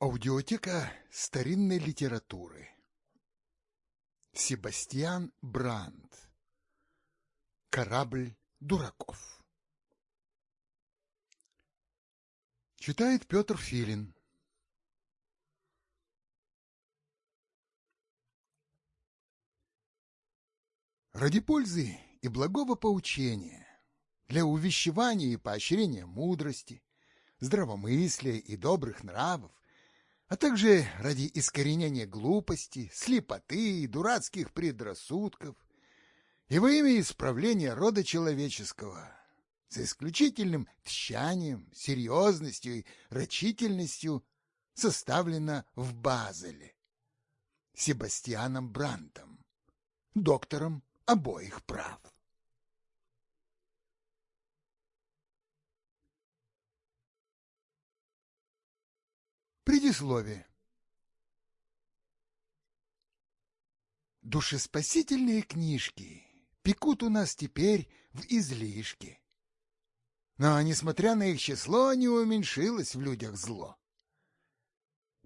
Аудиотека старинной литературы. Себастьян Бранд. Корабль дураков. Читает Петр Филин. Ради пользы и благого поучения, для увещевания и поощрения мудрости, здравомыслия и добрых нравов, а также ради искоренения глупости, слепоты и дурацких предрассудков, и во имя исправления рода человеческого, с исключительным тщанием, серьезностью и рачительностью составлено в Базеле Себастьяном Брантом, доктором обоих прав. Предисловие. Душеспасительные книжки пекут у нас теперь в излишке. Но, несмотря на их число, не уменьшилось в людях зло.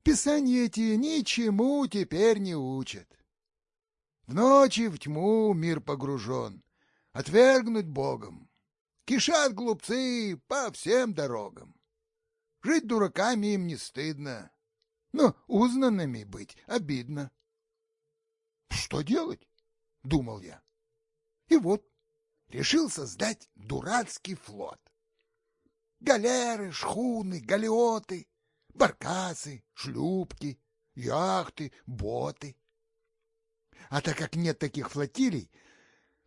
Писания эти ничему теперь не учат. В ночи в тьму мир погружен, отвергнуть Богом. Кишат глупцы по всем дорогам. Жить дураками им не стыдно, но узнанными быть обидно. Что делать? — думал я. И вот решил создать дурацкий флот. Галеры, шхуны, галеоты, баркасы, шлюпки, яхты, боты. А так как нет таких флотилий,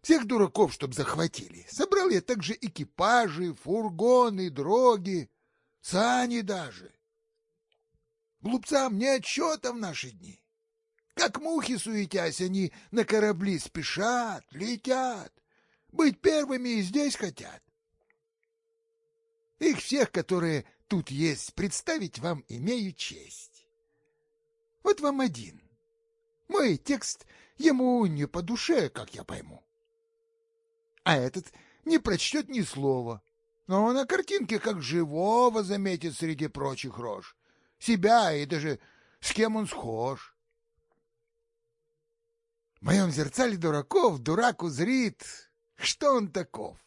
всех дураков, чтоб захватили, собрал я также экипажи, фургоны, дроги, сани даже. Глупцам не отчета в наши дни. Как мухи суетясь, они на корабли спешат, летят. Быть первыми и здесь хотят. Их всех, которые тут есть, представить вам имею честь. Вот вам один. Мой текст ему не по душе, как я пойму. А этот не прочтет ни слова, но на картинке как живого заметит среди прочих рож. Себя и даже с кем он схож. В моем зерцале дураков дурак узрит, что он таков.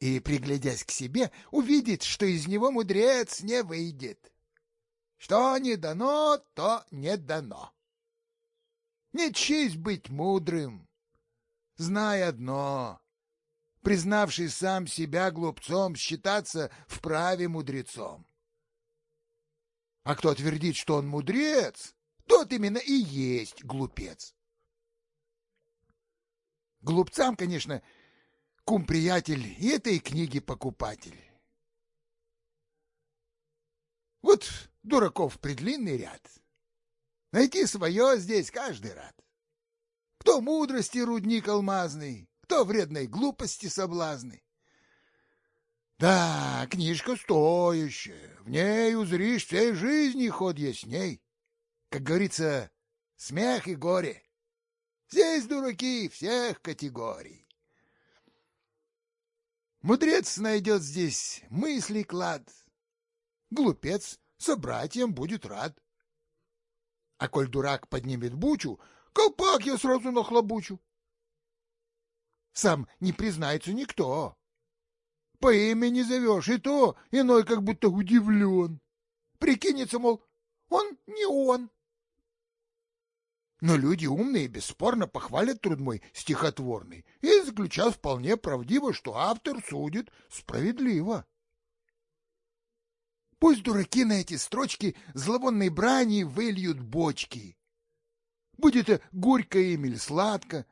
И, приглядясь к себе, увидит, что из него мудрец не выйдет. Что не дано, то не дано. Не честь быть мудрым. Знай одно признавший сам себя глупцом, считаться вправе мудрецом. А кто твердит, что он мудрец, тот именно и есть глупец. Глупцам, конечно, кум-приятель и этой книги покупатель. Вот дураков предлинный ряд. Найти свое здесь каждый рад. Кто мудрости рудник алмазный, кто вредной глупости соблазны. Да, книжка стоящая, в ней узришь всей жизни ход ясней. Как говорится, смех и горе. Здесь дураки всех категорий. Мудрец найдет здесь мысли клад. Глупец собратьям будет рад. А коль дурак поднимет бучу, колпак я сразу нахлобучу сам не признается никто. По имени зовешь, и то иной как будто удивлен. Прикинется, мол, он не он. Но люди умные бесспорно похвалят труд мой стихотворный и заключат вполне правдиво, что автор судит справедливо. Пусть дураки на эти строчки зловонной брани выльют бочки. Будет это горько им или сладко,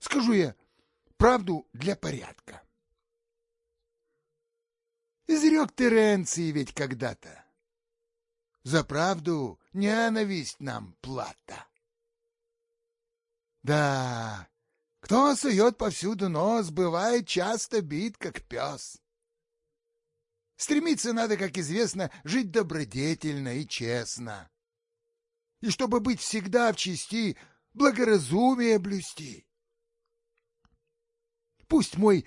скажу я, правду для порядка. Изрек Теренций ведь когда-то. За правду ненависть нам плата. Да, кто сует повсюду нос, бывает часто бит, как пес. Стремиться надо, как известно, жить добродетельно и честно. И чтобы быть всегда в чести, благоразумие блюсти. Пусть мой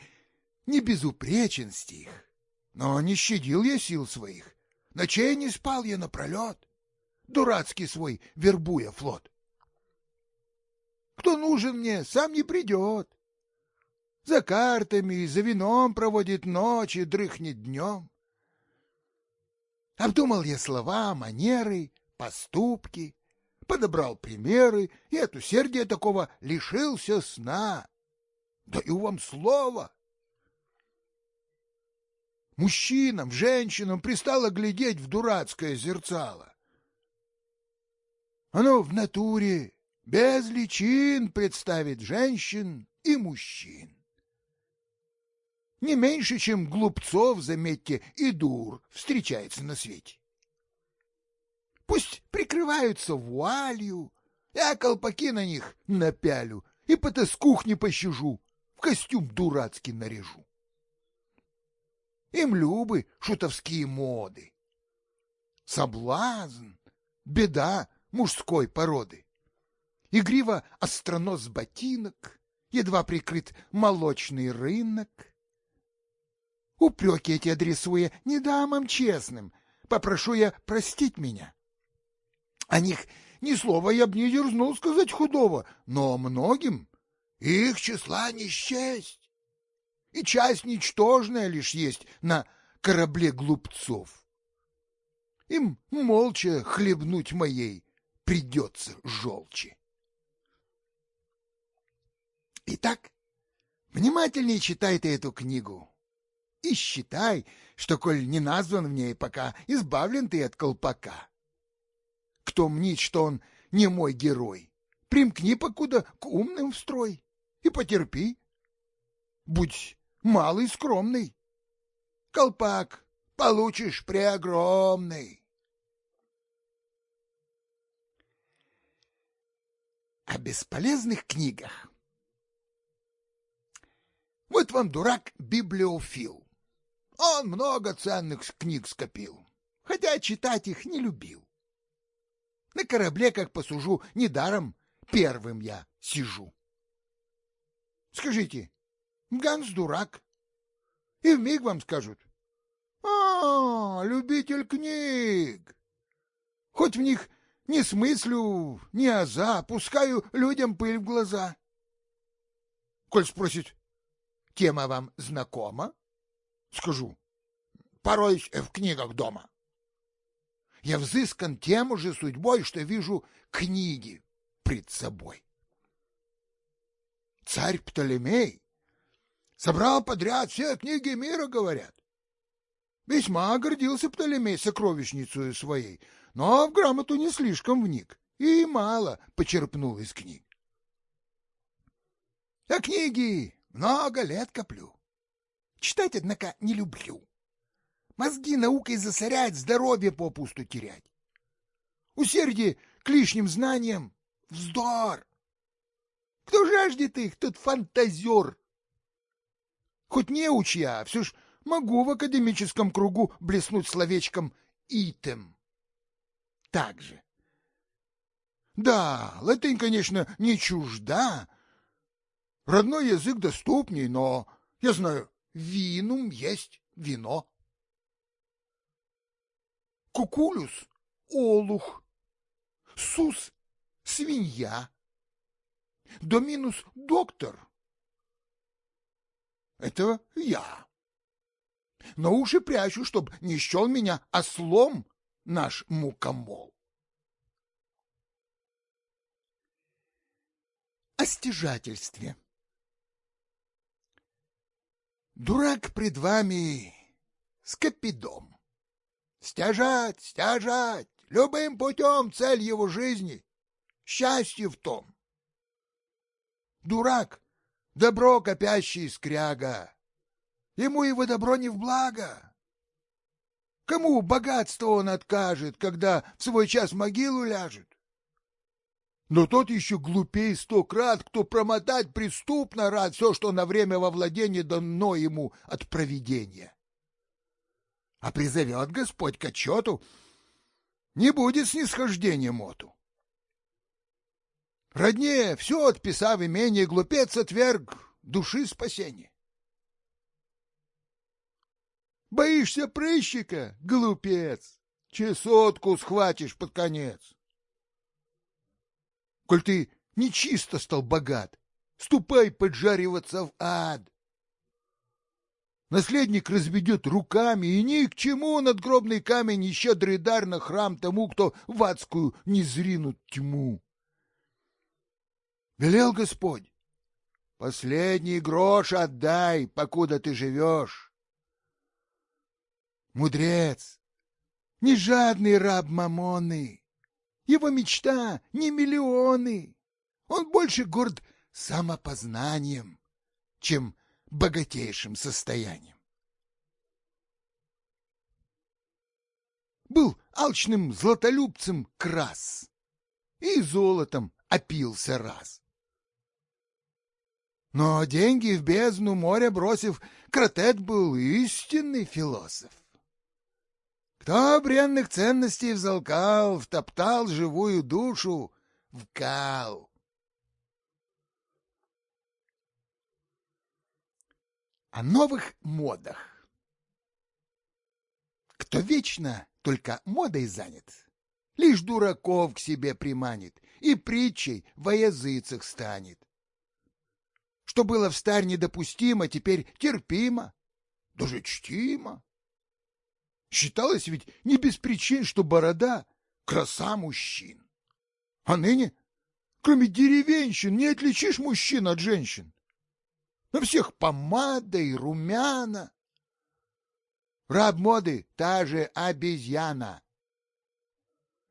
не безупречен стих, но не щадил я сил своих. Ночей не спал я напролет. дурацкий свой, вербуя флот. Кто нужен мне, сам не придет. За картами, за вином проводит ночи, дрыхнет днем. Обдумал я слова, манеры, поступки, подобрал примеры и от усердия такого лишился сна. Даю вам слово. Мужчинам, женщинам пристало глядеть в дурацкое зерцало. Оно в натуре без личин представит женщин и мужчин. Не меньше, чем глупцов, заметьте, и дур встречается на свете. Пусть прикрываются вуалью, я колпаки на них напялю и по тоскухне пощажу, в костюм дурацкий наряжу. Им любы шутовские моды. Соблазн, беда мужской породы. Игриво остронос ботинок, едва прикрыт молочный рынок. Упреки эти адресуя не дамам честным, попрошу я простить меня. О них ни слова я б не дерзнул сказать худого, но многим их числа не счесть. И часть ничтожная лишь есть на корабле глупцов. Им молча хлебнуть моей придется желчи. Итак, внимательнее читай ты эту книгу и считай, что, коль не назван в ней пока, избавлен ты от колпака. Кто мнит, что он не мой герой, примкни покуда к умным в строй и потерпи. Будь малый скромный. Колпак получишь преогромный. О бесполезных книгах. Вот вам дурак библиофил. Он много ценных книг скопил, хотя читать их не любил. На корабле, как посужу, недаром первым я сижу. Скажите, Ганс дурак? И вмиг вам скажут. А, любитель книг. Хоть в них не смыслю, не аза, пускаю людям пыль в глаза. Коль спросит, тема вам знакома? Скажу, порой в книгах дома. Я взыскан тем же судьбой, что вижу книги пред собой. Царь Птолемей собрал подряд все книги мира, говорят. Весьма гордился Птолемей сокровищницей своей, но в грамоту не слишком вник и мало почерпнул из книг. А книги много лет коплю. Читать, однако, не люблю. Мозги наукой засорять, здоровье попусту терять. Усердие к лишним знаниям — вздор. Кто жаждет их, тот фантазер. Хоть не уч я, все ж могу в академическом кругу блеснуть словечком «итем». Так же. Да, латынь, конечно, не чужда. Родной язык доступней, но, я знаю, винум есть вино. Кукулюс — олух, сус — свинья, доминус — доктор. Это я. Но уши прячу, чтоб не счел меня ослом наш мукомол. О стяжательстве. Дурак пред вами скопидом. Стяжать, стяжать, любым путем цель его жизни, счастье в том. Дурак, добро копящий скряга, ему его добро не в благо. Кому богатство он откажет, когда в свой час могилу ляжет? Но тот еще глупей сто крат, кто промотать преступно рад все, что на время во владении дано ему от провидения а призовет Господь к отчету, не будет снисхождения моту. Роднее все отписав имение, глупец отверг души спасения. Боишься прыщика, глупец? чесотку схватишь под конец. Коль ты нечисто стал богат, ступай поджариваться в ад. Наследник разведет руками, и ни к чему надгробный камень щедрый дар на храм тому, кто в адскую не зринут тьму. Велел Господь, последний грош отдай, покуда ты живешь. Мудрец, не жадный раб Мамоны, его мечта не миллионы, он больше горд самопознанием, чем богатейшим состоянием. Был алчным златолюбцем крас и золотом опился раз. Но деньги в бездну моря бросив, Кратет был истинный философ. Кто бренных ценностей взалкал, втоптал живую душу, вкал. О новых модах. Кто вечно только модой занят, лишь дураков к себе приманит и притчей во языцах станет. Что было в старь недопустимо, теперь терпимо, даже чтимо. Считалось ведь не без причин, что борода — краса мужчин. А ныне, кроме деревенщин, не отличишь мужчин от женщин. На всех помада и румяна. Раб моды — та же обезьяна.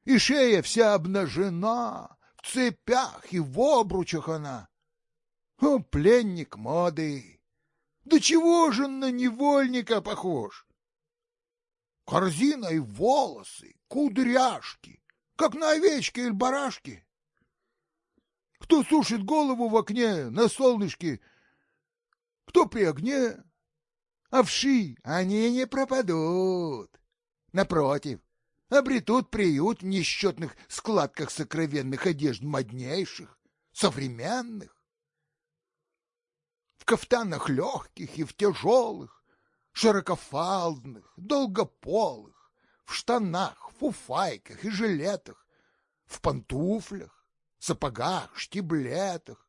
И шея вся обнажена, в цепях и в обручах она. О, пленник моды! Да чего же на невольника похож? корзиной волосы, кудряшки, как на овечке или барашке. Кто сушит голову в окне на солнышке, кто при огне, овши, они не пропадут. Напротив, обретут приют в несчетных складках сокровенных одежд моднейших, современных. Кафтанах легких и в тяжелых, широкофалдных, долгополых, в штанах, фуфайках и жилетах, в пантуфлях, сапогах, штиблетах.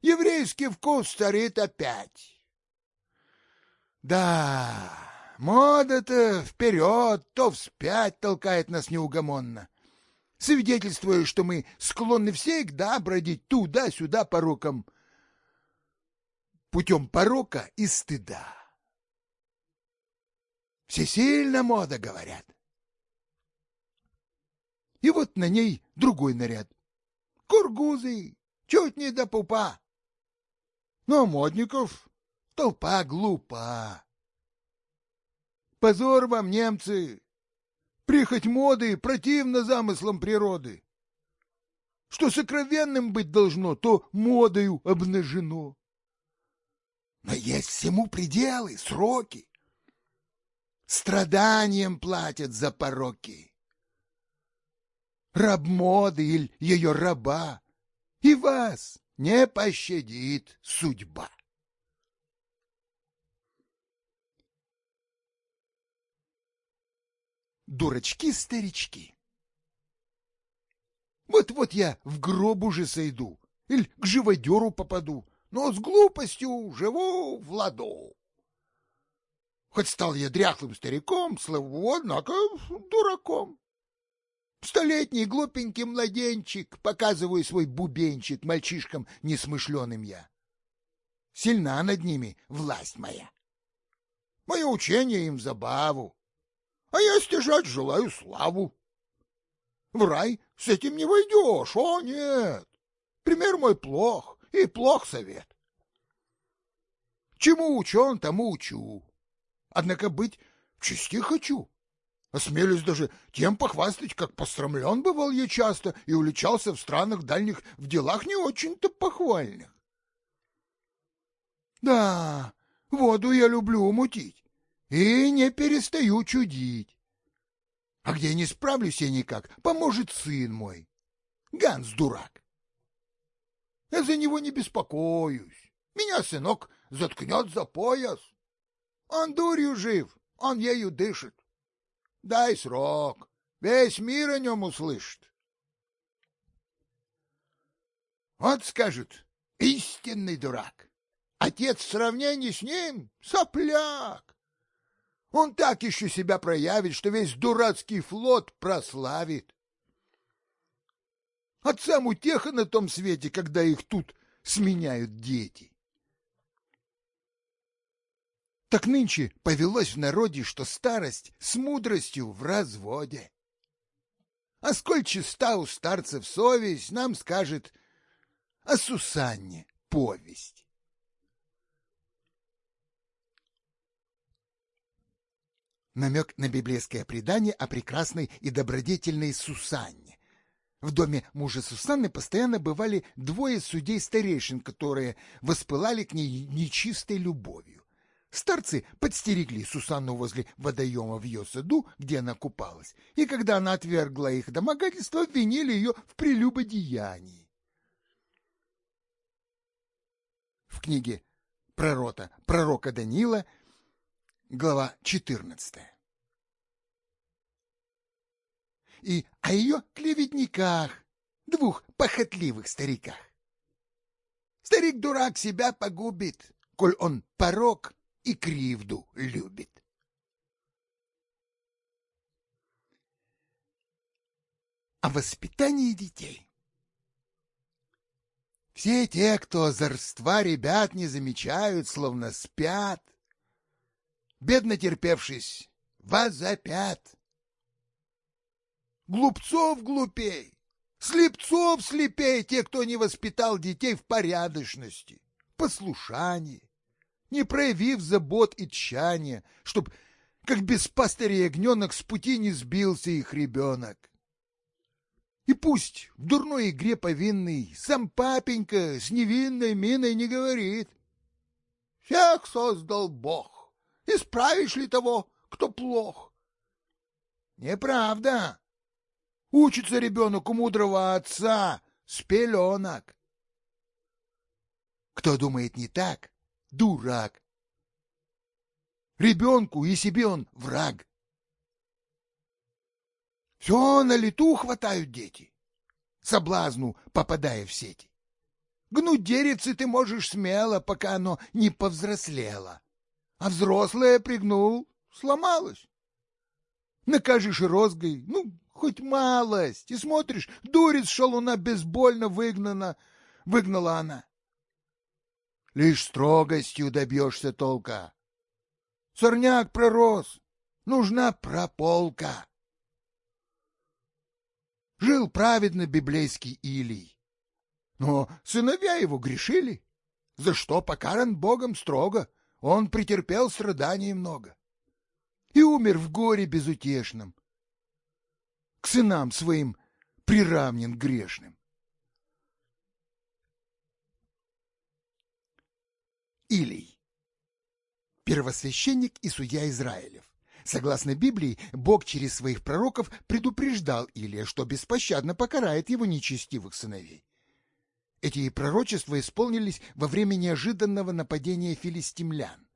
Еврейский вкус старит опять. Да, мода-то вперед, то вспять толкает нас неугомонно, свидетельствуя, что мы склонны всегда бродить туда-сюда пороком, путем порока и стыда. Всесильно мода, говорят. И вот на ней другой наряд. Кургузы, чуть не до пупа. Но модников толпа глупа. Позор вам, немцы! Прихоть моды противно замыслам природы. Что сокровенным быть должно, то модою обнажено. Но есть всему пределы, сроки страданием платят за пороки. Раб моды или ее раба, и вас не пощадит судьба. Дурачки-старички. Вот-вот я в гроб уже сойду, или к живодеру попаду, но с глупостью живу в ладу. Хоть стал я дряхлым стариком, славу, однако дураком. Столетний глупенький младенчик, показываю свой бубенчик мальчишкам несмышленым я. Сильна над ними власть моя. Мое учение им забаву, а я стяжать желаю славу. В рай с этим не войдешь, о нет. Пример мой плох, и плох совет. Чему учен, тому учу. Однако быть в чести хочу. Осмелюсь даже тем похвастать, как постромлен бывал я часто и уличался в странах дальних в делах не очень-то похвальных. Да, воду я люблю умутить и не перестаю чудить. А где не справлюсь я никак, поможет сын мой, Ганс дурак. Я за него не беспокоюсь. Меня сынок заткнет за пояс. Он дурью жив, он ею дышит. дай срок, весь мир о нем услышит. Вот скажут, истинный дурак. Отец в сравнении с ним — сопляк. Он так еще себя проявит, что весь дурацкий флот прославит. Отцам утеха на том свете, когда их тут сменяют дети. Так нынче повелось в народе, что старость с мудростью в разводе. А сколь чиста у старцев совесть, нам скажет о Сусанне повесть. Намек на библейское предание о прекрасной и добродетельной Сусанне. В доме мужа Сусанны постоянно бывали двое судей-старейшин, которые воспылали к ней нечистой любовью. Старцы подстерегли Сусанну возле водоема в ее саду, где она купалась, и когда она отвергла их домогательство, обвинили ее в прелюбодеянии. В книге пророка, пророка Даниила, глава 14. И о ее клеветниках, двух похотливых стариках. Старик-дурак себя погубит, коль он порок и кривду любит. О воспитании детей. Все те, кто озорства ребят не замечают, словно спят, бедно терпевшись, возопят. Глупцов глупей, слепцов слепей те, кто не воспитал детей в порядочности, послушании, не проявив забот и тщания, чтоб, как без пастыря ягненок, с пути не сбился их ребенок. И пусть в дурной игре повинный сам папенька с невинной миной не говорит. Всех создал Бог. Исправишь ли того, кто плох? Неправда. Учится ребенок у мудрого отца с пеленок. Кто думает не так, дурак. Ребенку и себе он враг. Все на лету хватают дети, соблазну попадая в сети. Гнуть деревцы ты можешь смело, пока оно не повзрослело, а взрослое пригнул, сломалось. Накажешь розгой, ну, хоть малость, и смотришь, дурец шалуна безбольно выгнана, выгнала она. Лишь строгостью добьешься толка. Сорняк пророс, нужна прополка. Жил праведно библейский Илий. Но сыновья его грешили, за что покаран Богом строго, он претерпел страданий много. И умер в горе безутешном, к сынам своим приравнен грешным. Илий. Первосвященник и судья Израилев. Согласно Библии, Бог через своих пророков предупреждал Илия, что беспощадно покарает его нечестивых сыновей. Эти пророчества исполнились во время неожиданного нападения филистимлян.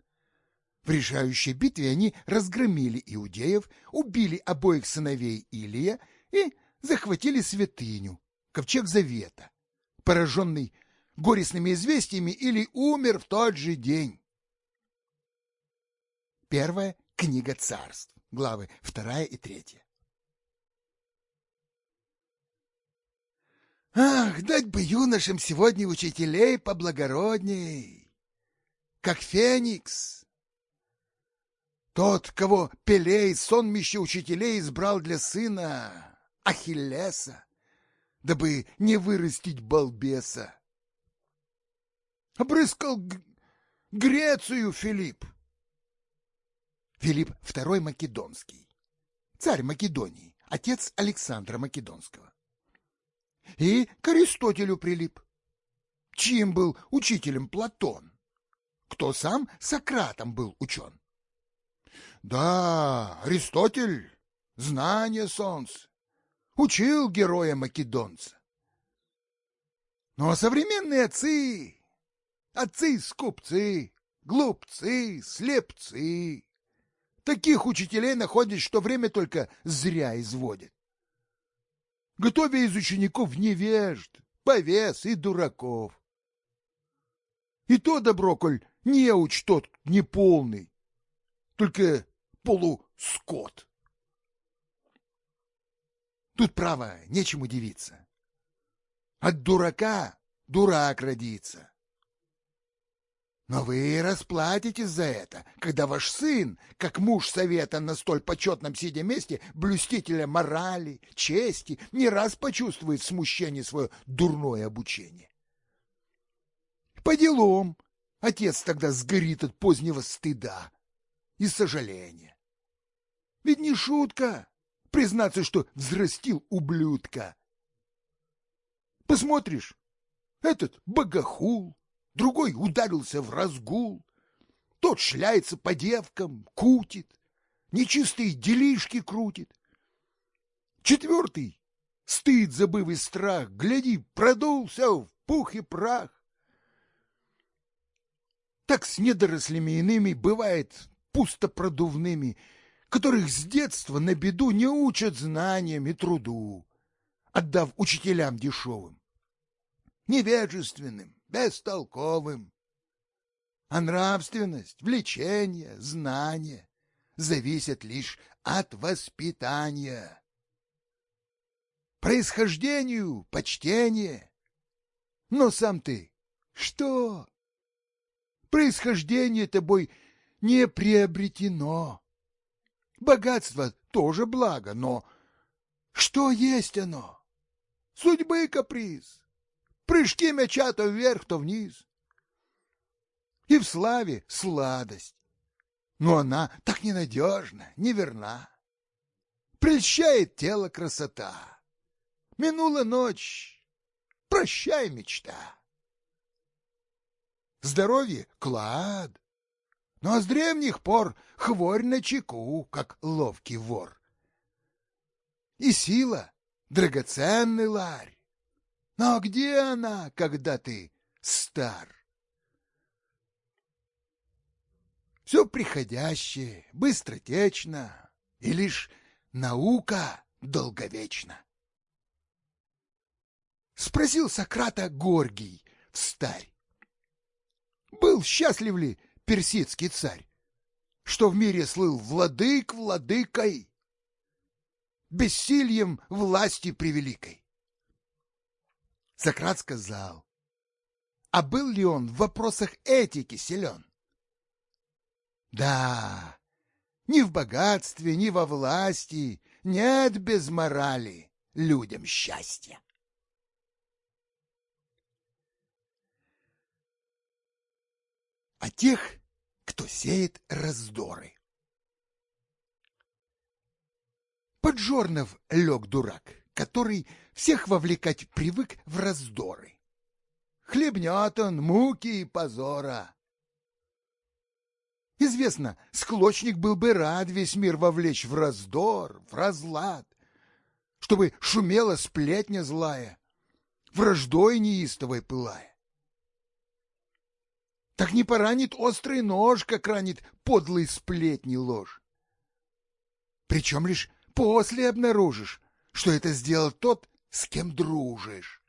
В решающей битве они разгромили иудеев, убили обоих сыновей Илия и захватили святыню, ковчег завета. Пораженный горестными известиями или умер в тот же день. Первая книга царств, главы вторая и третья. Ах, дать бы юношам сегодня учителей поблагородней, как Феникс. Тот, кого Пелей, сонмище учителей, избрал для сына Ахиллеса, дабы не вырастить балбеса. Обрыскал Грецию Филипп. Филипп II Македонский, царь Македонии, отец Александра Македонского. И к Аристотелю прилип. Чьим был учителем Платон? Кто сам Сократом был учен? Да, Аристотель, знание солнца, учил героя македонца. Но современные отцы Отцы-скупцы, глупцы, слепцы. Таких учителей находишь, что время только зря изводят. Готовя из учеников невежд, повес и дураков. И то добро, коль неуч тот неполный, только полускот. Тут, право, нечем удивиться. От дурака дурак родится. Но вы расплатитесь за это, когда ваш сын, как муж совета на столь почетном сидя месте, блюстителя морали, чести, не раз почувствует смущение свое дурное обучение. По делам отец тогда сгорит от позднего стыда и сожаления. Ведь не шутка признаться, что взрастил ублюдка. Посмотришь, этот богохул, другой ударился в разгул, тот шляется по девкам, кутит, нечистые делишки крутит. Четвертый, стыд забыв и страх, гляди, продулся в пух и прах. Так с недорослями иными бывает пустопродувными, которых с детства на беду не учат знаниям и труду, отдав учителям дешевым невежественным, бестолковым. А нравственность, влечение, знание зависят лишь от воспитания. Происхождению почтение. Но сам ты что? Происхождение тобой не приобретено. Богатство тоже благо, но что есть оно? Судьбы каприз прыжки мяча то вверх, то вниз. И в славе сладость. Но она так ненадежна, неверна. Прельщает тело красота. Минула ночь. Прощай, мечта. Здоровье — клад. Но с древних пор хворь на чеку, как ловкий вор. И сила — драгоценный ларь. Но где она, когда ты стар? Все приходящее, быстротечно, и лишь наука долговечна. Спросил Сократа Горгий встарь. Был счастлив ли персидский царь, что в мире слыл владык владыкой, бессильем власти превеликой? Сократ сказал, а был ли он в вопросах этики силен? Да, ни в богатстве, ни во власти нет без морали людям счастья. А тех, кто сеет раздоры. Поджорнов лег дурак, который всех вовлекать привык в раздоры. Хлебнет он муки и позора. Известно, склочник был бы рад весь мир вовлечь в раздор, в разлад, чтобы шумела сплетня злая, враждой неистовой пылая. Так не поранит острый нож, как ранит подлый сплетни ложь. Причем лишь после обнаружишь, что это сделал тот, с кем дружишь.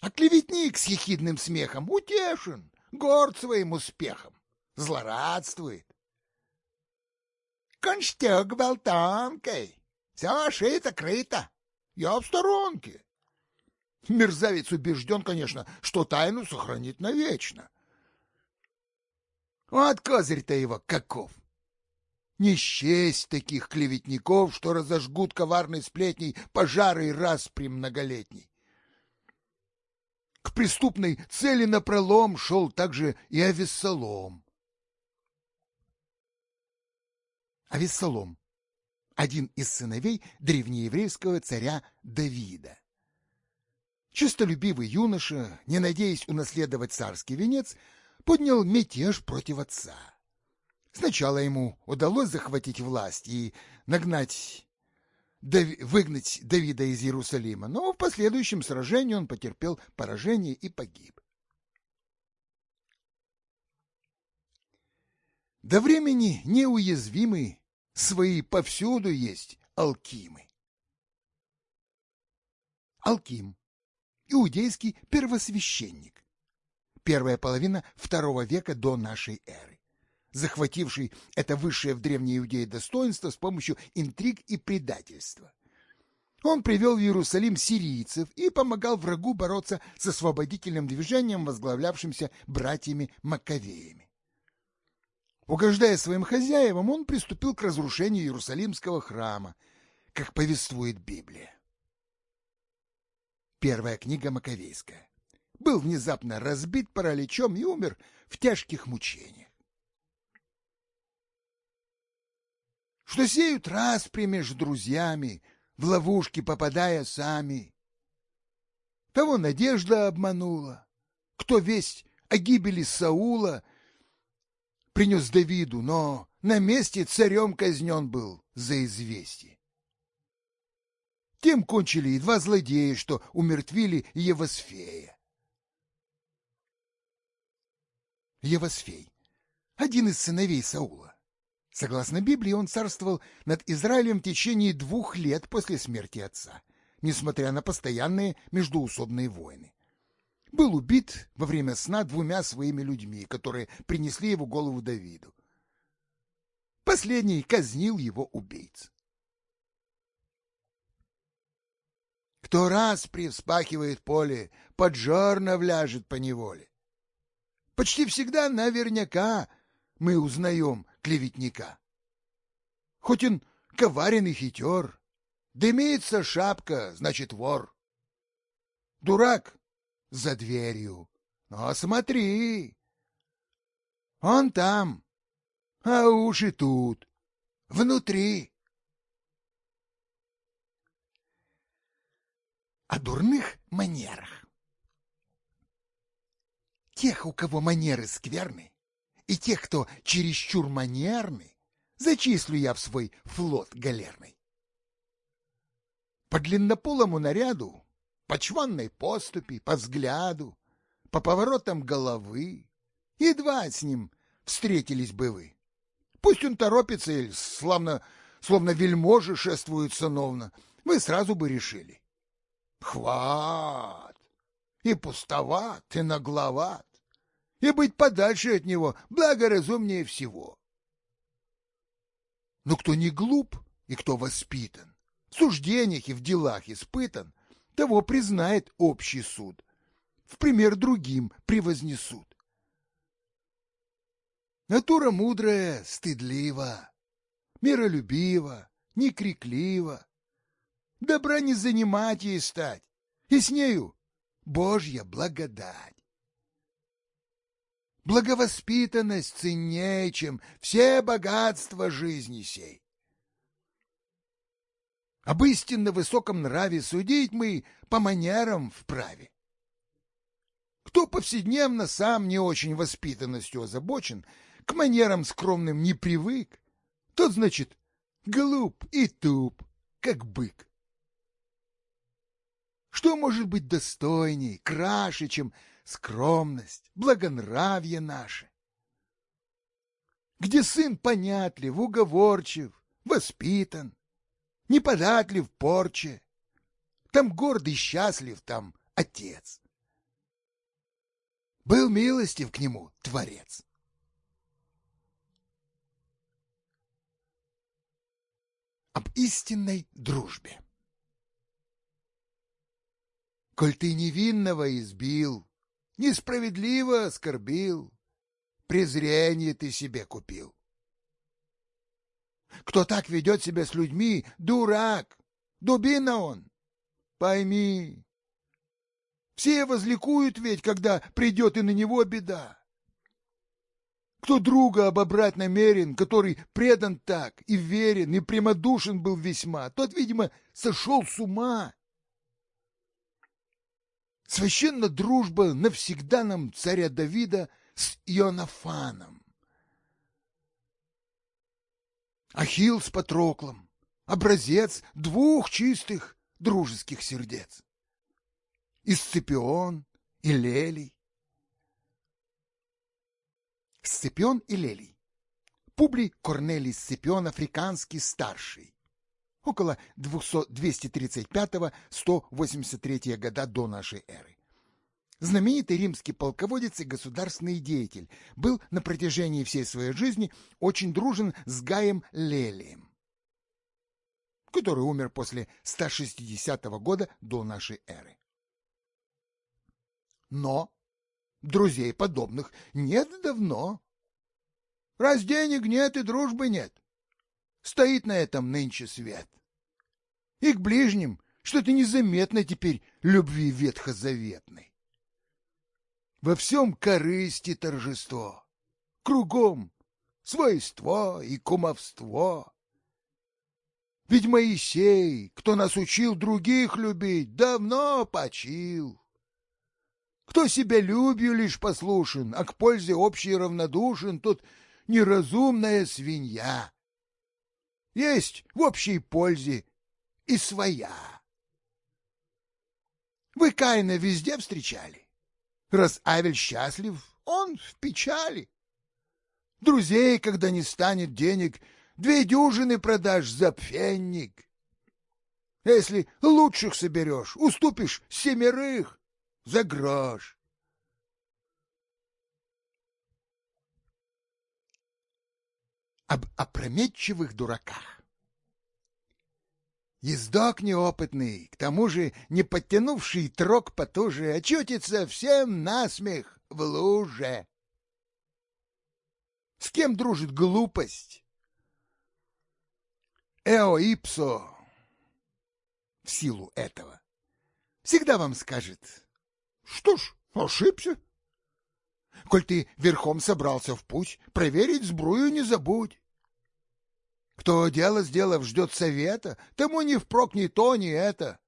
А клеветник с ехидным смехом утешен, горд своим успехом, злорадствует. Конштяк болтанкой, все шито-крыто, я в сторонке. Мерзавец убежден, конечно, что тайну сохранит навечно. Вот козырь-то его каков! Не счесть таких клеветников, что разожгут коварной сплетней пожары и распри многолетний. К преступной цели напролом шел также и Авессалом. Авессалом — один из сыновей древнееврейского царя Давида. Чистолюбивый юноша, не надеясь унаследовать царский венец, поднял мятеж против отца. Сначала ему удалось захватить власть и нагнать, выгнать Давида из Иерусалима, но в последующем сражении он потерпел поражение и погиб. До времени неуязвимы, свои повсюду есть алкимы. Алким. Иудейский первосвященник. Первая половина второго века до нашей эры. Захвативший это высшее в Древней Иудее достоинство с помощью интриг и предательства. Он привел в Иерусалим сирийцев и помогал врагу бороться с освободительным движением, возглавлявшимся братьями Маковеями. Угождая своим хозяевам, он приступил к разрушению Иерусалимского храма, как повествует Библия. Первая книга Маковейская. Был внезапно разбит параличом и умер в тяжких мучениях. Что сеют распри между друзьями, в ловушки попадая сами. Того надежда обманула, кто весть о гибели Саула принес Давиду, но на месте царем казнен был за известие. Тем кончили и два злодея, что умертвили Евосфея. Евосфей, один из сыновей Саула. Согласно Библии, он царствовал над Израилем в течение двух лет после смерти отца, несмотря на постоянные междуусобные войны. Был убит во время сна двумя своими людьми, которые принесли его голову Давиду. Последний казнил его убийц. Кто раз привспахивает поле, поджарно вляжет по неволе. Почти всегда наверняка мы узнаем клеветника. Хоть он коварен и хитер, дымится шапка, значит вор. Дурак за дверью, но смотри, он там, а уши тут, внутри. О дурных манерах. Тех, у кого манеры скверны, и тех, кто чересчур манерный, зачислю я в свой флот галерный. По длиннополому наряду, по чванной поступи, по взгляду, по поворотам головы, едва с ним встретились бы вы. Пусть он торопится или словно, словно вельможи шествует сыновно, вы сразу бы решили. Хват! И пустоват, и нагловат и быть подальше от него благоразумнее всего. Но кто не глуп и кто воспитан, в суждениях и в делах испытан, того признает общий суд, в пример другим превознесут. Натура мудрая, стыдлива, миролюбива, не криклива, добра не занимать ей стать, и с нею Божья благодать благовоспитанность ценнее, чем все богатства жизни сей. Об истинно высоком нраве судить мы по манерам вправе. Кто повседневно сам не очень воспитанностью озабочен, к манерам скромным не привык, тот, значит, глуп и туп, как бык. Что может быть достойней, краше, чем скромность, благонравие наше. Где сын понятлив, уговорчив, воспитан, неподатлив порче, там гордый счастлив, там отец. Был милостив к нему Творец. Об истинной дружбе. Коль ты невинного избил, несправедливо оскорбил, презрение ты себе купил. Кто так ведет себя с людьми, дурак, дубина он. Пойми, все возликуют ведь, когда придет и на него беда. Кто друга обобрать намерен, который предан так и верен, и прямодушен был весьма, тот, видимо, сошел с ума Священна дружба навсегда нам царя Давида с Ионафаном. Ахилл с Патроклом, образец двух чистых дружеских сердец. И Сципион, и Лелий. Сципион и Лелий. Публий Корнелий Сципион Африканский старший, около 235-183 года до нашей эры. Знаменитый римский полководец и государственный деятель был на протяжении всей своей жизни очень дружен с Гаем Лелием, который умер после 160 года до нашей эры. Но друзей подобных нет давно. Раз денег нет и дружбы нет, стоит на этом нынче свет. И к ближним что-то незаметно теперь любви ветхозаветной. Во всем корысти торжество, кругом свойство и кумовство. Ведь Моисей, кто нас учил других любить, давно почил. Кто себя любью лишь послушен, а к пользе общей равнодушен, тот неразумная свинья. Есть в общей пользе и своя. Вы Каина везде встречали? Раз Авель счастлив, он в печали. Друзей, когда не станет денег, две дюжины продашь за пфенник. Если лучших соберешь, уступишь семерых за грош. Об опрометчивых дураках. Ездок неопытный, к тому же не подтянувший трог потуже, очутится всем насмех в луже. С кем дружит глупость? Эо Ипсо в силу этого всегда вам скажет, что ж, ошибся. Коль ты верхом собрался в путь, проверить сбрую не забудь. Кто дело сделав ждет совета, тому ни впрок ни то, ни это.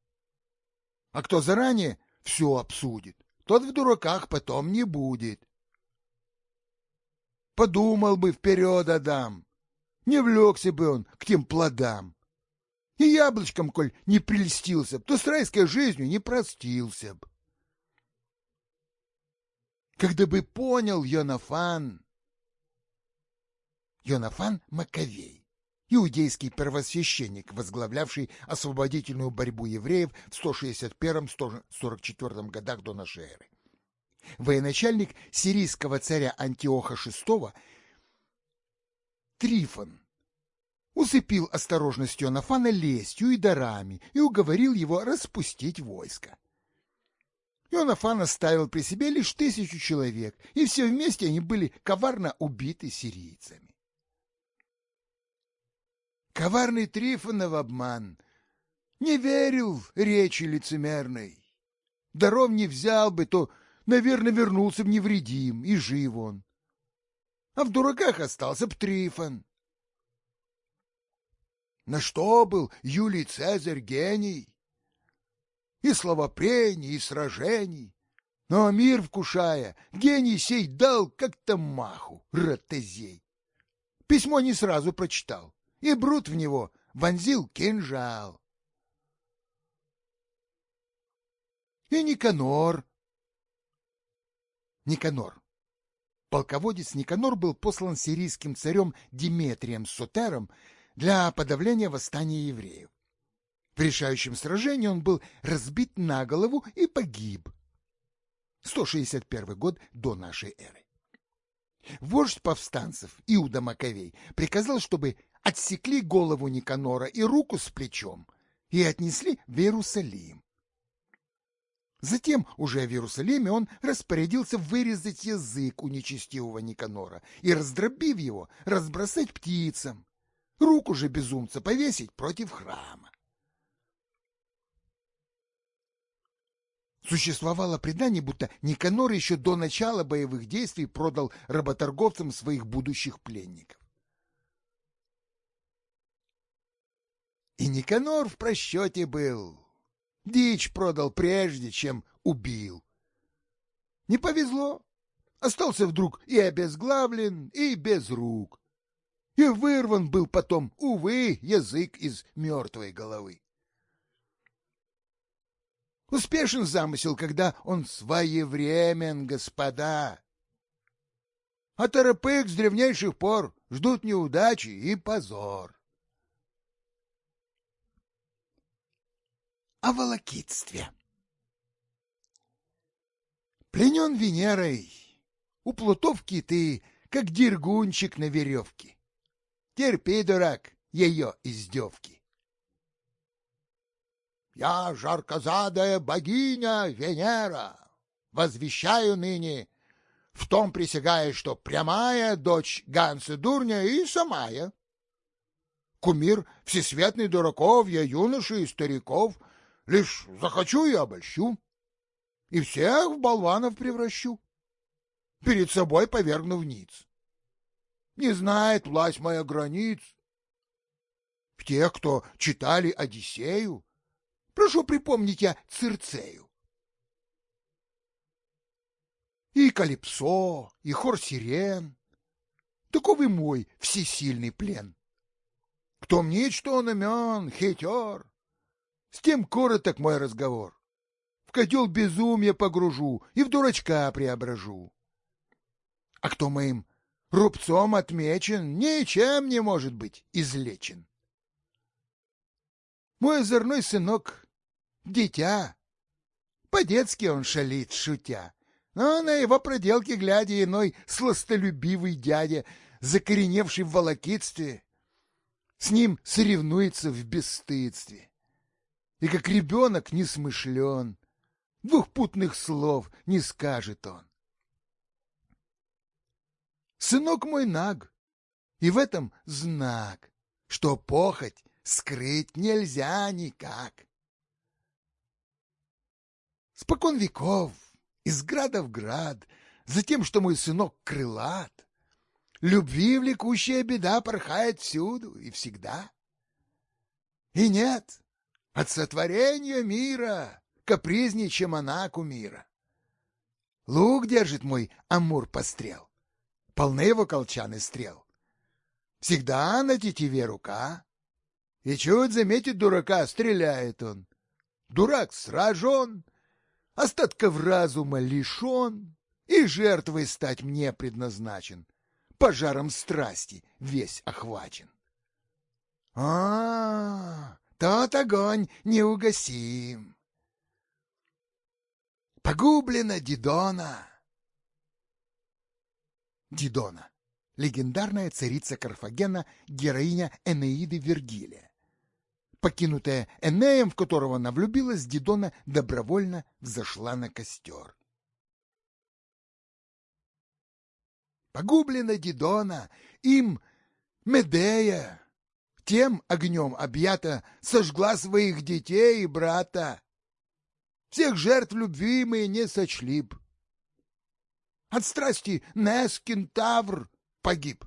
А кто заранее все обсудит, тот в дураках потом не будет. Подумал бы вперед, Адам, не влекся бы он к тем плодам. И яблочком, коль не прельстился б, то с райской жизнью не простился б. Когда бы понял Йонафан... Йонафан Маковей иудейский первосвященник, возглавлявший освободительную борьбу евреев в 161-144 годах до нашей эры. Военачальник сирийского царя Антиоха VI Трифон усыпил осторожностью Анафана лестью и дарами и уговорил его распустить войско. Ионафан оставил при себе лишь тысячу человек, и все вместе они были коварно убиты сирийцами. Коварный Трифонов обман. Не верил речи лицемерной. Даром не взял бы, то, наверное, вернулся бы невредим, и жив он. А в дураках остался б Трифон. На что был Юлий Цезарь гений? И словопрений, и сражений. Но мир вкушая, гений сей дал как-то маху, ротозей. Письмо не сразу прочитал и Брут в него вонзил кинжал. И Никанор. Никанор. Полководец Никанор был послан сирийским царем Диметрием Сотером для подавления восстания евреев. В решающем сражении он был разбит на голову и погиб. 161 год до нашей эры. Вождь повстанцев Иуда Маковей приказал, чтобы отсекли голову Никанора и руку с плечом и отнесли в Иерусалим. Затем, уже в Иерусалиме, он распорядился вырезать язык у нечестивого Никанора и, раздробив его, разбросать птицам, руку же безумца повесить против храма. Существовало предание, будто Никанор еще до начала боевых действий продал работорговцам своих будущих пленников. И Никанор в просчете был. Дичь продал прежде, чем убил. Не повезло. Остался вдруг и обезглавлен, и без рук. И вырван был потом, увы, язык из мертвой головы. Успешен замысел, когда он своевремен, господа. а торопык с древнейших пор ждут неудачи и позор. О волокитстве Пленен Венерой, у плутовки ты, как дергунчик на веревке. Терпи, дурак, ее издевки. Я жаркозадая богиня Венера, возвещаю ныне, в том присягая, что прямая дочь Ганса Дурня и самая. Кумир всесветный дураков, я юношей и стариков, лишь захочу и обольщу, и всех в болванов превращу, перед собой повергну в ниц. Не знает власть моя границ. В тех, кто читали Одиссею, Прошу припомнить я Цирцею. И Калипсо, и хор сирен. Таков и мой всесильный плен. Кто мнит, что он умен, хитер, с тем короток мой разговор. В котел безумия погружу и в дурачка преображу. А кто моим рубцом отмечен, ничем не может быть излечен. Мой озорной сынок дитя. По-детски он шалит, шутя. Но на его проделки глядя иной сластолюбивый дядя, закореневший в волокитстве, с ним соревнуется в бесстыдстве. И как ребенок не смышлен, двухпутных слов не скажет он. Сынок мой наг, и в этом знак, что похоть скрыть нельзя никак. Спокон веков, из града в град, за тем, что мой сынок крылат. Любви влекущая беда порхает всюду и всегда. И нет, от сотворения мира капризней, чем она кумира. Лук держит мой Амур пострел, полны его колчаны стрел. Всегда на тетиве рука, и чуть заметит дурака, стреляет он. Дурак сражен, остатков разума лишен и жертвой стать мне предназначен, пожаром страсти весь охвачен. А, -а тот огонь неугасим. Погублена Дидона. Дидона — легендарная царица Карфагена, героиня Энеиды Вергилия покинутая Энеем, в которого она влюбилась, Дидона добровольно взошла на костер. Погублена Дидона, им Медея, тем огнем объята, сожгла своих детей и брата. Всех жертв любви мы не сочли б. От страсти Нес Кентавр погиб.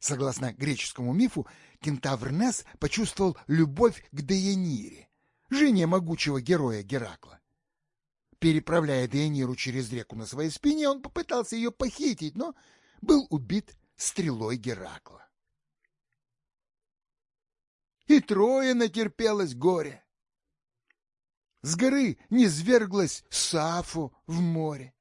Согласно греческому мифу, кентавр Нес почувствовал любовь к Деянире, жене могучего героя Геракла. Переправляя Деяниру через реку на своей спине, он попытался ее похитить, но был убит стрелой Геракла. И трое натерпелось горе. С горы низверглась Сафу в море.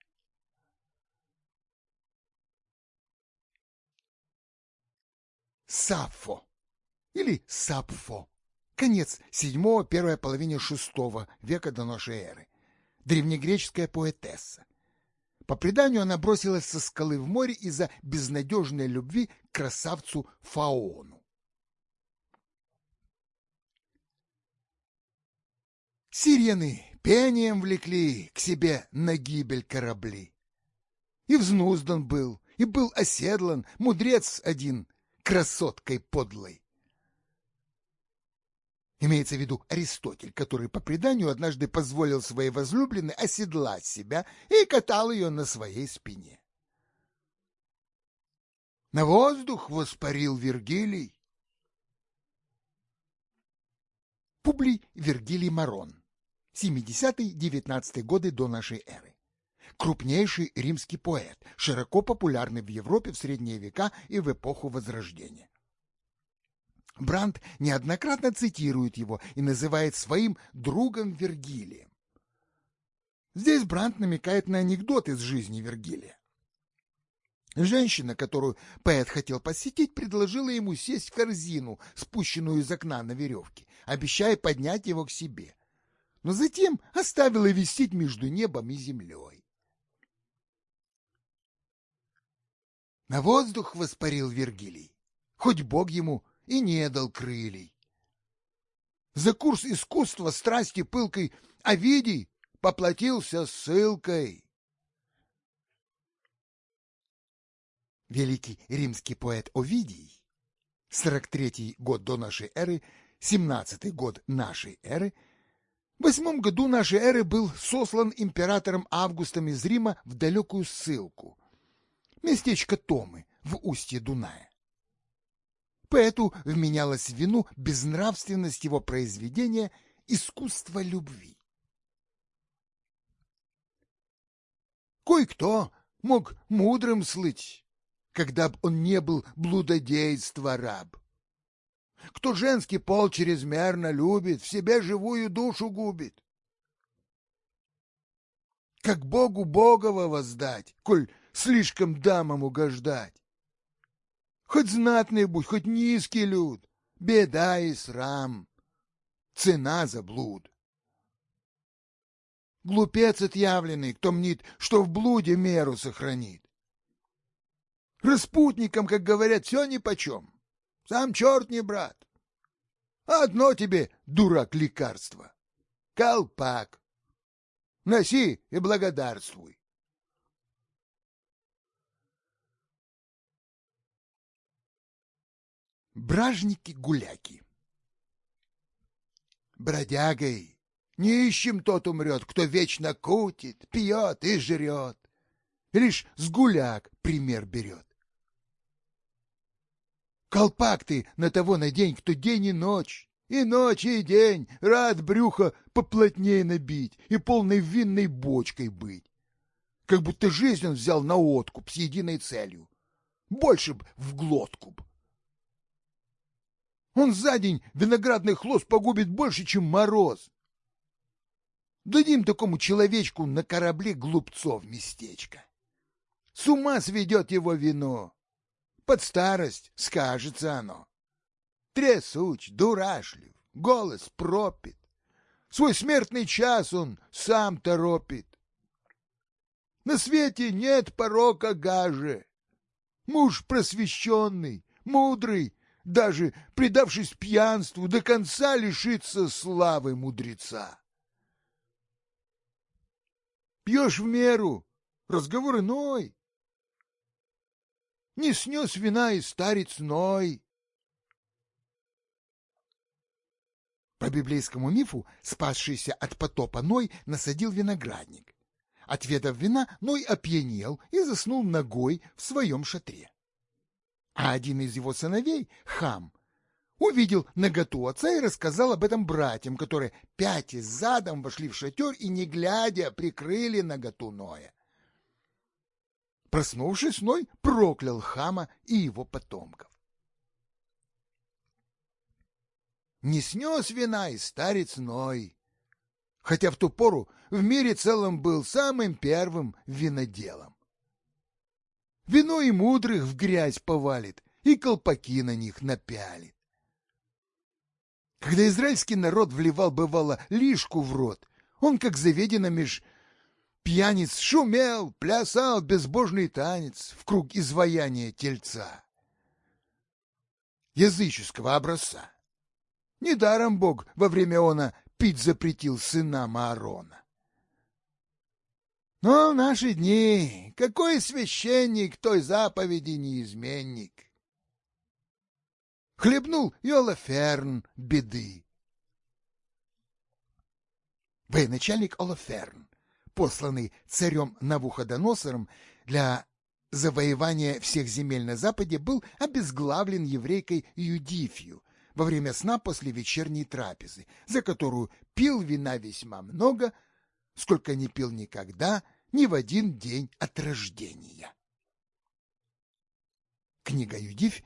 Сафо или Сапфо. Конец седьмого, первая половина шестого века до нашей эры. Древнегреческая поэтесса. По преданию она бросилась со скалы в море из-за безнадежной любви к красавцу Фаону. Сирены пением влекли к себе на гибель корабли. И взнуздан был, и был оседлан мудрец один, красоткой подлой. Имеется в виду Аристотель, который по преданию однажды позволил своей возлюбленной оседлать себя и катал ее на своей спине. На воздух воспарил Вергилий. Публий Вергилий Марон, 70-19 годы до нашей эры крупнейший римский поэт, широко популярный в Европе в средние века и в эпоху Возрождения. Бранд неоднократно цитирует его и называет своим другом Вергилием. Здесь Брант намекает на анекдот из жизни Вергилия. Женщина, которую поэт хотел посетить, предложила ему сесть в корзину, спущенную из окна на веревке, обещая поднять его к себе. Но затем оставила висеть между небом и землей. На воздух воспарил Вергилий, хоть Бог ему и не дал крылей. За курс искусства страсти пылкой Овидий поплатился ссылкой. Великий римский поэт Овидий, 43 год до нашей эры, 17 год нашей эры, в восьмом году нашей эры был сослан императором Августом из Рима в далекую ссылку, местечко Томы в устье Дуная. Поэту вменялась вину безнравственность его произведения «Искусство любви». Кой-кто мог мудрым слыть, когда б он не был блудодейства раб. Кто женский пол чрезмерно любит, в себе живую душу губит. Как Богу Богова воздать, коль слишком дамам угождать? Хоть знатный будь, хоть низкий люд, беда и срам, цена за блуд. Глупец отъявленный, кто мнит, что в блуде меру сохранит. Распутникам, как говорят, все нипочем. Сам черт не брат. Одно тебе, дурак, лекарство. Колпак. Носи и благодарствуй. Бражники-гуляки Бродягой Нищим тот умрет, кто вечно кутит, пьет и жрет. Лишь с гуляк пример берет. Колпак ты на того надень, кто день и ночь, и ночь, и день, рад брюхо поплотнее набить и полной винной бочкой быть. Как будто жизнь он взял на откуп с единой целью. Больше б в глотку б. Он за день виноградный хлост погубит больше, чем мороз. Дадим такому человечку на корабле глупцов местечко. С ума сведет его вино. Под старость скажется оно. Трясуч, дурашлив, голос пропит. Свой смертный час он сам торопит. На свете нет порока гаже. Муж просвещенный, мудрый, даже предавшись пьянству, до конца лишится славы мудреца. Пьешь в меру, разговор иной. Не снес вина и старец Ной. По библейскому мифу, спасшийся от потопа Ной насадил виноградник. Отведав вина, Ной опьянел и заснул ногой в своем шатре. А один из его сыновей, Хам, увидел наготу отца и рассказал об этом братьям, которые пять из задом вошли в шатер и, не глядя, прикрыли наготу Ноя. Проснувшись, Ной проклял Хама и его потомков. Не снес вина и старец Ной, хотя в ту пору в мире целом был самым первым виноделом. Вино и мудрых в грязь повалит, и колпаки на них напялит. Когда израильский народ вливал, бывало, лишку в рот, он, как заведено меж пьяниц, шумел, плясал безбожный танец в круг изваяния тельца. Языческого образца. Недаром Бог во время она пить запретил сынам Аарона. Но в наши дни какой священник той заповеди неизменник? хлебнул и Олаферн беды. Военачальник Олаферн, посланный царем Навуходоносором для завоевания всех земель на Западе, был обезглавлен еврейкой Юдифью во время сна после вечерней трапезы, за которую пил вина весьма много, сколько не пил никогда, ни в один день от рождения. Книга Юдифь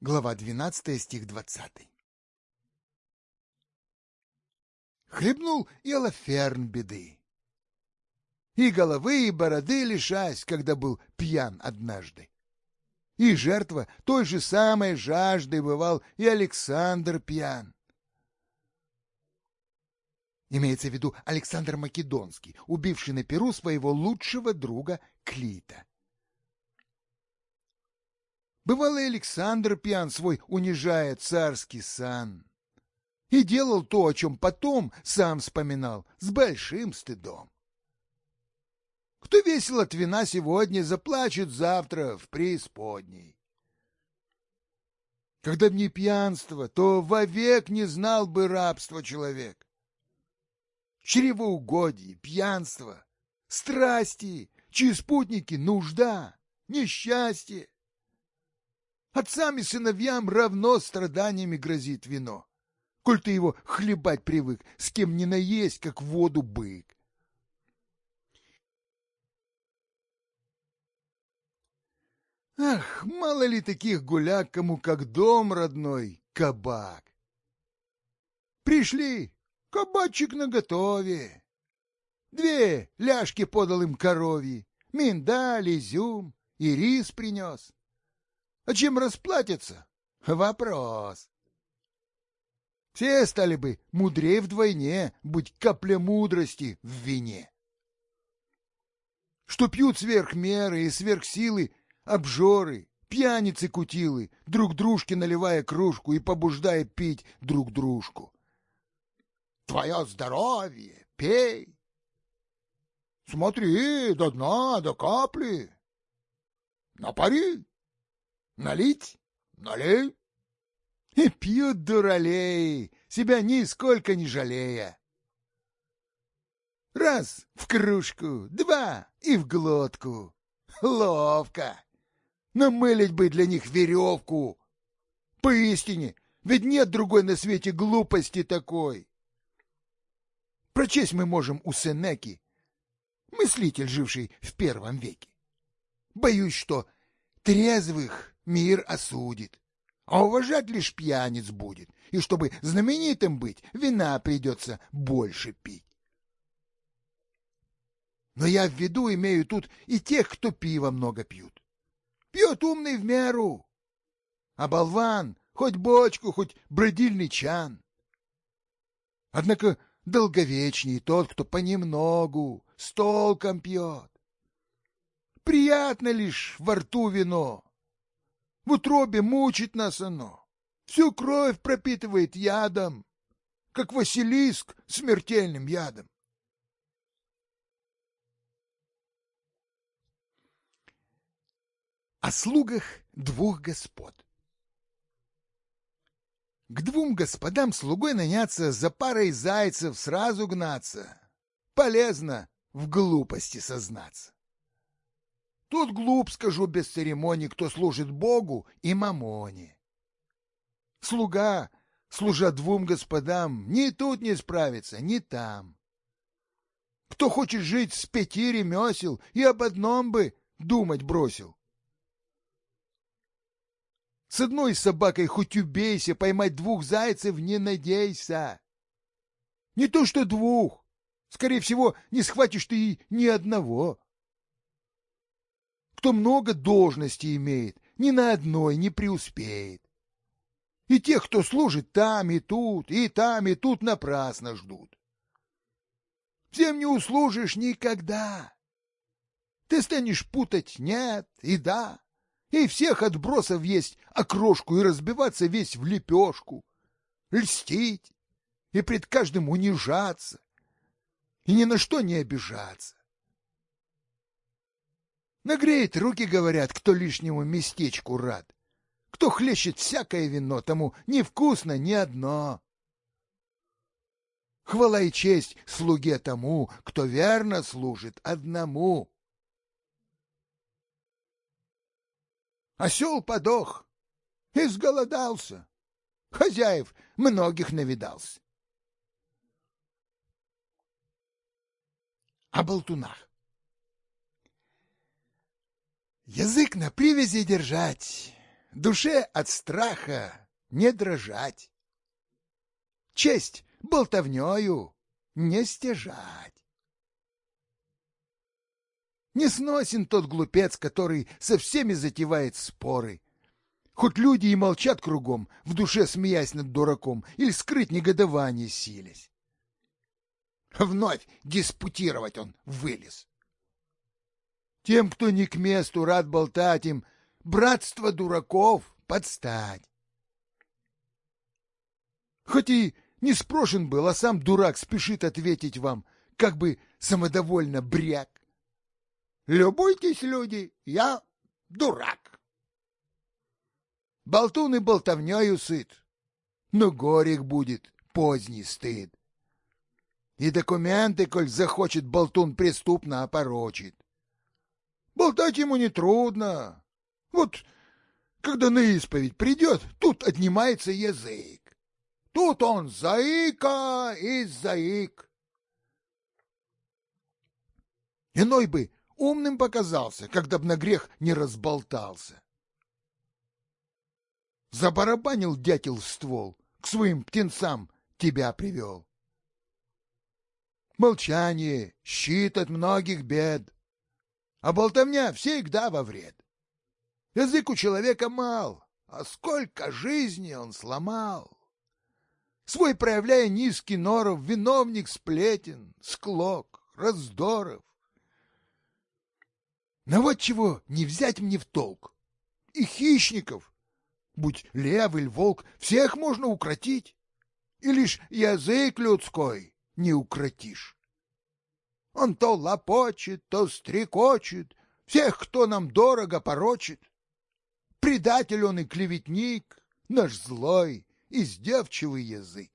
глава 12, стих 20. Хлебнул и Алаферн беды. и головы, и бороды лишась, когда был пьян однажды. И жертва той же самой жажды бывал и Александр пьян. Имеется в виду Александр Македонский, убивший на Перу своего лучшего друга Клита. Бывало, Александр пьян свой унижая царский сан. И делал то, о чем потом сам вспоминал, с большим стыдом. Кто весел от вина сегодня, заплачет завтра в преисподней. Когда б не пьянство, то вовек не знал бы рабства человек чревоугодие, пьянство, страсти, чьи спутники — нужда, несчастье. Отцам и сыновьям равно страданиями грозит вино, коль ты его хлебать привык, с кем не наесть, как воду бык. Ах, мало ли таких гуляк, кому как дом родной, кабак. Пришли, Кабачик наготове. Две ляжки подал им коровьи, миндаль, изюм и рис принес. А чем расплатятся? Вопрос. Все стали бы мудрее вдвойне, будь капля мудрости в вине. Что пьют сверх меры и сверх силы обжоры, пьяницы-кутилы, друг дружке наливая кружку и побуждая пить друг дружку твое здоровье, пей. Смотри, до дна, до капли. Напари, налить, налей. И пьют дуралей, себя нисколько не жалея. Раз в кружку, два и в глотку. Ловко. Намылить бы для них веревку. Поистине, ведь нет другой на свете глупости такой. Прочесть мы можем у Сенеки, мыслитель, живший в первом веке. Боюсь, что трезвых мир осудит, а уважать лишь пьяниц будет, и чтобы знаменитым быть, вина придется больше пить. Но я в виду имею тут и тех, кто пива много пьют. Пьет умный в меру, а болван хоть бочку, хоть бродильный чан. Однако долговечней тот, кто понемногу, с толком пьет. Приятно лишь во рту вино. В утробе мучит нас оно. Всю кровь пропитывает ядом, как Василиск смертельным ядом. О слугах двух господ к двум господам слугой наняться, за парой зайцев сразу гнаться. Полезно в глупости сознаться. Тут глуп, скажу без церемоний, кто служит Богу и мамоне. Слуга, служа двум господам, ни тут не справится, ни там. Кто хочет жить с пяти ремесел и об одном бы думать бросил. С одной собакой хоть убейся, поймать двух зайцев не надейся. Не то что двух, скорее всего, не схватишь ты и ни одного. Кто много должностей имеет, ни на одной не преуспеет. И тех, кто служит там и тут, и там и тут напрасно ждут. Всем не услужишь никогда. Ты станешь путать «нет» и «да», и всех отбросов есть окрошку и разбиваться весь в лепешку, льстить и пред каждым унижаться, и ни на что не обижаться. Нагреет руки, говорят, кто лишнему местечку рад. Кто хлещет всякое вино, тому невкусно ни одно. Хвала и честь слуге тому, кто верно служит одному. Осел подох, изголодался, хозяев многих навидался. О болтунах. Язык на привязи держать, душе от страха не дрожать. Честь болтовнёю не стяжать. Не сносен тот глупец, который со всеми затевает споры. Хоть люди и молчат кругом, в душе смеясь над дураком, или скрыть негодование силясь. Вновь диспутировать он вылез. Тем, кто не к месту рад болтать им, братство дураков подстать. Хоть и не спрошен был, а сам дурак спешит ответить вам, как бы самодовольно бряк. Любуйтесь, люди, я дурак. Болтун и болтовнёю сыт, но горек будет поздний стыд. И документы, коль захочет болтун преступно опорочит. Болтать ему нетрудно. Вот когда на исповедь придет, тут отнимается язык. Тут он заика и заик. Иной бы умным показался, когда б на грех не разболтался. Забарабанил дятел в ствол, к своим птенцам тебя привел. Молчание — щит от многих бед, а болтовня всегда во вред. Язык у человека мал, а сколько жизни он сломал свой проявляя низкий норов, виновник сплетен, склок, раздоров. Но вот чего не взять мне в толк. И хищников, будь лев или волк, всех можно укротить, и лишь язык людской не укротишь. Он то лопочет, то стрекочет, всех, кто нам дорого порочит. Предатель он и клеветник, наш злой, издевчивый язык.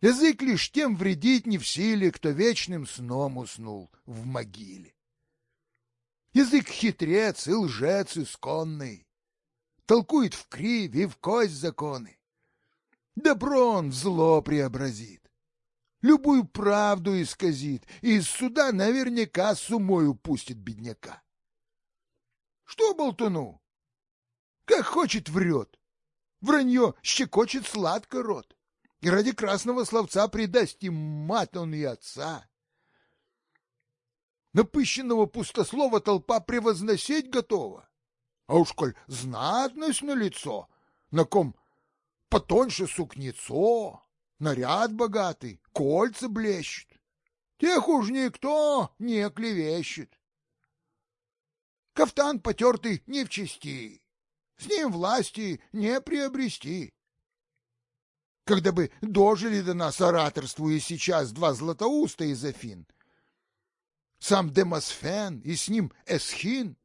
Язык лишь тем вредить не в силе, кто вечным сном уснул в могиле. Язык хитрец и лжец исконный, толкует в кривь и в кость законы. Добро он в зло преобразит, любую правду исказит, и из суда наверняка с умой упустит бедняка. Что болтуну? Как хочет врет, Вранье щекочет сладко рот, и ради красного словца предаст им мат он и отца. Напыщенного пустослова толпа превозносить готова. А уж коль знатность на лицо, на ком потоньше сукнецо, наряд богатый, кольца блещут, тех уж никто не клевещет. Кафтан потертый не в чести, с ним власти не приобрести. Когда бы дожили до нас ораторствуя сейчас два златоуста из Афин, сам Демосфен и с ним Эсхин,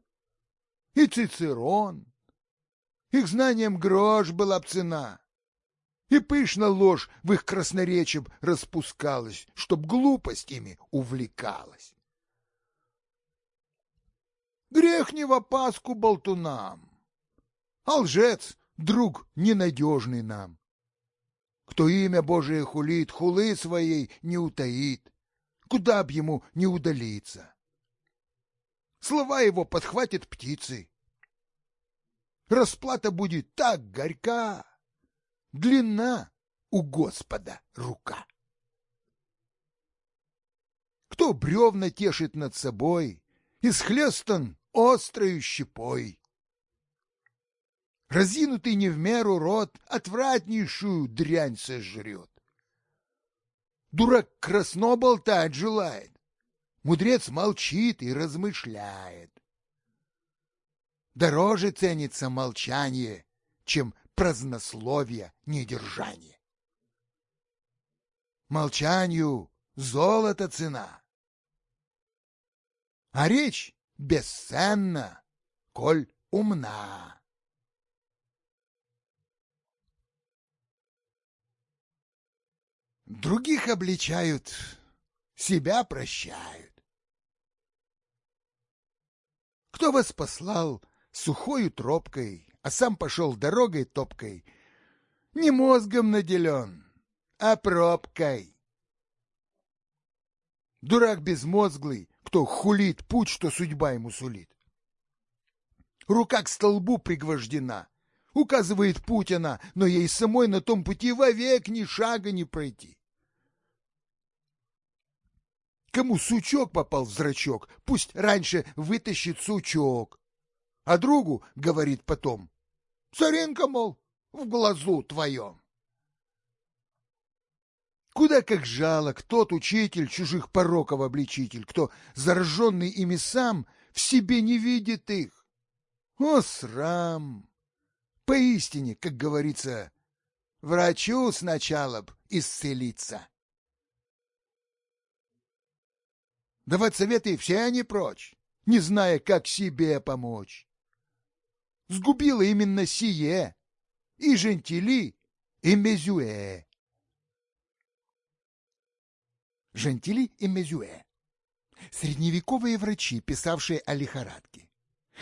и Цицерон, их знанием грош была б цена, и пышно ложь в их красноречии распускалась, чтоб глупость ими увлекалась. Грех не в опаску болтунам, а лжец — друг ненадежный нам. Кто имя Божие хулит, хулы своей не утаит, куда б ему не удалиться. Слова его подхватят птицы. Расплата будет так горька, длинна у Господа рука. Кто бревна тешит над собой, исхлестан острою щепой разинутый не в меру рот, отвратнейшую дрянь сожрет. Дурак красно болтать желает, мудрец молчит и размышляет. Дороже ценится молчание, чем празднословие недержание. Молчанию золото цена, а речь бесценна, коль умна. Других обличают, себя прощают. Кто вас послал сухою тропкой, а сам пошел дорогой топкой, не мозгом наделен, а пробкой. Дурак безмозглый, кто хулит путь, что судьба ему сулит. Рука к столбу пригвождена, указывает путь она, но ей самой на том пути вовек ни шага не пройти. Кому сучок попал в зрачок, пусть раньше вытащит сучок. А другу говорит потом, царинка, мол, в глазу твоем. Куда как жалок тот учитель чужих пороков обличитель, кто, зараженный ими сам, в себе не видит их. О, срам! Поистине, как говорится, врачу сначала б исцелиться. Давать советы все они прочь, не зная, как себе помочь. Сгубило именно сие, и Жентили, и Мезюэ. Жентили и Мезюэ. Средневековые врачи, писавшие о лихорадке.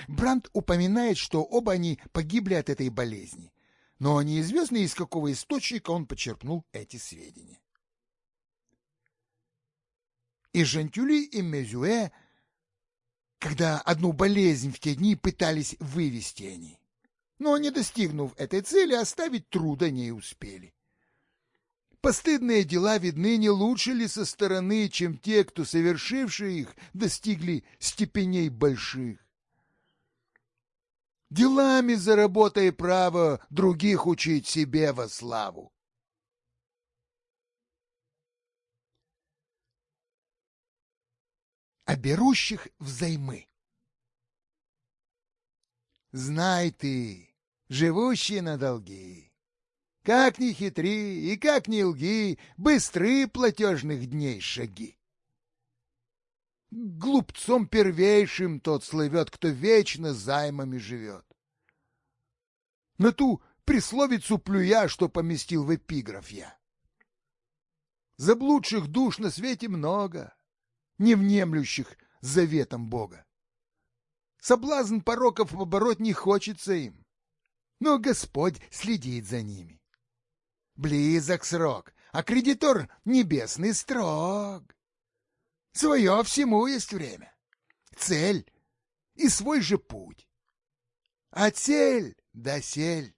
Бранд упоминает, что оба они погибли от этой болезни, но неизвестно, из какого источника он почерпнул эти сведения. И Жентюли, и Мезюэ, когда одну болезнь в те дни пытались вывести они, но, не достигнув этой цели, оставить труда не успели. Постыдные дела видны не лучше ли со стороны, чем те, кто, совершившие их, достигли степеней больших. Делами заработай право других учить себе во славу. О берущих взаймы. Знай ты, живущий на долги, как ни хитри и как ни лги, быстры платежных дней шаги. Глупцом первейшим тот слывет, кто вечно займами живет. На ту присловицу плюя, что поместил в эпиграф я. Заблудших душ на свете много, не внемлющих заветом Бога. Соблазн пороков побороть не хочется им, но Господь следит за ними. Близок срок, а кредитор небесный строг. Свое всему есть время, цель и свой же путь. А цель да сель.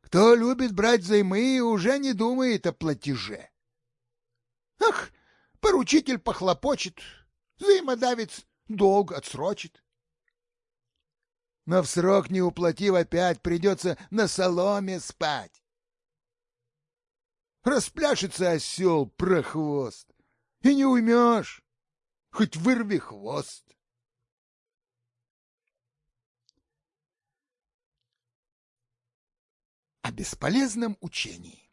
Кто любит брать взаймы, уже не думает о платеже. Ах, поручитель похлопочет, взаимодавец долг отсрочит. Но в срок не уплатив опять, придется на соломе спать. Распляшется осел прохвост и не уймешь, хоть вырви хвост. О бесполезном учении.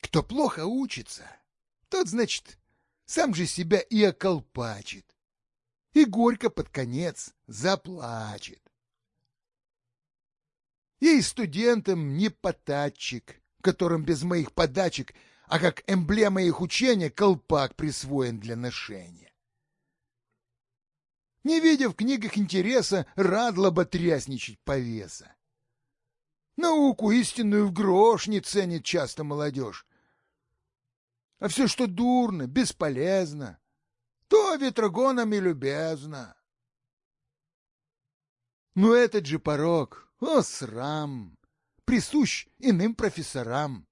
Кто плохо учится, тот, значит, сам же себя и околпачит, и горько под конец заплачет. Я и студентам не потатчик, которым без моих подачек а как эмблема их учения колпак присвоен для ношения. Не видя в книгах интереса, рад лоботрясничать повеса. Науку истинную в грош не ценит часто молодежь. А все, что дурно, бесполезно, то ветрогонами любезно. Но этот же порог, о срам, присущ иным профессорам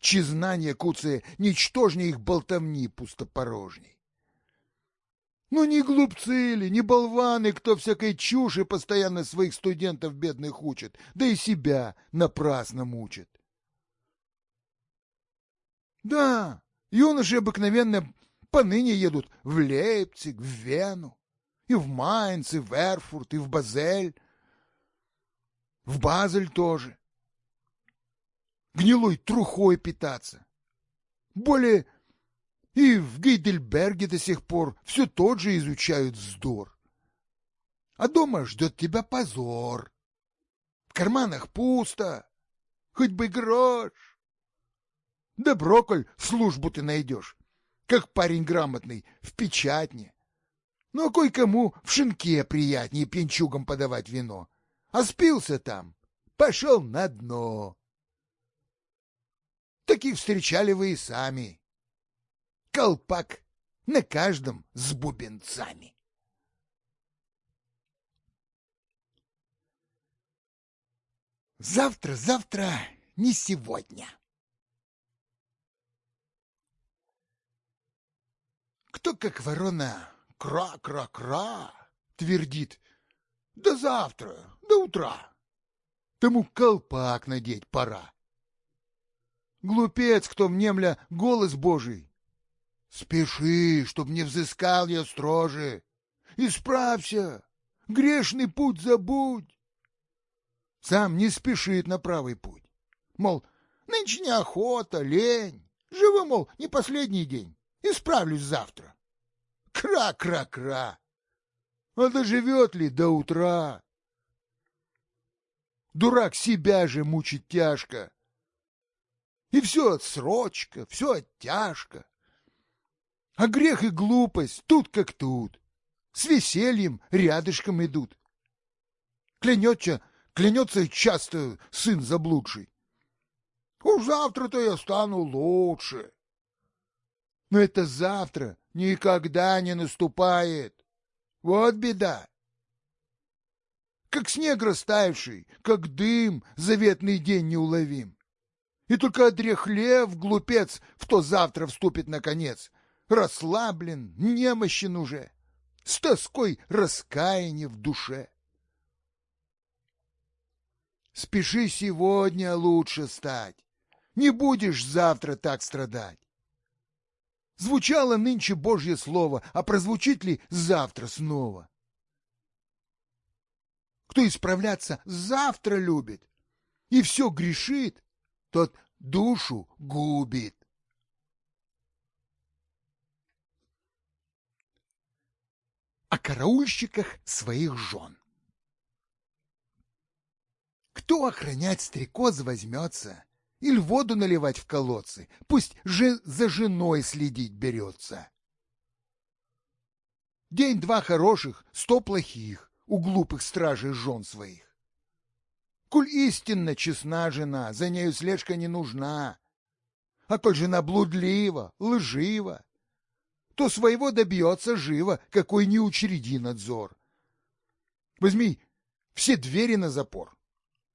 чьи знания куцы ничтожнее их болтовни пустопорожней. Ну не глупцы ли, не болваны, кто всякой чуши постоянно своих студентов бедных учит, да и себя напрасно мучит. Да, юноши обыкновенно поныне едут в Лейпциг, в Вену, и в Майнц, и в Эрфурт, и в Базель, в Базель тоже гнилой трухой питаться. Более и в Гейдельберге до сих пор все тот же изучают вздор. А дома ждет тебя позор. В карманах пусто, хоть бы грош. Да брокколь службу ты найдешь, как парень грамотный, в печатне. Ну, а кое-кому в шинке приятнее пьянчугам подавать вино. А спился там, пошел на дно. Таких встречали вы и сами. Колпак на каждом с бубенцами. Завтра, завтра, не сегодня. Кто, как ворона, кра-кра-кра, твердит, до завтра, до утра. Тому колпак надеть пора. Глупец, кто внемля голос Божий. Спеши, чтоб не взыскал я строже. Исправься, грешный путь забудь. Сам не спешит на правый путь. Мол, нынче неохота, лень. Живу, мол, не последний день. Исправлюсь завтра. Кра-кра-кра. А доживет ли до утра? Дурак себя же мучить тяжко. И все отсрочка, все оттяжка. А грех и глупость тут как тут. С весельем рядышком идут. Клянется, клянется часто сын заблудший. Уж завтра-то я стану лучше. Но это завтра никогда не наступает. Вот беда. Как снег растаявший, как дым, заветный день неуловим. И только одрехлев, глупец, в то завтра вступит наконец, расслаблен, немощен уже, с тоской раскаяния в душе. Спеши сегодня лучше стать, не будешь завтра так страдать. Звучало нынче Божье слово, а прозвучит ли завтра снова? Кто исправляться завтра любит и все грешит, тот душу губит. О караульщиках своих жен. Кто охранять стрекоз возьмется, или воду наливать в колодцы, пусть же за женой следить берется. День-два хороших, сто плохих у глупых стражей жен своих. Коль истинно честна жена, за нею слежка не нужна. А коль жена блудлива, лжива, то своего добьется живо, какой не учреди надзор. Возьми все двери на запор,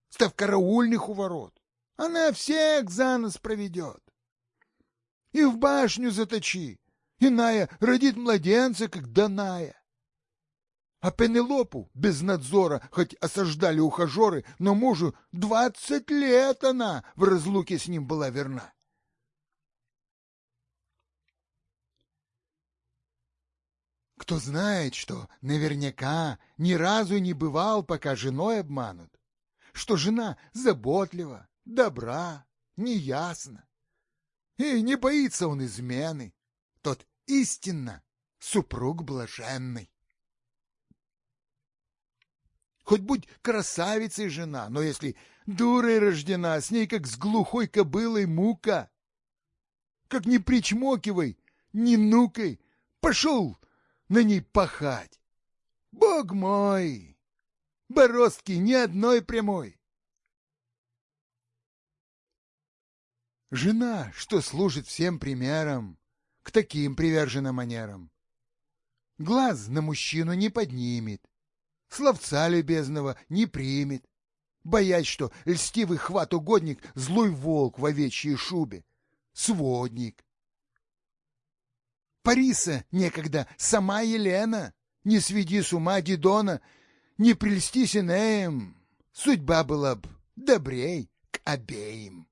став караульных у ворот. Она всех за нос проведет. И в башню заточи, иная родит младенца, как Даная. А Пенелопу без надзора, хоть осаждали ухажеры, но мужу двадцать лет она в разлуке с ним была верна. Кто знает, что наверняка ни разу не бывал, пока женой обманут, что жена заботлива, добра, неясно. И не боится он измены, тот истинно супруг блаженный. Хоть будь красавицей жена, но если дурой рождена, с ней как с глухой кобылой мука. Как не причмокивай, не нукай, пошел на ней пахать. Бог мой! Бороздки ни одной прямой. Жена, что служит всем примером, к таким привержена манерам. Глаз на мужчину не поднимет, словца любезного не примет, боясь, что льстивый хват угодник — злой волк в овечьей шубе, сводник. Париса некогда сама Елена, не сведи с ума Дидона, не прельстись Инеем, судьба была б добрей к обеим.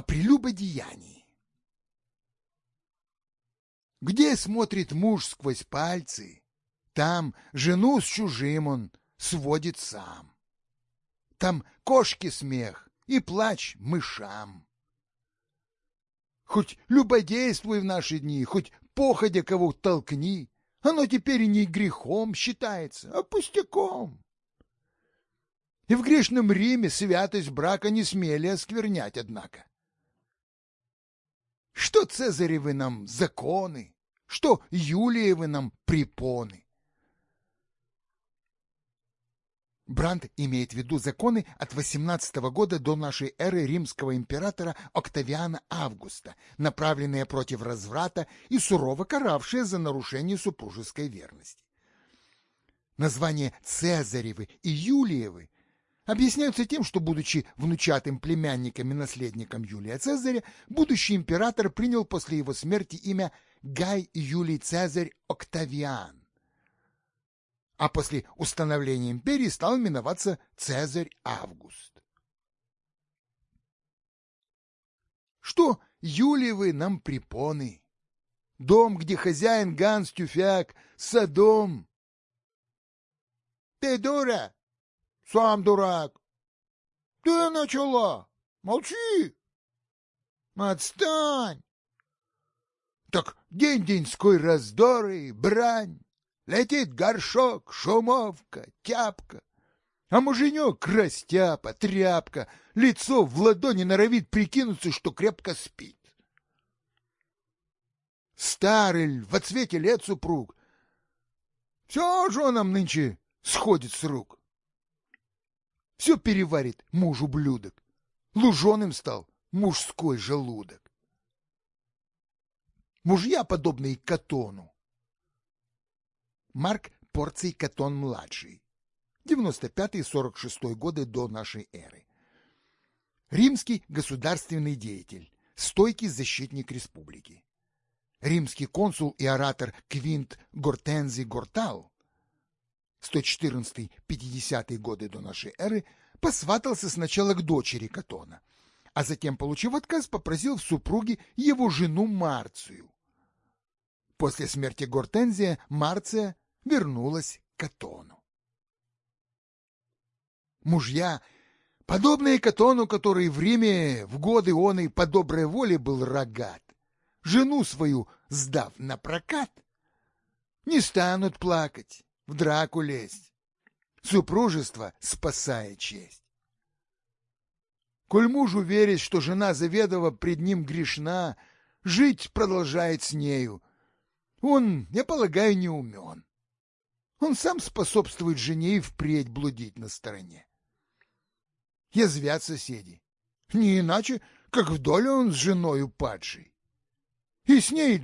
О прелюбодеянии. Где смотрит муж сквозь пальцы, там жену с чужим он сводит сам. Там кошки смех и плач мышам. Хоть любодействуй в наши дни, хоть походя кого толкни, оно теперь не грехом считается, а пустяком. И в грешном Риме святость брака не смели осквернять, однако. Что Цезаревы нам законы, что Юлиевы нам препоны. Бранд имеет в виду законы от 18 года до нашей эры римского императора Октавиана Августа, направленные против разврата и сурово каравшие за нарушение супружеской верности. Название Цезаревы и Юлиевы объясняются тем, что, будучи внучатым племянником и наследником Юлия Цезаря, будущий император принял после его смерти имя Гай Юлий Цезарь Октавиан, а после установления империи стал именоваться Цезарь Август. Что Юлиевы нам препоны? Дом, где хозяин Ганс Тюфяк, садом. Ты? Сам дурак. Ты начала. Молчи. Отстань. Так день-деньской раздоры, брань. Летит горшок, шумовка, тяпка. А муженек растяпа, тряпка, лицо в ладони норовит прикинуться, что крепко спит. Старый, в цвете лет супруг. Все женам нынче сходит с рук. Все переварит муж-ублюдок. Луженым стал мужской желудок. Мужья, подобные Катону. Марк Порций Катон-младший. 95-46 годы до нашей эры. Римский государственный деятель, стойкий защитник республики. Римский консул и оратор Квинт Гортензи Гортал 114-50 годы до нашей эры посватался сначала к дочери Катона, а затем, получив отказ, попросил в супруги его жену Марцию. После смерти Гортензия Марция вернулась к Катону. Мужья, подобные Катону, который в Риме в годы он и по доброй воле был рогат, жену свою сдав на прокат, не станут плакать, в драку лезть. Супружество спасает честь. Коль мужу верит, что жена заведомо пред ним грешна, жить продолжает с нею, он, я полагаю, не умен. Он сам способствует жене и впредь блудить на стороне. Язвят соседи. Не иначе, как в доле он с женою падший. И с ней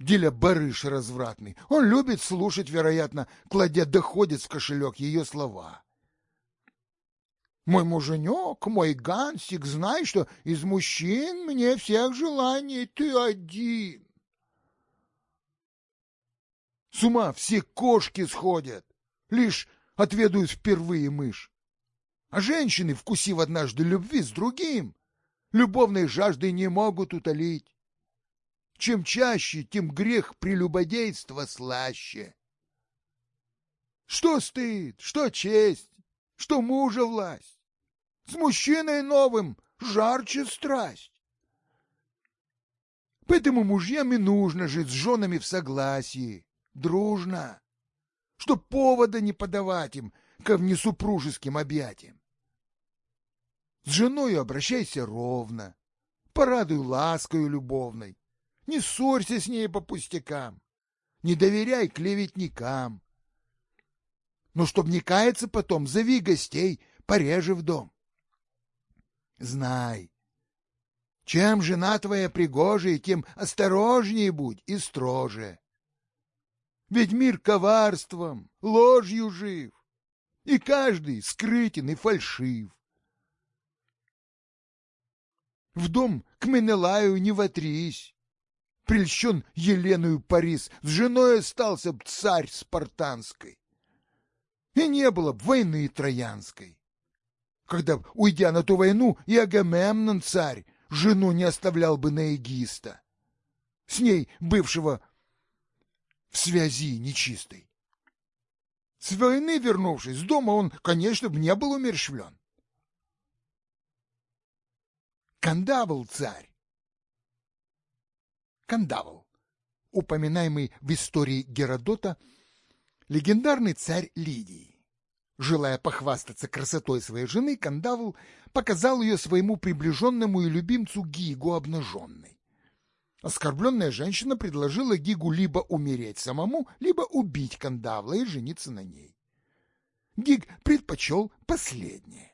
Диля барыш развратный. Он любит слушать, вероятно, кладя доходит в кошелек ее слова. Мой муженек, мой Гансик, знай, что из мужчин мне всех желаний ты один. С ума все кошки сходят, лишь отведают впервые мышь. А женщины, вкусив однажды любви с другим, любовной жаждой не могут утолить. Чем чаще, тем грех прелюбодейства слаще. Что стыд, что честь, что мужа власть? С мужчиной новым жарче страсть. Поэтому мужьям и нужно жить с женами в согласии, дружно, чтоб повода не подавать им ко внесупружеским объятиям. С женой обращайся ровно, порадуй ласкою любовной, не ссорься с ней по пустякам, не доверяй клеветникам. Но чтоб не каяться потом, зови гостей пореже в дом. Знай, чем жена твоя пригожая, тем осторожнее будь и строже. Ведь мир коварством, ложью жив, и каждый скрытен и фальшив. В дом к Менелаю не вотрись, прельщен Еленою Парис, с женой остался б царь спартанской. И не было б войны троянской. Когда, б, уйдя на ту войну, и Агамемнон царь жену не оставлял бы на Эгиста, с ней бывшего в связи нечистой. С войны вернувшись с дома, он, конечно, бы не был умерщвлен. Кандавл царь Кандавл, упоминаемый в истории Геродота, легендарный царь Лидии. Желая похвастаться красотой своей жены, Кандавл показал ее своему приближенному и любимцу Гигу обнаженной. Оскорбленная женщина предложила Гигу либо умереть самому, либо убить Кандавла и жениться на ней. Гиг предпочел последнее.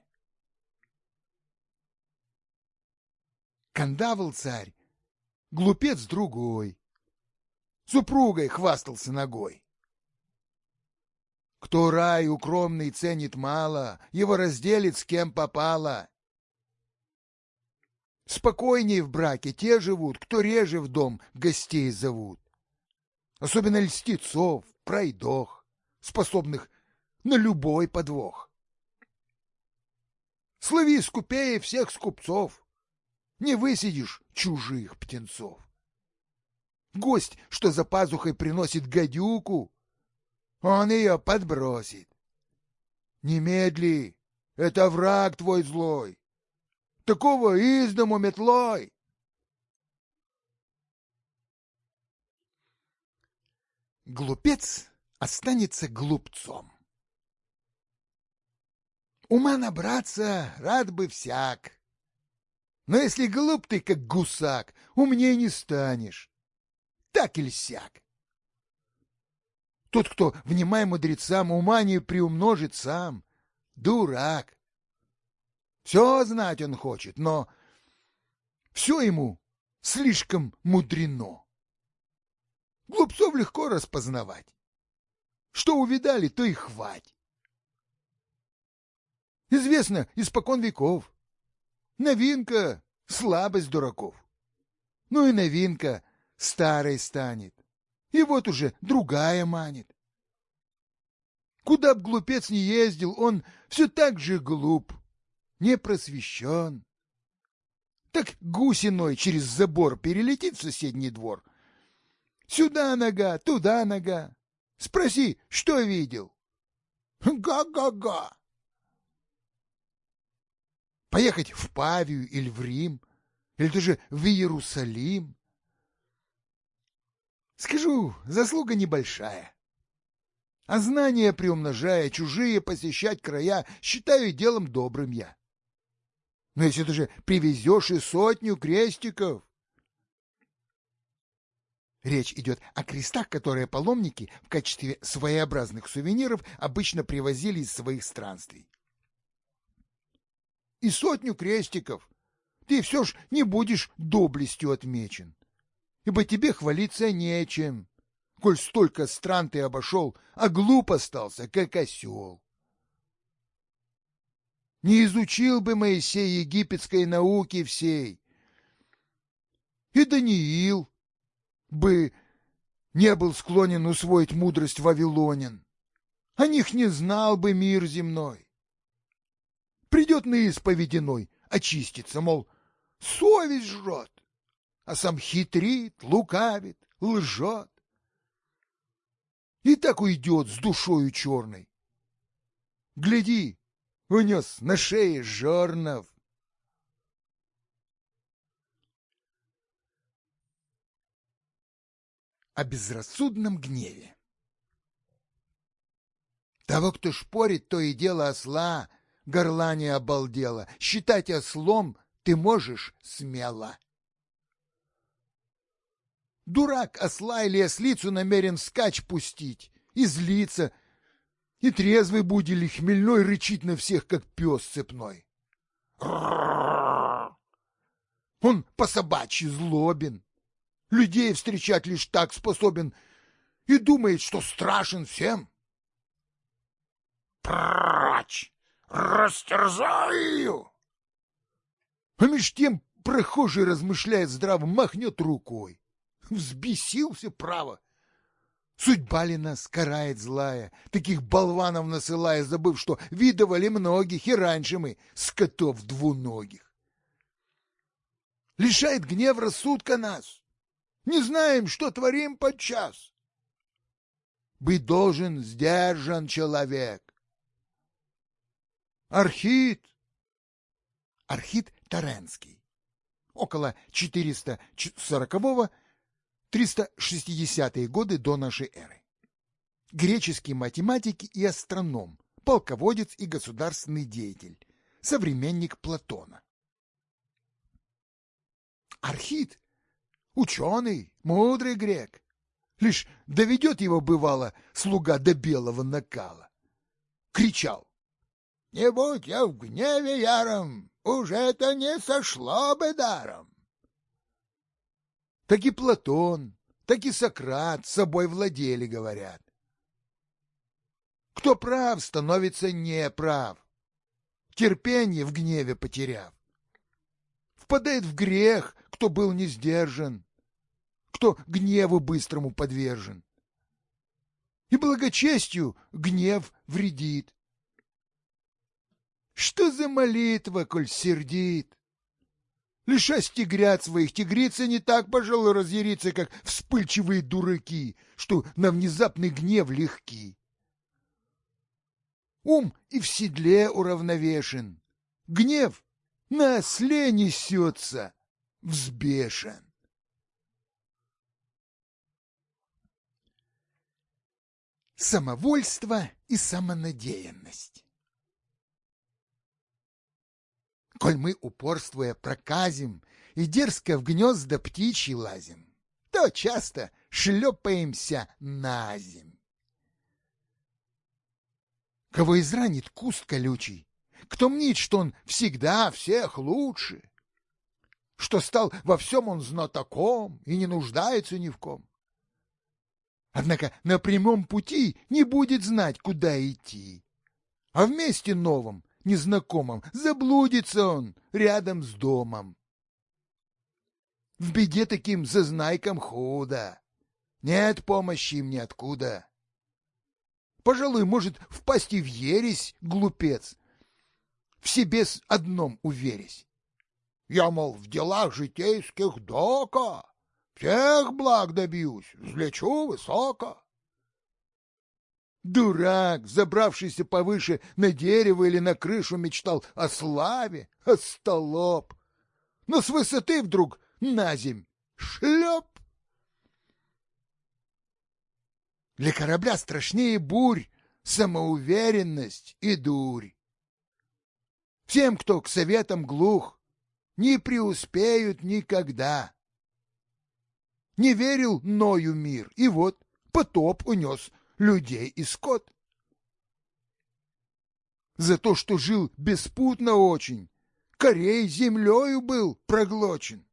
Кандавл царь глупец другой. Супругой хвастался ногой. Кто рай укромный ценит мало, его разделит с кем попало. Спокойнее в браке те живут, кто реже в дом гостей зовут. Особенно льстецов, пройдох, способных на любой подвох. Слыви скупее всех скупцов, не высидишь чужих птенцов. Гость, что за пазухой приносит гадюку, он ее подбросит. Немедли, это враг твой злой. Такого из дому метлой. Глупец останется глупцом. Ума набраться рад бы всяк. Но если глуп ты, как гусак, умнее не станешь. Так или сяк. Тот, кто, внимай мудрецам, ума не приумножит сам, дурак. Все знать он хочет, но все ему слишком мудрено. Глупцов легко распознавать. Что увидали, то и хвать. Известно испокон веков. Новинка — слабость дураков. Ну и новинка старой станет. И вот уже другая манит. Куда б глупец не ездил, он все так же глуп, не просвещен. Так гусиной через забор перелетит в соседний двор. Сюда нога, туда нога. Спроси, что видел? Га-га-га поехать в Павию или в Рим, или даже в Иерусалим. Скажу, заслуга небольшая. А знания приумножая, чужие посещать края, считаю делом добрым я. Но если ты же привезешь и сотню крестиков... Речь идет о крестах, которые паломники в качестве своеобразных сувениров обычно привозили из своих странствий и сотню крестиков, ты все ж не будешь доблестью отмечен, ибо тебе хвалиться нечем, коль столько стран ты обошел, а глуп остался, как осел. Не изучил бы Моисей египетской науки всей, и Даниил бы не был склонен усвоить мудрость вавилонин, о них не знал бы мир земной придет на исповединой очиститься, мол, совесть жжет, а сам хитрит, лукавит, лжет. И так уйдет с душою черной. Гляди, унес на шее жернов. О безрассудном гневе. Того, кто шпорит, то и дело осла, горлане обалдела. Считать ослом ты можешь смело. Дурак осла или ослицу намерен скач пустить и злиться, и трезвый будили хмельной рычить на всех, как пес цепной. Он по собачьи злобен, людей встречать лишь так способен и думает, что страшен всем. Прочь! Растерзаю. А меж тем прохожий, размышляет здраво, махнет рукой. Взбесился право. Судьба ли нас карает злая, таких болванов насылая, забыв, что видывали многих, и раньше мы, скотов двуногих. Лишает гнев рассудка нас. Не знаем, что творим подчас. Быть должен сдержан человек, Архит! Архит Таренский. Около 440-360 годы до нашей эры. Греческий математик и астроном, полководец и государственный деятель, современник Платона. Архит — ученый, мудрый грек. Лишь доведет его, бывало, слуга до белого накала. Кричал не будь я в гневе яром, уж это не сошло бы даром. Так и Платон, так и Сократ собой владели, говорят. Кто прав, становится неправ. Терпение в гневе потеряв. Впадает в грех, кто был не сдержан, кто гневу быстрому подвержен. И благочестию гнев вредит. Что за молитва, коль сердит? Лишась тигрят своих, тигрица не так, пожалуй, разъярится, как вспыльчивые дураки, что на внезапный гнев легки. Ум и в седле уравновешен, гнев на осле несется, взбешен. Самовольство и самонадеянность Коль мы, упорствуя, проказим и дерзко в гнезда птичьи лазим, то часто шлепаемся на земь. Кого изранит куст колючий, кто мнит, что он всегда всех лучше, что стал во всем он знатоком и не нуждается ни в ком. Однако на прямом пути не будет знать, куда идти, а в месте новом незнакомом, заблудится он рядом с домом. В беде таким зазнайкам худо, нет помощи им ниоткуда. Пожалуй, может впасть и в ересь, глупец, в себе с одном уверясь. Я, мол, в делах житейских дока, всех благ добьюсь, взлечу высоко. Дурак, забравшийся повыше на дерево или на крышу, мечтал о славе, остолоп. Но с высоты вдруг на земь шлеп. Для корабля страшнее бурь, самоуверенность и дурь. Всем, кто к советам глух, не преуспеют никогда. Не верил Ною мир, и вот потоп унес людей и скот. За то, что жил беспутно очень, Корей землею был проглочен.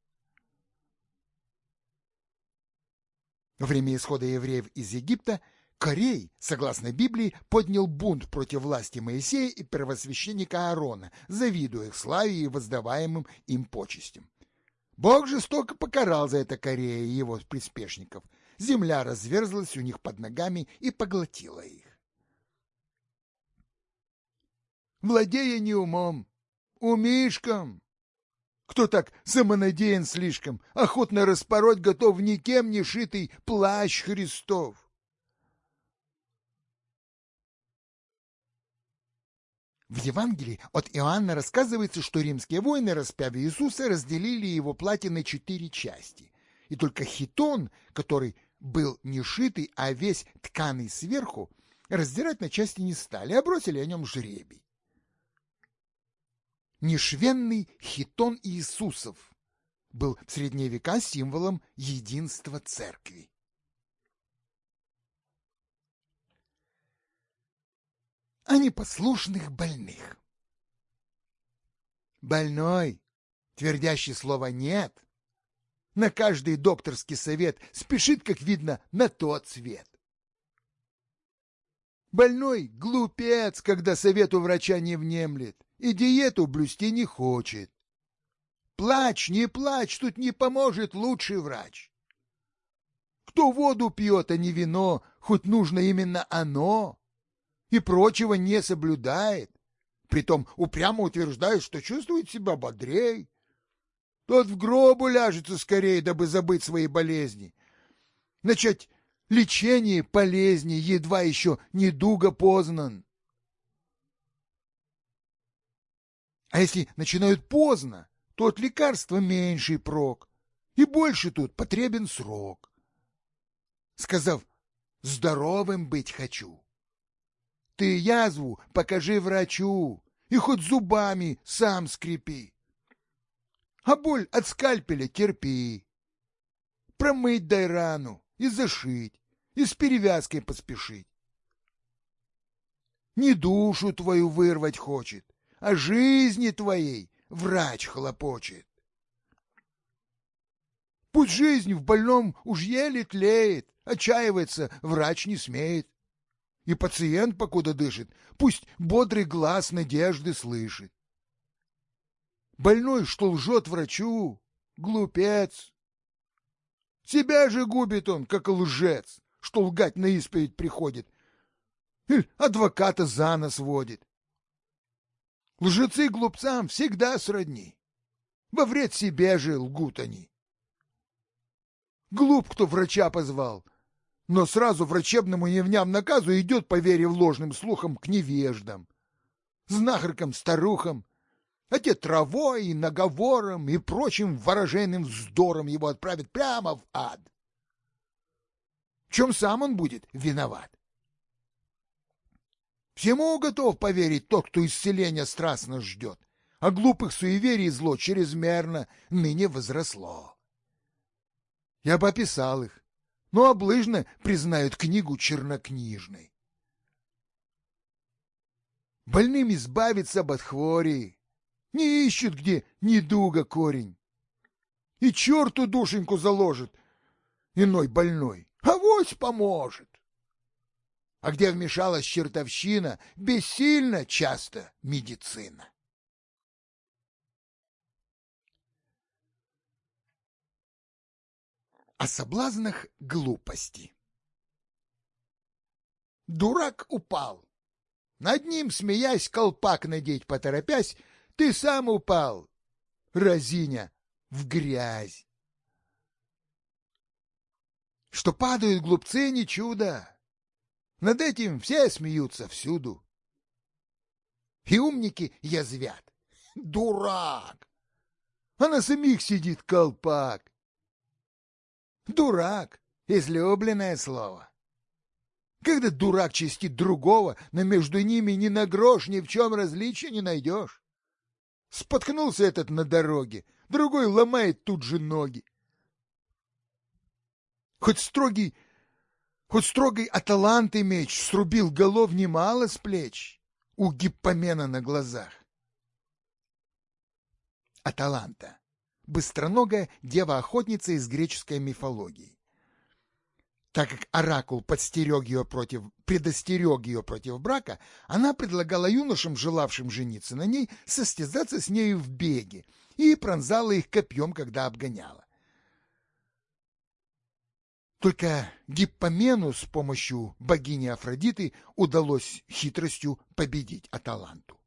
Во время исхода евреев из Египта Корей, согласно Библии, поднял бунт против власти Моисея и первосвященника Аарона, завидуя их славе и воздаваемым им почестям. Бог жестоко покарал за это Корея и его приспешников – земля разверзлась у них под ногами и поглотила их. Владея не умом, умишком, кто так самонадеян слишком, охотно распороть готов никем не шитый плащ Христов. В Евангелии от Иоанна рассказывается, что римские воины, распяв Иисуса, разделили его платье на четыре части. И только хитон, который был не шитый, а весь тканый сверху, раздирать на части не стали, а бросили о нем жребий. Нешвенный хитон Иисусов был в средние века символом единства церкви. О непослушных больных. Больной, твердящий слово «нет», на каждый докторский совет спешит, как видно, на тот свет. Больной глупец, когда совету врача не внемлет и диету блюсти не хочет. Плачь, не плачь, тут не поможет лучший врач. Кто воду пьет, а не вино, хоть нужно именно оно, и прочего не соблюдает, притом упрямо утверждает, что чувствует себя бодрей, тот в гробу ляжется скорее, дабы забыть свои болезни. Начать лечение полезнее, едва еще недуго познан. А если начинают поздно, то от лекарства меньший прок, и больше тут потребен срок. Сказав «здоровым быть хочу», ты язву покажи врачу и хоть зубами сам скрипи а боль от скальпеля терпи. Промыть дай рану и зашить, и с перевязкой поспешить. Не душу твою вырвать хочет, а жизни твоей врач хлопочет. Пусть жизнь в больном уж еле тлеет, отчаивается врач не смеет. И пациент, покуда дышит, пусть бодрый глаз надежды слышит. Больной, что лжет врачу, глупец. Себя же губит он, как лжец, что лгать на исповедь приходит. Или адвоката за нос водит. Лжецы глупцам всегда сродни. Во вред себе же лгут они. Глуп, кто врача позвал, но сразу врачебному невням наказу идет, поверив ложным слухам, к невеждам, знахаркам, старухам, а те травой и наговором и прочим ворожейным вздором его отправят прямо в ад. В чем сам он будет виноват? Всему готов поверить тот, кто исцеления страстно ждет, а глупых суеверий зло чрезмерно ныне возросло. Я бы описал их, но облыжно признают книгу чернокнижной. Больным избавиться от хвори, не ищут, где недуга корень. И черту душеньку заложит иной больной, а вось поможет. А где вмешалась чертовщина, бессильна часто медицина. О соблазнах глупости. Дурак упал. Над ним, смеясь, колпак надеть поторопясь, ты сам упал, разиня, в грязь. Что падают глупцы, не чудо. Над этим все смеются всюду. И умники язвят. Дурак! А на самих сидит колпак. Дурак — излюбленное слово. Когда дурак чистит другого, но между ними ни на грош ни в чем различия не найдешь. Споткнулся этот на дороге, другой ломает тут же ноги. Хоть строгий, хоть строгий аталанты меч срубил голов немало с плеч у гиппомена на глазах. Аталанта — быстроногая дева-охотница из греческой мифологии так как оракул подстерег ее против, предостерег ее против брака, она предлагала юношам, желавшим жениться на ней, состязаться с нею в беге и пронзала их копьем, когда обгоняла. Только Гиппомену с помощью богини Афродиты удалось хитростью победить Аталанту.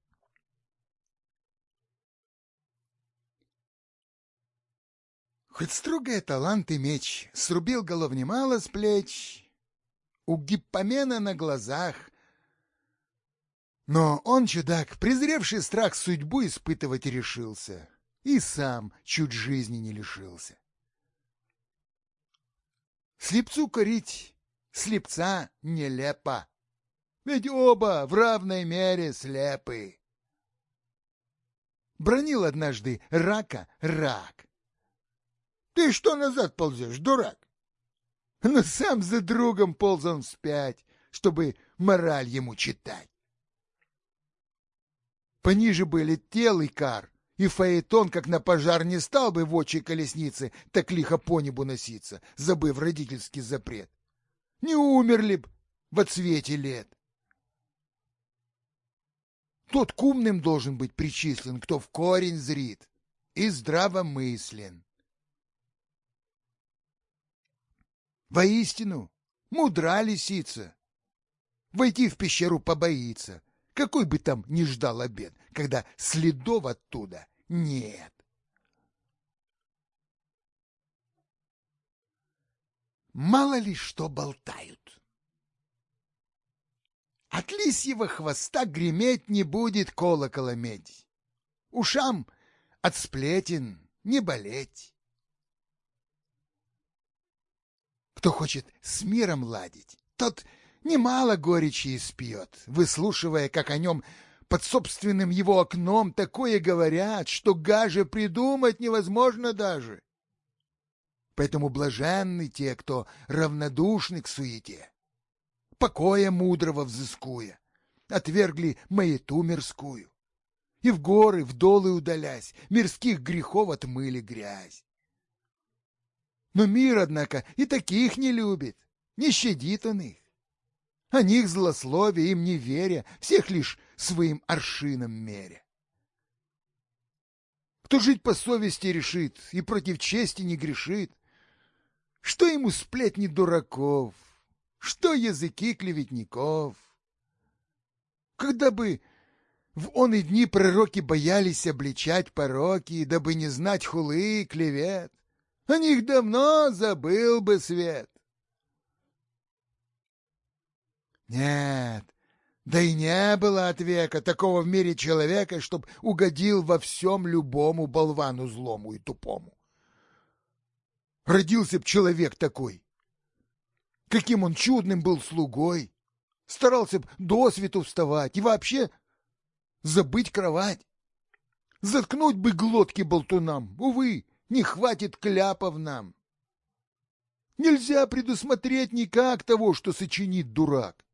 Хоть строгая талант и меч срубил голов немало с плеч, у Гиппомена на глазах. Но он, чудак, презревший страх судьбу испытывать решился, и сам чуть жизни не лишился. Слепцу корить слепца нелепо, ведь оба в равной мере слепы. Бронил однажды рака рак, ты что назад ползешь, дурак? Но сам за другом ползал вспять, чтобы мораль ему читать. Пониже бы летел Икар, и Фаэтон, как на пожар, не стал бы в очи колесницы так лихо по небу носиться, забыв родительский запрет. Не умерли б в отсвете лет. Тот к умным должен быть причислен, кто в корень зрит и здравомыслен. Воистину, мудра лисица. Войти в пещеру побоится, какой бы там ни ждал обед, когда следов оттуда нет. Мало ли что болтают. От лисьего хвоста греметь не будет колокола медь. Ушам от сплетен не болеть. Кто хочет с миром ладить, тот немало горечи испьет, выслушивая, как о нем под собственным его окном такое говорят, что гаже придумать невозможно даже. Поэтому блаженны те, кто равнодушны к суете, покоя мудрого взыскуя, отвергли маяту мирскую, и в горы, в долы удалясь, мирских грехов отмыли грязь. Но мир, однако, и таких не любит, не щадит он их. О них злословие им не веря, всех лишь своим аршином меря. Кто жить по совести решит и против чести не грешит, что ему сплетни дураков, что языки клеветников? Когда бы в он и дни пророки боялись обличать пороки, дабы не знать хулы и клевет. О них давно забыл бы свет. Нет, да и не было от века такого в мире человека, чтоб угодил во всем любому болвану злому и тупому. Родился б человек такой. Каким он чудным был слугой. Старался б до свету вставать и вообще забыть кровать. Заткнуть бы глотки болтунам, увы, не хватит кляпов нам. Нельзя предусмотреть никак того, что сочинит дурак.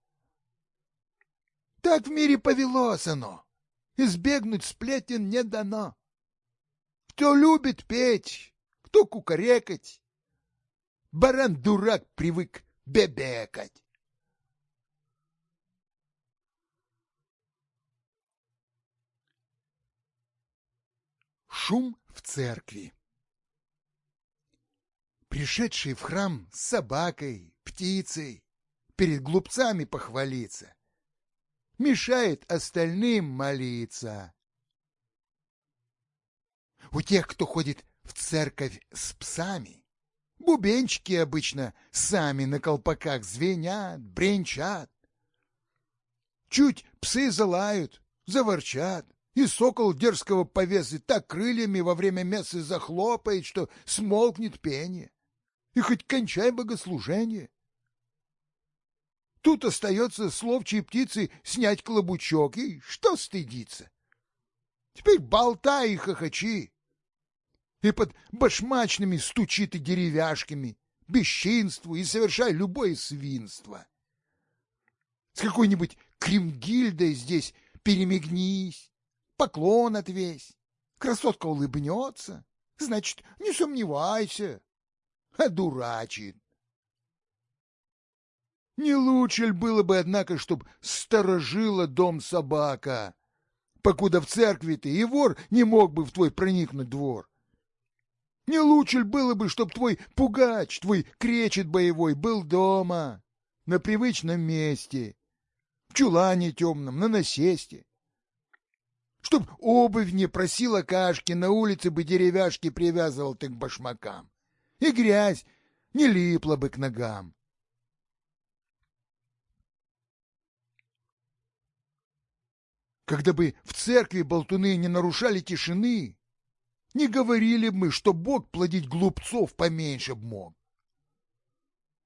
Так в мире повелось оно, избегнуть сплетен не дано. Кто любит петь, кто кукарекать, баран-дурак привык бебекать. Шум в церкви. Пришедший в храм с собакой, птицей, перед глупцами похвалиться, мешает остальным молиться. У тех, кто ходит в церковь с псами, бубенчики обычно сами на колпаках звенят, бренчат. Чуть псы залают, заворчат, и сокол дерзкого повесы так крыльями во время мессы захлопает, что смолкнет пение. И хоть кончай богослужение. Тут остается с ловчей птицы снять клобучок, и что стыдиться? Теперь болтай и хохочи. И под башмачными стучи ты деревяшками, бесчинству и совершай любое свинство. С какой-нибудь Кримгильдой здесь перемигнись, поклон отвесь. Красотка улыбнется, значит, не сомневайся. А дурачит. Не лучше ли было бы, однако, чтоб сторожила дом собака, покуда в церкви ты и вор не мог бы в твой проникнуть двор? Не лучше ли было бы, чтоб твой пугач, твой кречет боевой был дома, на привычном месте, в чулане темном, на насесте? чтоб обувь не просила кашки, на улице бы деревяшки привязывал ты к башмакам, и грязь не липла бы к ногам. Когда бы в церкви болтуны не нарушали тишины, не говорили бы мы, что Бог плодить глупцов поменьше б мог.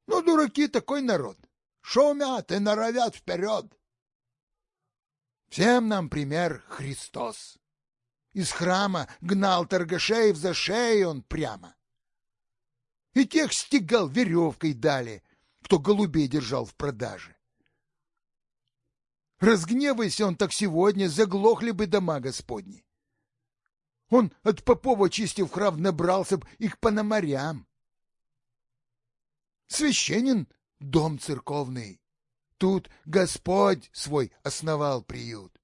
Ну, дураки такой народ, шумят и норовят вперед. Всем нам пример Христос. Из храма гнал торгашеев за шею он прямо. И тех стегал веревкой дали, кто голубей держал в продаже. Разгневайся он так сегодня, заглохли бы дома господни. Он от попов, очистив храм, набрался б их по наморям. Священен дом церковный, Тут Господь свой основал приют.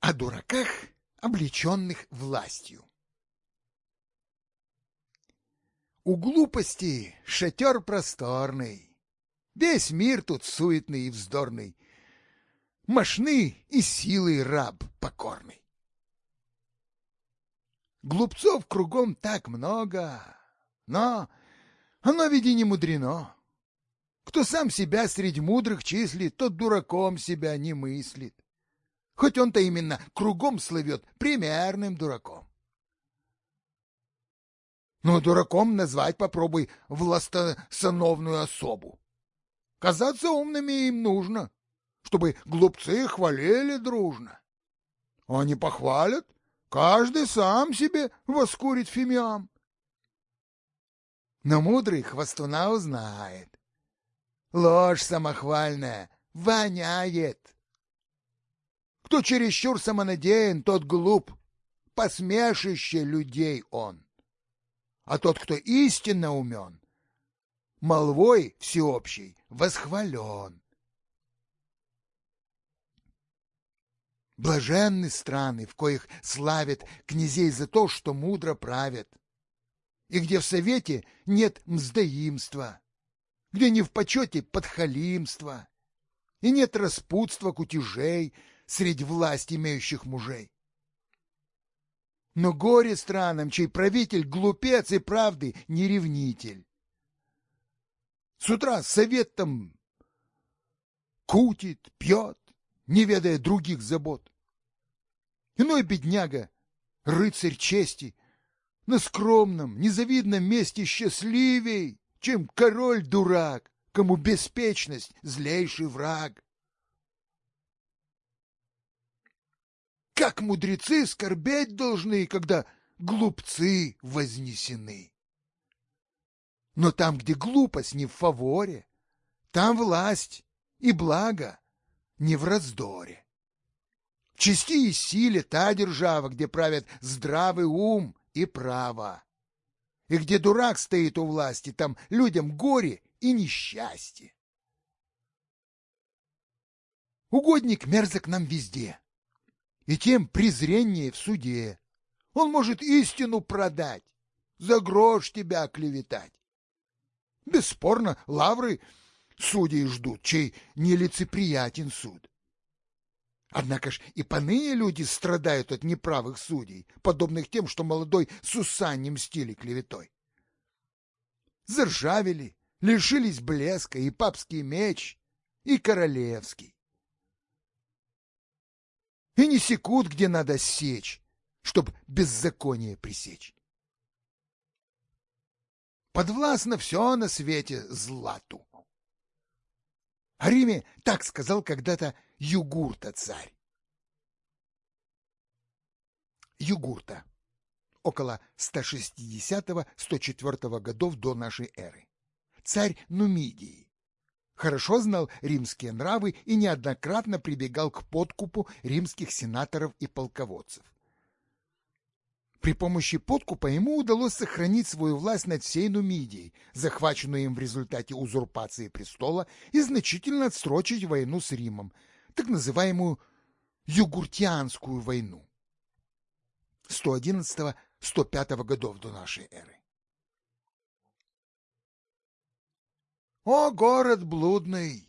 О дураках, облеченных властью. У глупости шатер просторный, Весь мир тут суетный и вздорный, Мошны и силы раб покорный. Глупцов кругом так много, но оно ведь и не мудрено. Кто сам себя среди мудрых числит, тот дураком себя не мыслит. Хоть он-то именно кругом слывет примерным дураком. Но дураком назвать попробуй властосановную особу. Казаться умными им нужно, чтобы глупцы хвалили дружно. Они похвалят, каждый сам себе воскурит фимиам но мудрый хвостуна узнает. Ложь самохвальная воняет. Кто чересчур самонадеян, тот глуп, посмешище людей он. А тот, кто истинно умен, молвой всеобщей восхвален. Блаженны страны, в коих славят князей за то, что мудро правят, и где в совете нет мздоимства, где не в почете подхалимства, и нет распутства кутежей среди власть имеющих мужей. Но горе странам, чей правитель глупец и правды не ревнитель. С утра совет там кутит, пьет, не ведая других забот. Иной бедняга, рыцарь чести, на скромном, незавидном месте счастливей, чем король-дурак, кому беспечность — злейший враг. Как мудрецы скорбеть должны, когда глупцы вознесены. Но там, где глупость не в фаворе, там власть и благо не в раздоре. Чести и силе та держава, где правят здравый ум и право. И где дурак стоит у власти, там людям горе и несчастье. Угодник мерзок нам везде, и тем презрение в суде. Он может истину продать, за грош тебя клеветать. Бесспорно, лавры судей ждут, чей нелицеприятен суд. Однако ж и поныне люди страдают от неправых судей, подобных тем, что молодой Сусанне мстили клеветой. Заржавели, лишились блеска и папский меч, и королевский. И не секут, где надо сечь, чтоб беззаконие пресечь. Подвластно все на свете злату. О Риме так сказал когда-то Югурта царь. Югурта. Около 160-104 годов до нашей эры. Царь Нумидии. Хорошо знал римские нравы и неоднократно прибегал к подкупу римских сенаторов и полководцев. При помощи подкупа ему удалось сохранить свою власть над всей Нумидией, захваченную им в результате узурпации престола, и значительно отсрочить войну с Римом, так называемую Югуртианскую войну 111-105 годов до нашей эры. О, город блудный!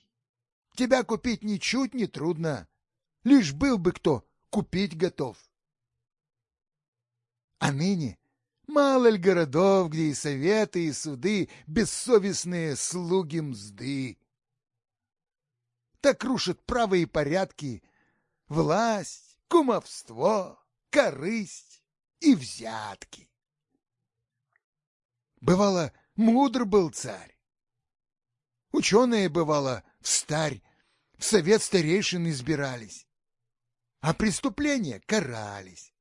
Тебя купить ничуть не трудно, лишь был бы кто купить готов. А ныне мало ли городов, где и советы, и суды, бессовестные слуги мзды. Так рушат правые порядки, власть, кумовство, корысть и взятки. Бывало, мудр был царь. Ученые, бывало, в старь, в совет старейшин избирались, а преступления карались.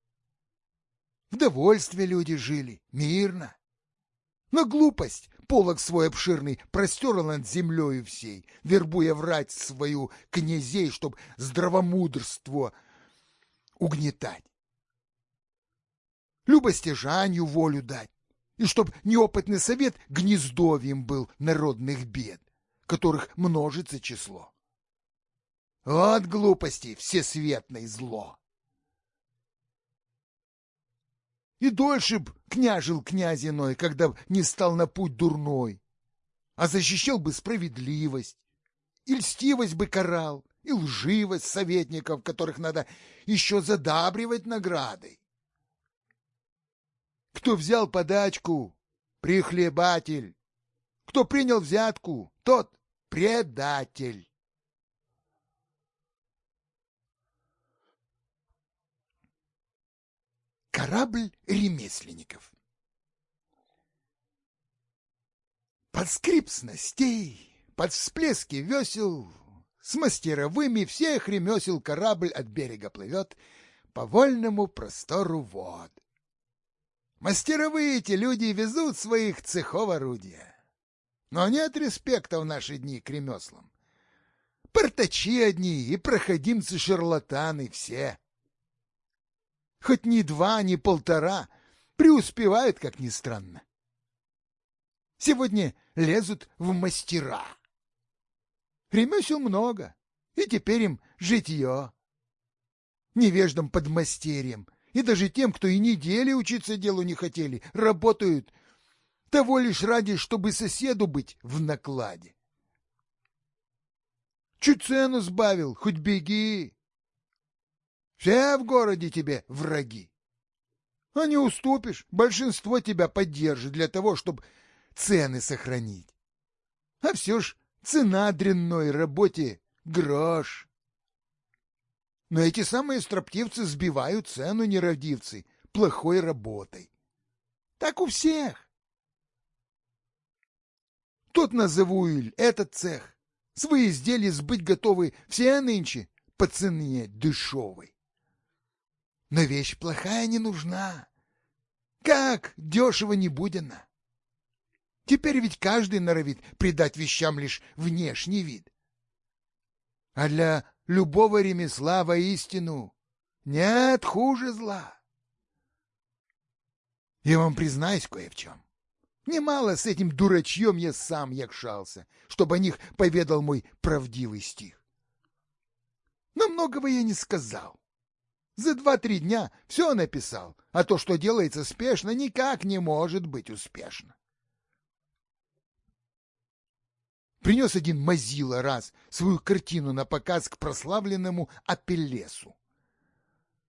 В довольстве люди жили, мирно. Но глупость полог свой обширный простерла над землею всей, вербуя врать свою князей, чтоб здравомудрство угнетать. Любостяжанию волю дать, и чтоб неопытный совет гнездовьем был народных бед, которых множится число. От глупости всесветное зло. И дольше б княжил князь иной, когда б не стал на путь дурной, а защищал бы справедливость, и льстивость бы карал, и лживость советников, которых надо еще задабривать наградой. Кто взял подачку, прихлебатель, кто принял взятку, тот предатель. Корабль ремесленников. Под скрип снастей, под всплески весел, с мастеровыми всех ремесел корабль от берега плывет по вольному простору вод. Мастеровые эти люди везут своих цехов орудия. Но нет респекта в наши дни к ремеслам. Портачи одни и проходимцы-шарлатаны все хоть не два, не полтора, преуспевает, как ни странно. Сегодня лезут в мастера. Ремесел много, и теперь им житье. Невеждам подмастерьям, и даже тем, кто и недели учиться делу не хотели, работают того лишь ради, чтобы соседу быть в накладе. Чуть цену сбавил, хоть беги. Все в городе тебе враги. А не уступишь, большинство тебя поддержит для того, чтобы цены сохранить. А все ж цена дрянной работе — грош. Но эти самые строптивцы сбивают цену нерадивцы плохой работой. Так у всех. Тот иль этот цех. Свои изделия сбыть готовы все нынче по цене дешевой. Но вещь плохая не нужна. Как дешево не будет она. Теперь ведь каждый норовит придать вещам лишь внешний вид. А для любого ремесла воистину нет хуже зла. Я вам признаюсь кое в чем. Немало с этим дурачьем я сам якшался, чтобы о них поведал мой правдивый стих. Но многого я не сказал. За два-три дня все написал, а то, что делается спешно, никак не может быть успешно. Принес один мазила раз свою картину на показ к прославленному Апеллесу.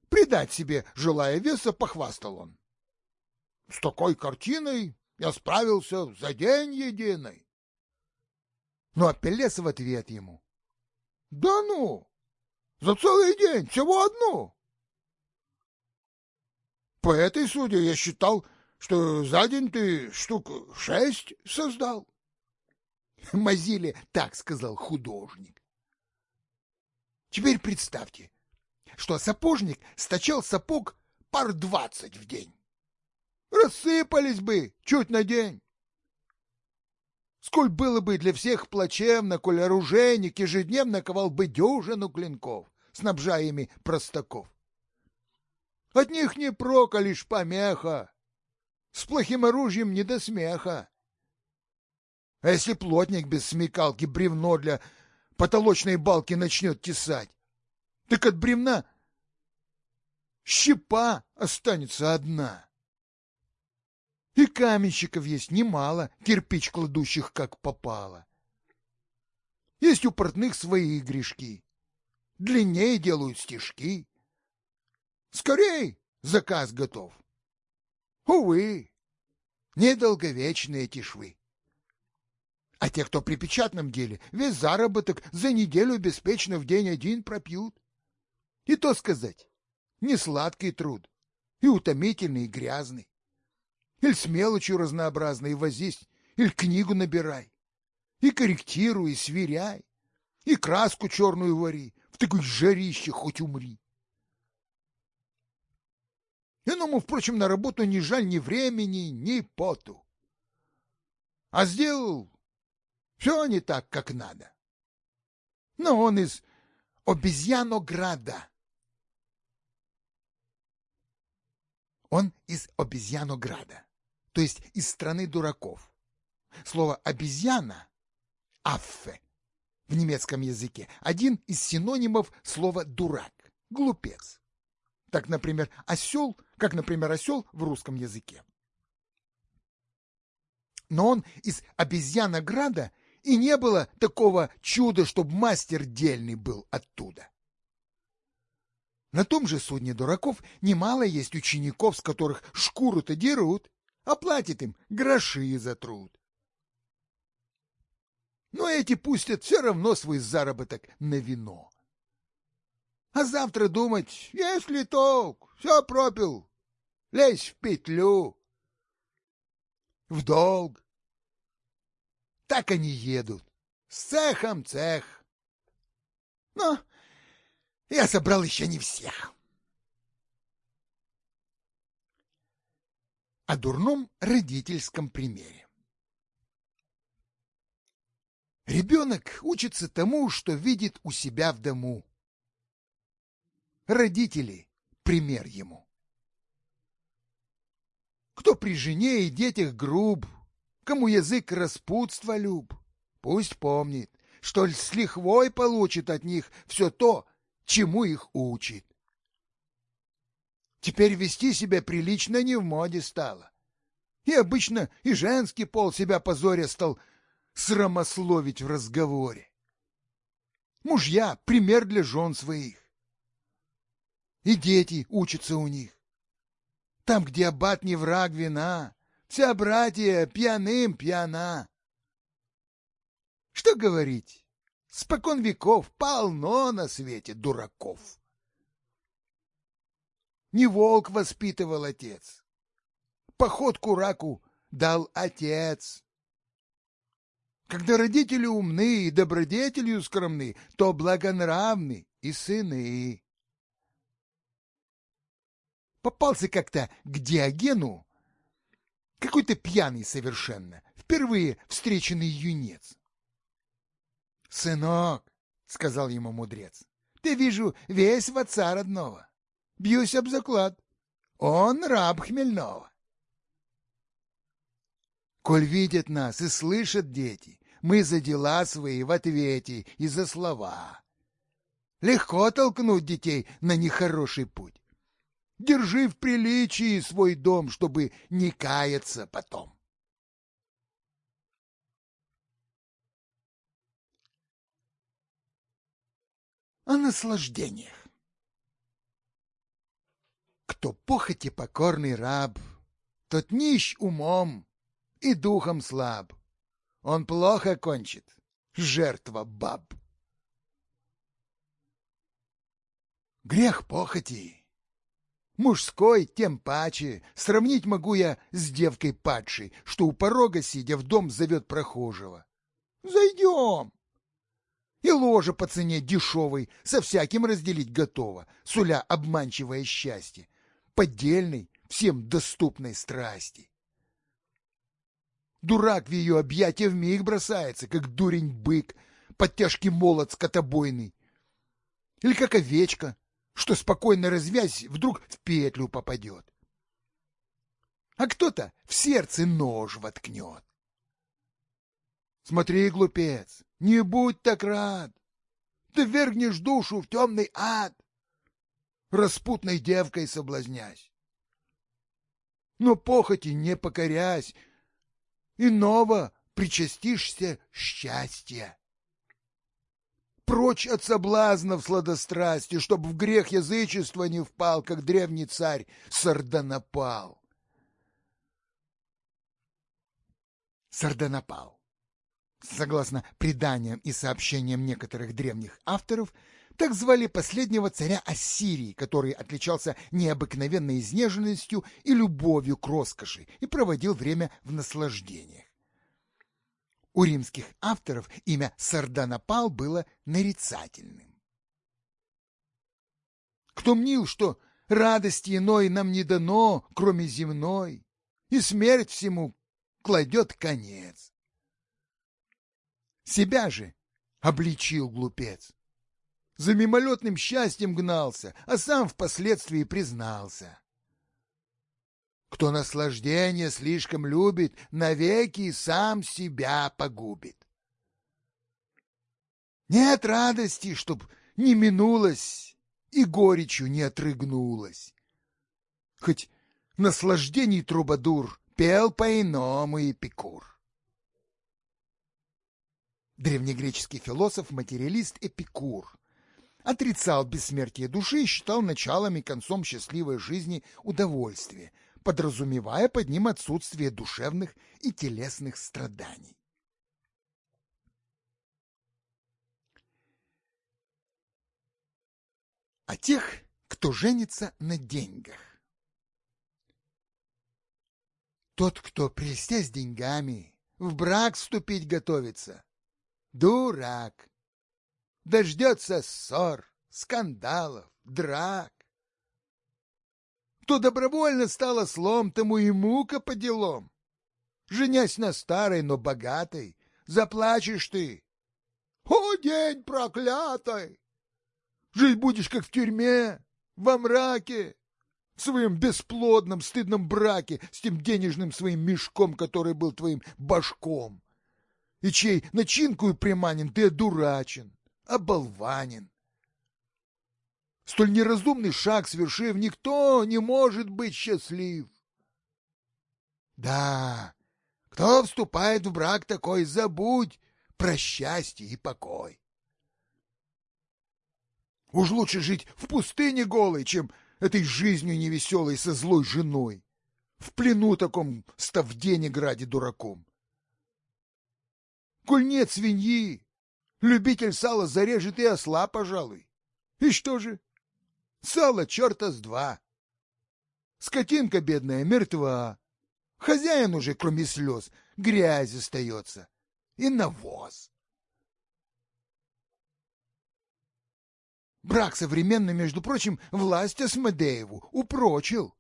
Придать себе, желая веса, похвастал он. С такой картиной я справился за день единый. Но Апеллес в ответ ему. Да ну, за целый день всего одну. По этой суде я считал, что за день ты штук шесть создал. Мазиле так сказал художник. Теперь представьте, что сапожник стачал сапог пар двадцать в день. Рассыпались бы чуть на день. Сколь было бы для всех плачевно, коль оружейник ежедневно ковал бы дюжину клинков, снабжая ими простаков. От них не прока, лишь помеха. С плохим оружием не до смеха. А если плотник без смекалки бревно для потолочной балки начнет тесать, так от бревна щепа останется одна. И каменщиков есть немало, кирпич кладущих как попало. Есть у портных свои грешки. Длиннее делают стежки. Скорей, заказ готов. Увы, недолговечные эти швы. А те, кто при печатном деле, весь заработок за неделю беспечно в день один пропьют. И то сказать, не сладкий труд, и утомительный, и грязный. Иль с мелочью разнообразной возись, иль книгу набирай, и корректируй, и сверяй, и краску черную вари, в такой жарище хоть умри. Иному, впрочем, на работу не жаль ни времени, ни поту. А сделал все не так, как надо. Но он из обезьянограда. Он из обезьянограда, то есть из страны дураков. Слово «обезьяна» — «аффе» в немецком языке — один из синонимов слова «дурак», «глупец». Так, например, осел, как, например, осел в русском языке. Но он из обезьянограда, и не было такого чуда, чтобы мастер дельный был оттуда. На том же судне дураков немало есть учеников, с которых шкуру-то дерут, платят им гроши за труд. Но эти пустят все равно свой заработок на вино. А завтра думать, если толк, все пропил, лезь в петлю, в долг. Так они едут, с цехом цех. Но я собрал еще не всех. О дурном родительском примере. Ребенок учится тому, что видит у себя в дому родители – пример ему. Кто при жене и детях груб, Кому язык распутства люб, пусть помнит, что с лихвой получит от них все то, чему их учит. Теперь вести себя прилично не в моде стало. И обычно и женский пол себя позоря стал срамословить в разговоре. Мужья — пример для жен своих. И дети учатся у них. Там, где аббат не враг вина, вся братья пьяным пьяна. Что говорить, спокон веков полно на свете дураков. Не волк воспитывал отец, походку раку дал отец. Когда родители умны и добродетелью скромны, то благонравны и сыны. Попался как-то к Диогену какой-то пьяный совершенно, впервые встреченный юнец. «Сынок», — сказал ему мудрец, — «ты, вижу, весь в отца родного. Бьюсь об заклад. Он раб хмельного». Коль видят нас и слышат дети, мы за дела свои в ответе и за слова. Легко толкнуть детей на нехороший путь. Держи в приличии свой дом, чтобы не каяться потом. О наслаждениях. Кто похоти покорный раб, тот нищ умом и духом слаб он плохо кончит, жертва баб. Грех похоти. Мужской тем паче, сравнить могу я с девкой падшей, что у порога, сидя, в дом зовет прохожего. Зайдем. И ложа по цене дешевой, со всяким разделить готова, суля обманчивое счастье, поддельной, всем доступной страсти. Дурак в ее объятия вмиг бросается, как дурень-бык, под тяжкий молот скотобойный. Или как овечка, что спокойно развязь вдруг в петлю попадет. А кто-то в сердце нож воткнет. Смотри, глупец, не будь так рад. Ты вергнешь душу в темный ад, распутной девкой соблазнясь. Но похоти не покорясь, иного причастишься счастья. Прочь от соблазнов сладострасти, чтоб в грех язычества не впал, как древний царь Сарданапал. Сарданапал. Согласно преданиям и сообщениям некоторых древних авторов, так звали последнего царя Ассирии, который отличался необыкновенной изнеженностью и любовью к роскоши и проводил время в наслаждениях. У римских авторов имя Сарданапал было нарицательным. Кто мнил, что радости иной нам не дано, кроме земной, и смерть всему кладет конец. Себя же обличил глупец за мимолетным счастьем гнался, а сам впоследствии признался. Кто наслаждение слишком любит, навеки сам себя погубит. Нет радости, чтоб не минулась и горечью не отрыгнулась. Хоть наслаждений трубадур пел по-иному Эпикур. Древнегреческий философ-материалист Эпикур отрицал бессмертие души и считал началом и концом счастливой жизни удовольствие, подразумевая под ним отсутствие душевных и телесных страданий. О тех, кто женится на деньгах. Тот, кто, прельстясь деньгами, в брак вступить готовится, дурак дождется ссор, скандалов, драк. Кто добровольно стало слом, тому и мука по делам. Женясь на старой, но богатой, заплачешь ты. О, день проклятый! Жить будешь, как в тюрьме, во мраке, в своем бесплодном, стыдном браке с тем денежным своим мешком, который был твоим башком, и чей начинкую приманен ты одурачен, оболванен. Столь неразумный шаг свершив, никто не может быть счастлив. Да, кто вступает в брак такой, забудь про счастье и покой. Уж лучше жить в пустыне голой, чем этой жизнью невеселой со злой женой, в плену таком, став Дениграде дураком. Коль нет свиньи, любитель сала зарежет и осла, пожалуй. И что же? Сало черта с два. Скотинка бедная мертва. Хозяин уже, кроме слез, грязь остается. И навоз. Брак современный, между прочим, власть Асмодееву упрочил.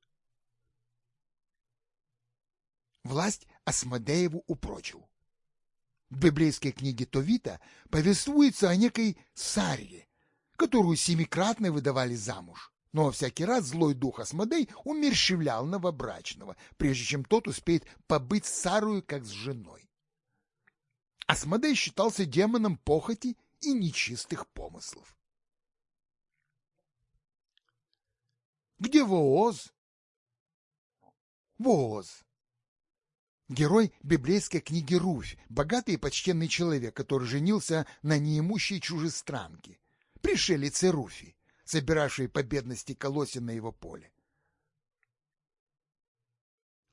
Власть Асмодееву упрочил. В библейской книге Товита повествуется о некой Сарье, которую семикратно выдавали замуж. Но всякий раз злой дух Асмодей умерщвлял новобрачного, прежде чем тот успеет побыть с Сарою как с женой. Асмодей считался демоном похоти и нечистых помыслов. Где Вооз? Вооз. Герой библейской книги Руфь, богатый и почтенный человек, который женился на неимущей чужестранке, пришелице Руфи, собиравшей по бедности колосин на его поле.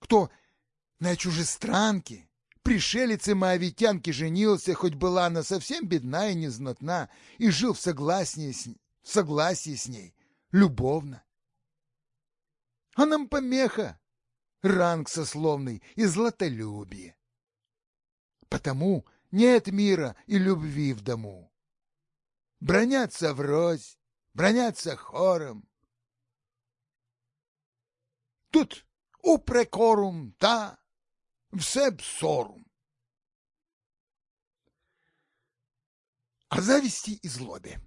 Кто на чужестранке, пришелице моавитянке женился, хоть была она совсем бедна и незнатна, и жил в согласии с, в согласии с ней, любовно, а нам помеха, ранг сословный и златолюбие. Потому нет мира и любви в дому. Бронятся врозь, бронятся хором. Тут упрекорум та, все псорум. О зависти и злобе.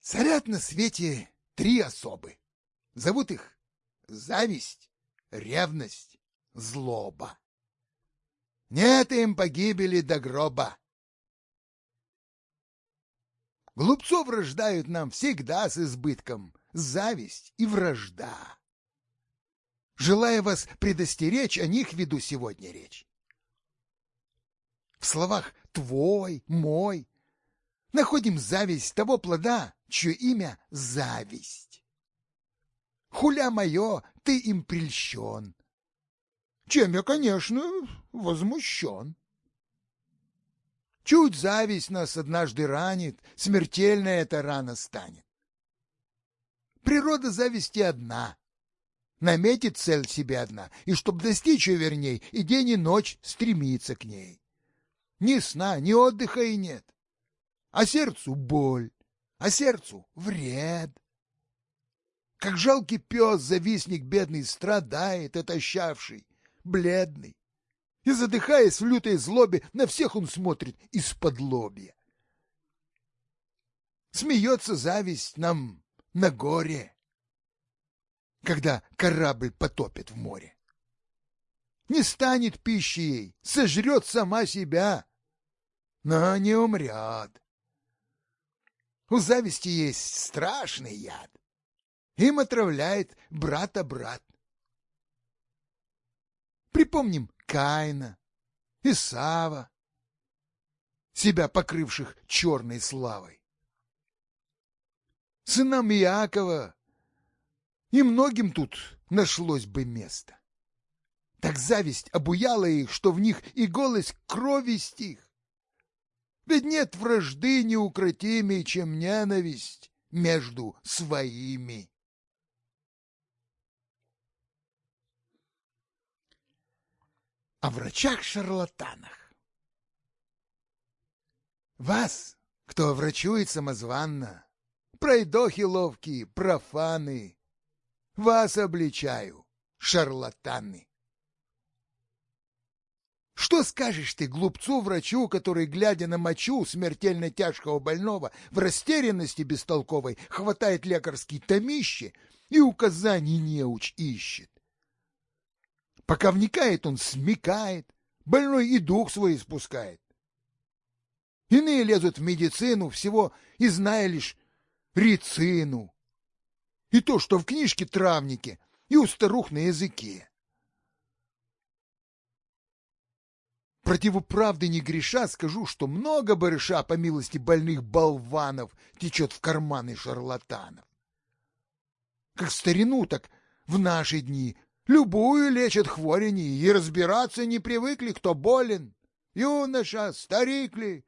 Царят на свете три особы. Зовут их зависть, ревность, злоба. Нет им погибели до гроба. Глупцов рождают нам всегда с избытком зависть и вражда. Желая вас предостеречь, о них веду сегодня речь. В словах «твой», «мой» находим зависть того плода, чье имя — зависть. Хуля мое, ты им прельщен. Чем я, конечно, возмущен. Чуть зависть нас однажды ранит, смертельная эта рана станет. Природа зависти одна. Наметит цель себе одна, и чтоб достичь ее верней, и день и ночь стремится к ней. Ни сна, ни отдыха и нет. А сердцу боль, а сердцу вред. Как жалкий пес, завистник бедный, страдает, отощавший, бледный. И, задыхаясь в лютой злобе, на всех он смотрит из-под лобья. Смеется зависть нам на горе, когда корабль потопит в море. Не станет пищей, сожрет сама себя, но не умрет. У зависти есть страшный яд. Им отравляет брата брат. Припомним Каина, Исава, себя покрывших черной славой. Сынам Иакова и многим тут нашлось бы место. Так зависть обуяла их, что в них и голос крови стих. Ведь нет вражды неукротимей, чем ненависть между своими. О врачах-шарлатанах. Вас, кто врачует самозванно, пройдохи ловкие, профаны, вас обличаю, шарлатаны. Что скажешь ты глупцу-врачу, который, глядя на мочу смертельно тяжкого больного, в растерянности бестолковой хватает лекарский томище и указаний неуч ищет? Пока вникает, он смекает, больной и дух свой спускает. Иные лезут в медицину, всего и зная лишь рецину. И то, что в книжке травники, и у старух на языке. Противу правды не греша скажу, что много барыша, по милости больных болванов, течет в карманы шарлатанов. Как в старину, так в наши дни любую лечат хворени, и разбираться не привыкли, кто болен. Юноша, старик ли,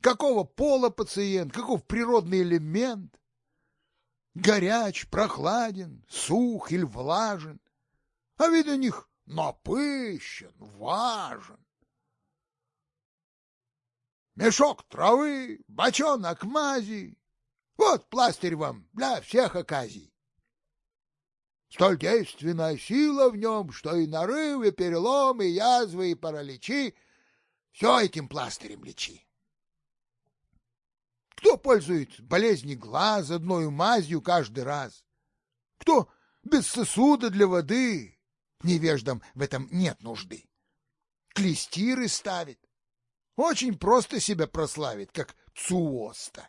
какого пола пациент, каков природный элемент. Горяч, прохладен, сух или влажен, а вид у них напыщен, важен мешок травы, бочонок мази. Вот пластырь вам для всех оказий. Столь действенная сила в нем, что и нарывы, переломы, язвы и параличи все этим пластырем лечи. Кто пользует болезни глаз одной мазью каждый раз? Кто без сосуда для воды? Невеждам в этом нет нужды. Клестиры ставит, очень просто себя прославит, как Цуоста.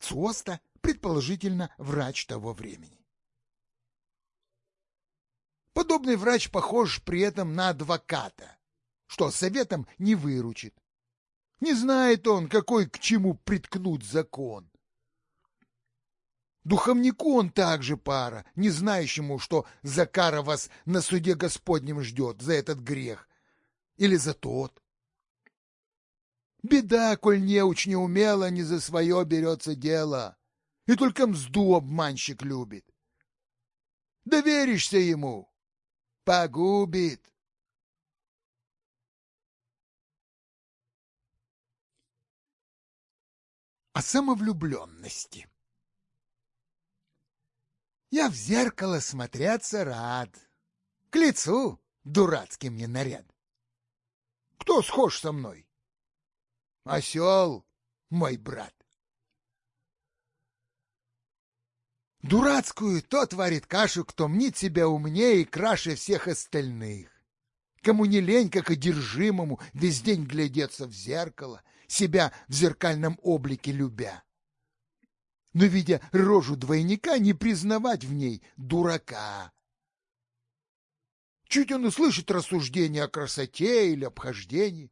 Цуоста, предположительно, врач того времени. Подобный врач похож при этом на адвоката, что советом не выручит. Не знает он, какой к чему приткнуть закон. Духовнику он также пара, не знающему, что за кара вас на суде Господнем ждет за этот грех, или за тот. Беда, коль неуч не умело, не за свое берется дело, и только мзду обманщик любит. Доверишься ему — погубит. О самовлюбленности Я в зеркало смотреться рад. К лицу дурацкий мне наряд. Кто схож со мной? Осел, мой брат. Дурацкую то творит кашу, кто мнит себя умнее и краше всех остальных. Кому не лень, как одержимому, весь день глядеться в зеркало, себя в зеркальном облике любя. Но, видя рожу двойника, не признавать в ней дурака. Чуть он услышит рассуждение о красоте или обхождении,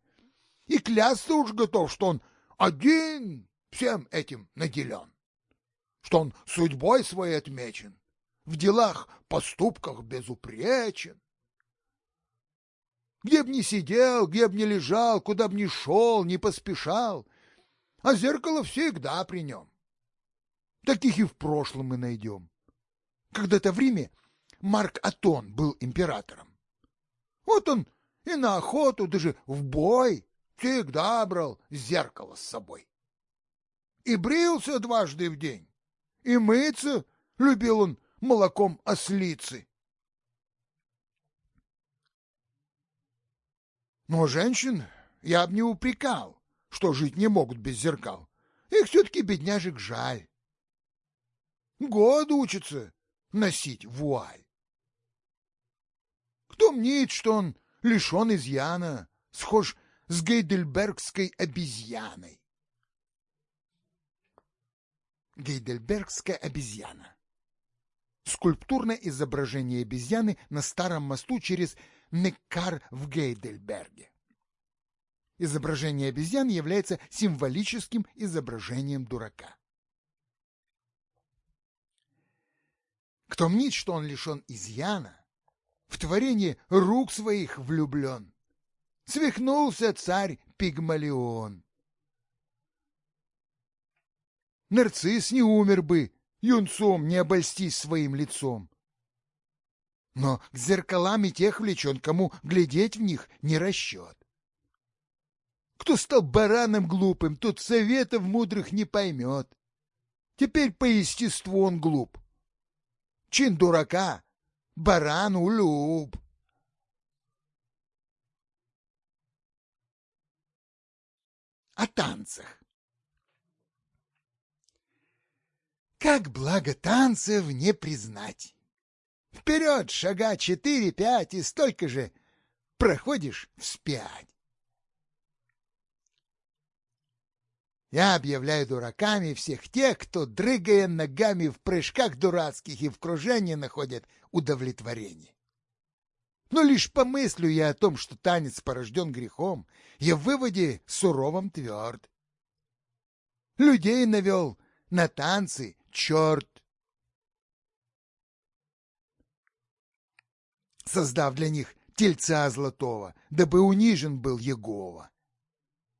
и клясться уж готов, что он один всем этим наделен, что он судьбой своей отмечен, в делах, поступках безупречен. Где б ни сидел, где б ни лежал, куда б ни шел, не поспешал, а зеркало всегда при нем. Таких и в прошлом мы найдем. Когда-то в Риме Марк Атон был императором. Вот он и на охоту, даже в бой всегда брал зеркало с собой. И брился дважды в день, и мыться любил он молоком ослицы. Но женщин я б не упрекал, что жить не могут без зеркал. Их все-таки бедняжек жаль. Год учатся носить вуаль. Кто мнит, что он лишен изъяна, схож с гейдельбергской обезьяной? Гейдельбергская обезьяна. Скульптурное изображение обезьяны на старом мосту через Неккар в Гейдельберге. Изображение обезьян является символическим изображением дурака. Кто мнит, что он лишен изъяна, в творение рук своих влюблен. Свихнулся царь Пигмалион нарцисс не умер бы, юнцом не обольстись своим лицом. Но к зеркалам и тех влечен, кому глядеть в них не расчет. Кто стал бараном глупым, тот советов мудрых не поймет. Теперь по естеству он глуп. Чин дурака, баран улюб. О танцах. Как благо танцев не признать. Вперед шага четыре-пять и столько же проходишь вспять. Я объявляю дураками всех тех, кто, дрыгая ногами в прыжках дурацких и в кружении, находит удовлетворение. Но лишь помыслю я о том, что танец порожден грехом, я в выводе суровом тверд. Людей навел на танцы черт. Создав для них тельца золотого, дабы унижен был Егова.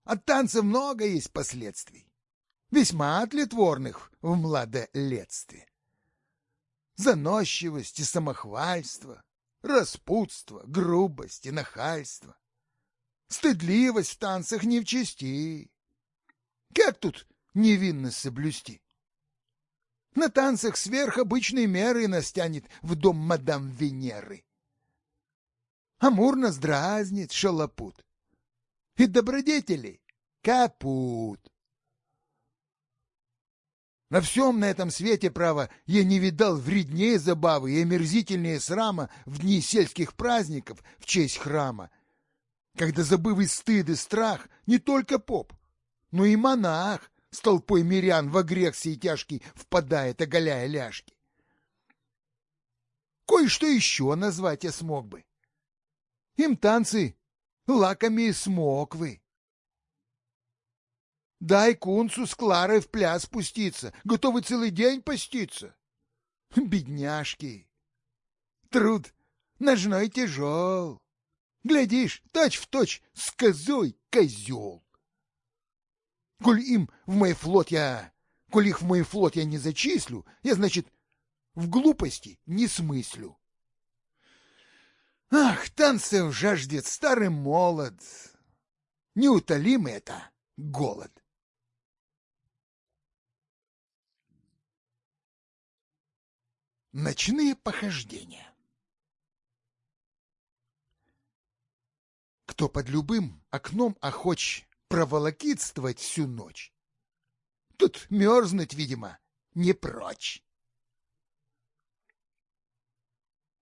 От танца много есть последствий, весьма тлетворных в младолетстве. Заносчивость и самохвальство, распутство, грубость и нахальство. Стыдливость в танцах не в чести. Как тут невинность соблюсти? На танцах сверх обычной меры нас тянет в дом мадам Венеры. Амур нас дразнит, шалопут и добродетели капут. На всем на этом свете, право, я не видал вреднее забавы и омерзительнее срама в дни сельских праздников в честь храма, когда, забыв и стыд, и страх, не только поп, но и монах с толпой мирян в грех сей тяжкий впадает, оголяя ляжки. Кое-что еще назвать я смог бы. Им танцы лакомее смоквы. Дай кунцу с Кларой в пляс спуститься, готовы целый день поститься. Бедняжки! Труд ножной тяжел. Глядишь, точь в точь с козой козел. Коль им в мой флот я... Коль их в мой флот я не зачислю, я, значит, в глупости не смыслю. Ах, танцев жаждет старый молод. Неутолимый это голод. Ночные похождения Кто под любым окном охоч проволокитствовать всю ночь, Тут мерзнуть, видимо, не прочь.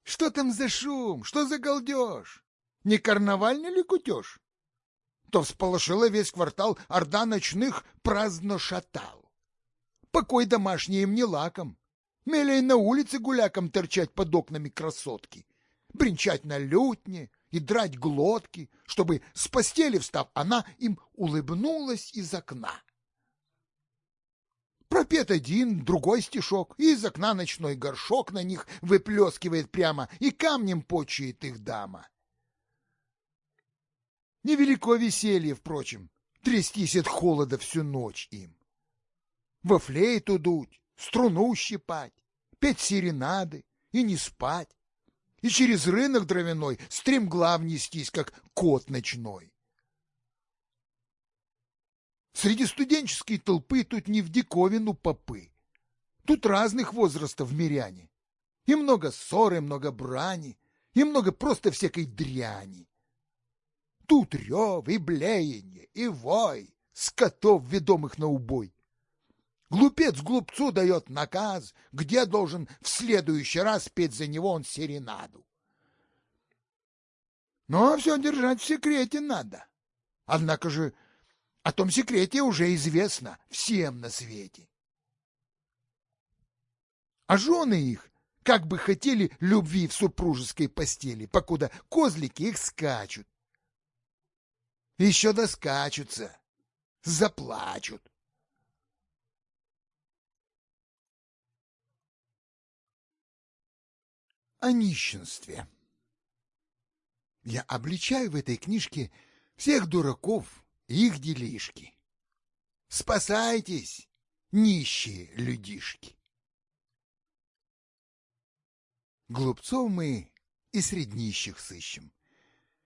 Что там за шум? Что за галдеж? Не карнавальный ли кутеж? То всполошила весь квартал орда ночных праздно шатал. Покой домашний им не лаком. Мелей на улице гуляком торчать под окнами красотки, бренчать на лютне и драть глотки, чтобы с постели встав, она им улыбнулась из окна. Пропет один, другой стишок, и из окна ночной горшок на них выплескивает прямо, и камнем почует их дама. Невелико веселье, впрочем, трястись от холода всю ночь им. Во флейту дуть, струну щипать, петь серенады и не спать, и через рынок дровяной стремглав нестись, как кот ночной. Среди студенческой толпы тут не в диковину попы. Тут разных возрастов миряне. И много ссоры, много брани, и много просто всякой дряни. Тут рев и блеяние, и вой, скотов, ведомых на убой. Глупец глупцу дает наказ, где должен в следующий раз петь за него он серенаду. Но все держать в секрете надо. Однако же о том секрете уже известно всем на свете. А жены их как бы хотели любви в супружеской постели, покуда козлики их скачут. Еще доскачутся, заплачут. О нищенстве. Я обличаю в этой книжке всех дураков, их делишки. Спасайтесь, нищие людишки. Глупцов мы и среди нищих сыщем.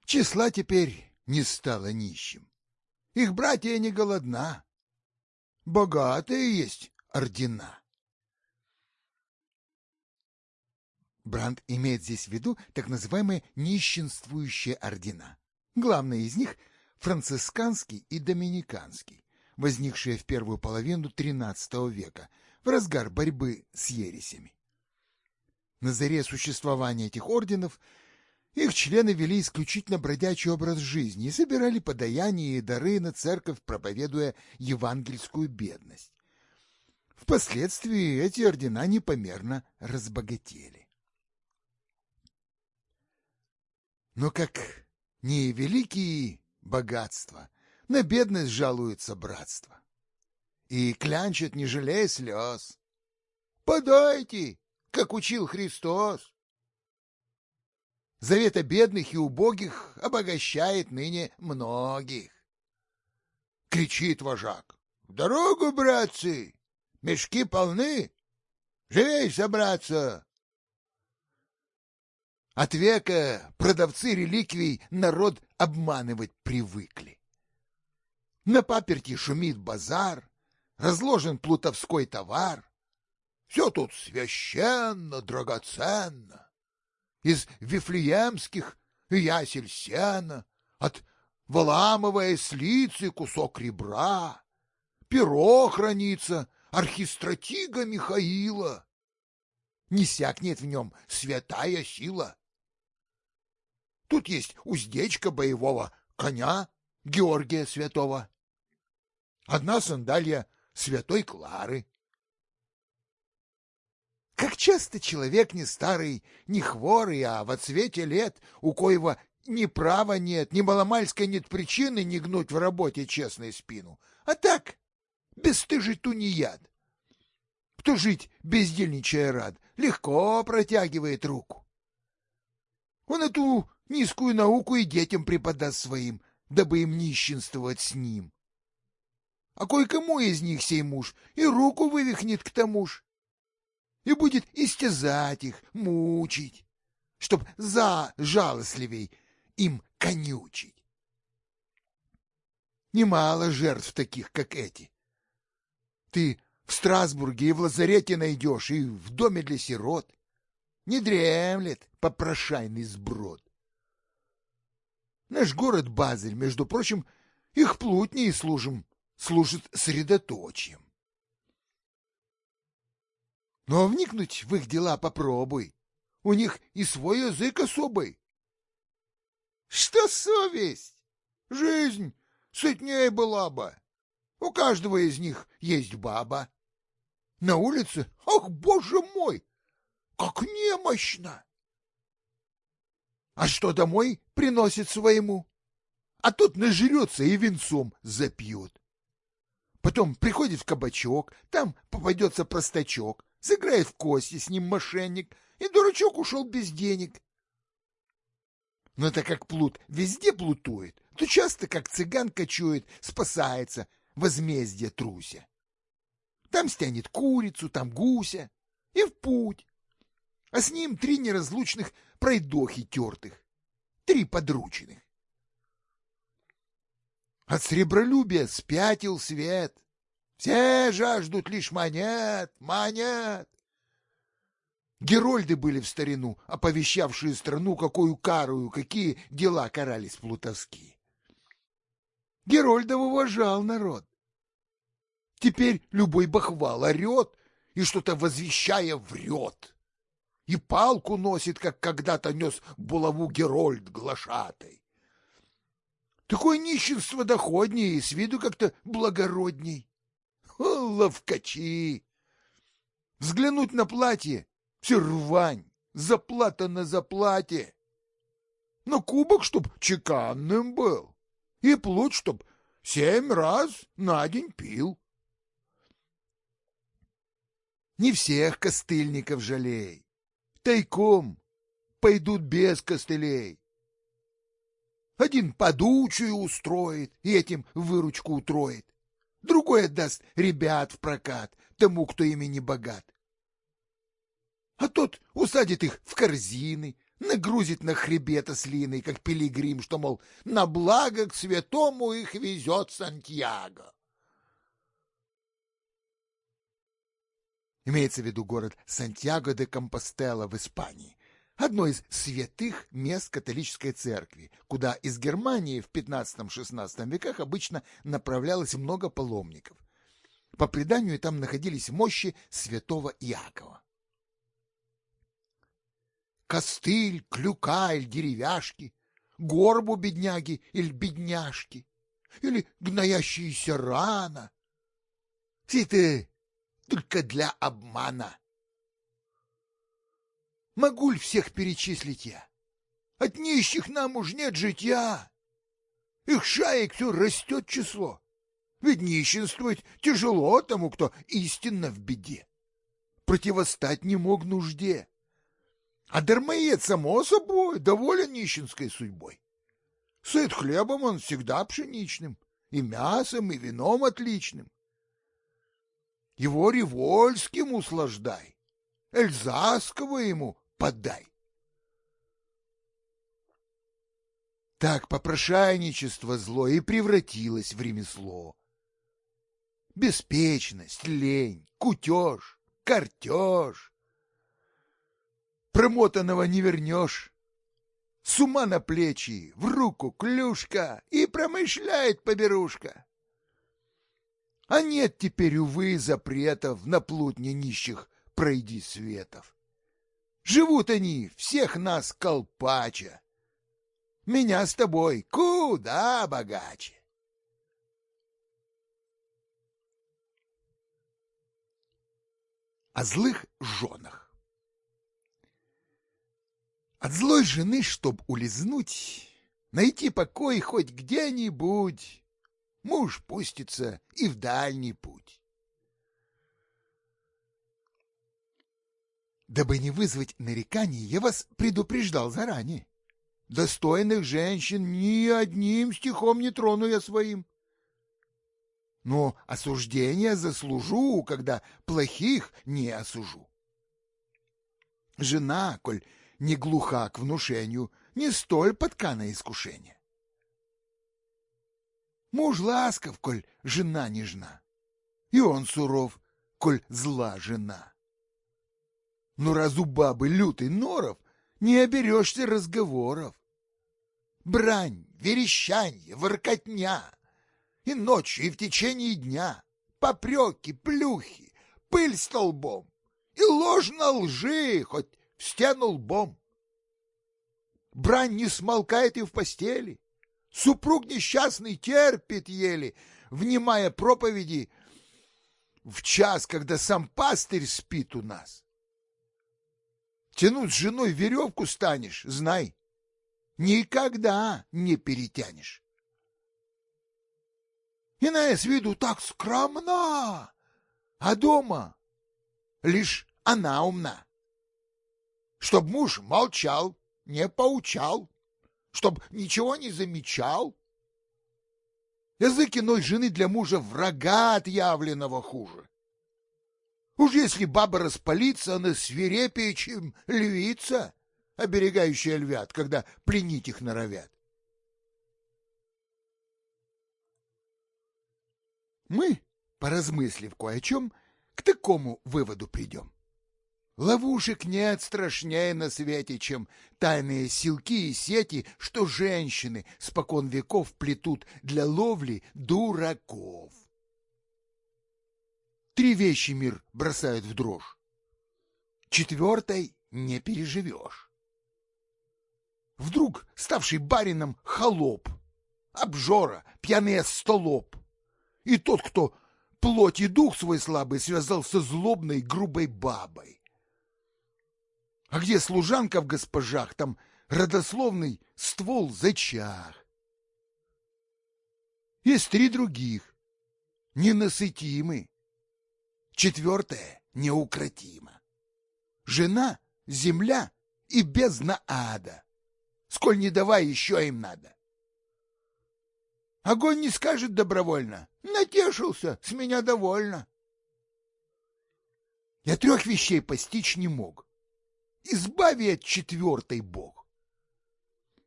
Числа теперь не стало нищим. Их братья не голодна. Богатые есть ордена. Бранд имеет здесь в виду так называемые нищенствующие ордена. Главный из них францисканский и доминиканский, возникшие в первую половину XIII века, в разгар борьбы с ересями. На заре существования этих орденов их члены вели исключительно бродячий образ жизни и собирали подаяния и дары на церковь, проповедуя евангельскую бедность. Впоследствии эти ордена непомерно разбогатели. Но как не великие богатства, на бедность жалуется братство. И клянчат, не жалея слез. «Подайте, как учил Христос!» Завета бедных и убогих обогащает ныне многих. Кричит вожак. — В дорогу, братцы! Мешки полны! Живей собраться! От века продавцы реликвий народ обманывать привыкли. На паперти шумит базар, разложен плутовской товар. Все тут священно, драгоценно. Из вифлеемских ясель сена, от Валамовой слицы кусок ребра, перо хранится архистратига Михаила. Не сякнет в нем святая сила. Тут есть уздечка боевого коня Георгия Святого. Одна сандалья святой Клары. Как часто человек не старый, не хворый, а во цвете лет, у коего ни права нет, ни маломальской нет причины не гнуть в работе честной спину, а так, бесстыжий тунеяд. Кто жить бездельничая рад, легко протягивает руку. Он эту низкую науку и детям преподаст своим, дабы им нищенствовать с ним. А кое-кому из них сей муж и руку вывихнет к тому ж, и будет истязать их, мучить, чтоб за жалостливей им конючить. Немало жертв таких, как эти. Ты в Страсбурге и в лазарете найдешь, и в доме для сирот. Не дремлет попрошайный сброд. Наш город Базель, между прочим, их плутней служим, служит средоточием. Но вникнуть в их дела попробуй. У них и свой язык особый. Что совесть? Жизнь сытнее была бы. У каждого из них есть баба. На улице, ах, боже мой, как немощно! А что домой приносит своему? А тот нажрется и венцом запьет. Потом приходит в кабачок, там попадется простачок, сыграет в кости с ним мошенник, и дурачок ушел без денег. Но так как плут везде плутует, то часто, как цыган кочует, спасается, возмездие труся. Там стянет курицу, там гуся, и в путь. А с ним три неразлучных пройдохи тертых, три подручных. От сребролюбия спятил свет. Все жаждут лишь монет, монет. Герольды были в старину, оповещавшие страну, какую карую, какие дела карались плутовские. Герольдов уважал народ. Теперь любой бахвал орет и что-то возвещая врет. И палку носит, как когда-то нес булаву Герольд глашатой. Такое нищенство доходнее и с виду как-то благородней. О, ловкачи! Взглянуть на платье — все рвань, заплата на заплате. Но кубок, чтоб чеканным был, и плут, чтоб семь раз на день пил. Не всех костыльников жалей. Тайком пойдут без костылей. Один подучую устроит и этим выручку утроит. Другой отдаст ребят в прокат тому, кто ими не богат. А тот усадит их в корзины, нагрузит на хребет ослиный, как пилигрим, что, мол, на благо к святому их везет Сантьяго. Имеется в виду город Сантьяго де Компостела в Испании, одно из святых мест католической церкви, куда из Германии в XV-XVI веках обычно направлялось много паломников. По преданию там находились мощи святого Иакова. Костыль, клюка или деревяшки, горбу бедняги или бедняжки, или гноящиеся рана. Все это только для обмана. Могу ли всех перечислить я? От нищих нам уж нет житья. Их шаек все растет число. Ведь нищенствовать тяжело тому, кто истинно в беде. Противостать не мог нужде. А дармоед, само собой, доволен нищенской судьбой. Сыт хлебом он всегда пшеничным, и мясом, и вином отличным. Его револьским услаждай, эльзасского ему подай. Так попрошайничество зло и превратилось в ремесло. Беспечность, лень, кутеж, картеж. Промотанного не вернешь. С ума на плечи, в руку клюшка, и промышляет поберушка. А нет теперь, увы, запретов на плутне нищих пройди светов. Живут они, всех нас колпача. Меня с тобой куда богаче. О злых женах. От злой жены, чтоб улизнуть, найти покой хоть где-нибудь, муж пустится и в дальний путь. Дабы не вызвать нареканий, я вас предупреждал заранее. Достойных женщин ни одним стихом не трону я своим. Но осуждения заслужу, когда плохих не осужу. Жена, коль не глуха к внушению, не столь подка на искушение. Муж ласков, коль жена нежна, и он суров, коль зла жена. Но раз у бабы лютый норов, не оберешься разговоров. Брань, верещанье, воркотня, и ночью, и в течение дня, попреки, плюхи, пыль столбом, и ложь на лжи, хоть в стену лбом. Брань не смолкает и в постели, Супруг несчастный терпит еле, внимая проповеди в час, когда сам пастырь спит у нас. Тянуть с женой веревку станешь, знай, никогда не перетянешь. Иная с виду так скромна, а дома лишь она умна. Чтоб муж молчал, не поучал, чтоб ничего не замечал. Язык иной жены для мужа врага отъявленного хуже. Уж если баба распалится, она свирепее, чем львица, оберегающая львят, когда пленить их норовят. Мы, поразмыслив кое о чем, к такому выводу придем. Ловушек нет страшнее на свете, чем тайные силки и сети, что женщины спокон веков плетут для ловли дураков. Три вещи мир бросает в дрожь. Четвертой не переживешь. Вдруг ставший барином холоп, обжора, пьяный столоп, и тот, кто плоть и дух свой слабый связал со злобной грубой бабой. А где служанка в госпожах, там родословный ствол зачах. Есть три других, ненасытимы. Четвертое неукротимо. Жена, земля и бездна ада. Сколь не давай, еще им надо. Огонь не скажет добровольно. Натешился, с меня довольно. Я трех вещей постичь не мог избави от четвертой бог.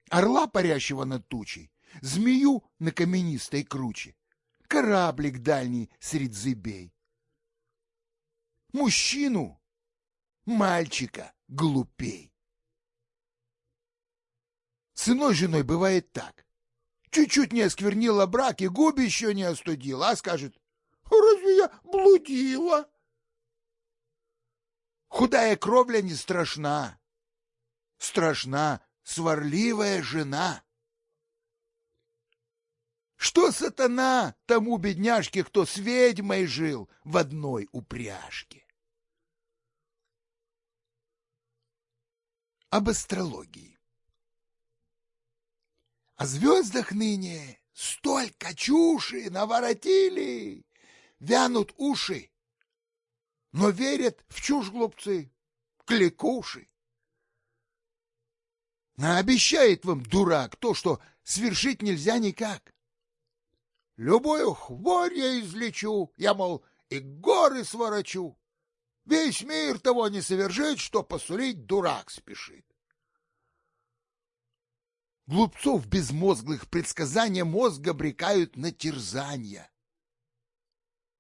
Орла, парящего над тучей, змею на каменистой круче, кораблик дальний средь зыбей. Мужчину, мальчика, глупей. С женой бывает так. Чуть-чуть не осквернила брак и губы еще не остудила, а скажет, разве я блудила? Худая кровля не страшна. Страшна сварливая жена. Что сатана тому бедняжке, кто с ведьмой жил в одной упряжке? Об астрологии. О звездах ныне столько чуши наворотили, вянут уши, но верят в чушь глупцы, кликуши. А обещает вам, дурак, то, что свершить нельзя никак. Любую хворь я излечу, я, мол, и горы сворочу. Весь мир того не совершит, что посулить дурак спешит. Глупцов безмозглых предсказания мозга обрекают на терзания.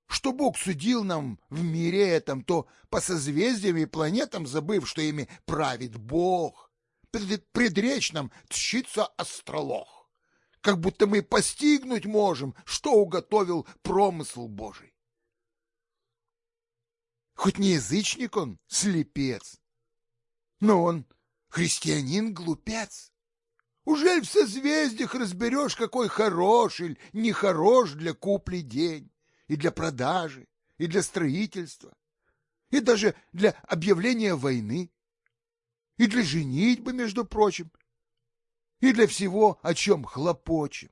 Что Бог судил нам в мире этом, то по созвездиям и планетам забыв, что ими правит Бог, предречь нам тщится астролог, как будто мы постигнуть можем, что уготовил промысл Божий. Хоть не язычник он, слепец, но он христианин-глупец. Уже в созвездиях разберешь, какой хорош или нехорош для купли день, и для продажи, и для строительства, и даже для объявления войны, и для женитьбы, между прочим, и для всего, о чем хлопочем.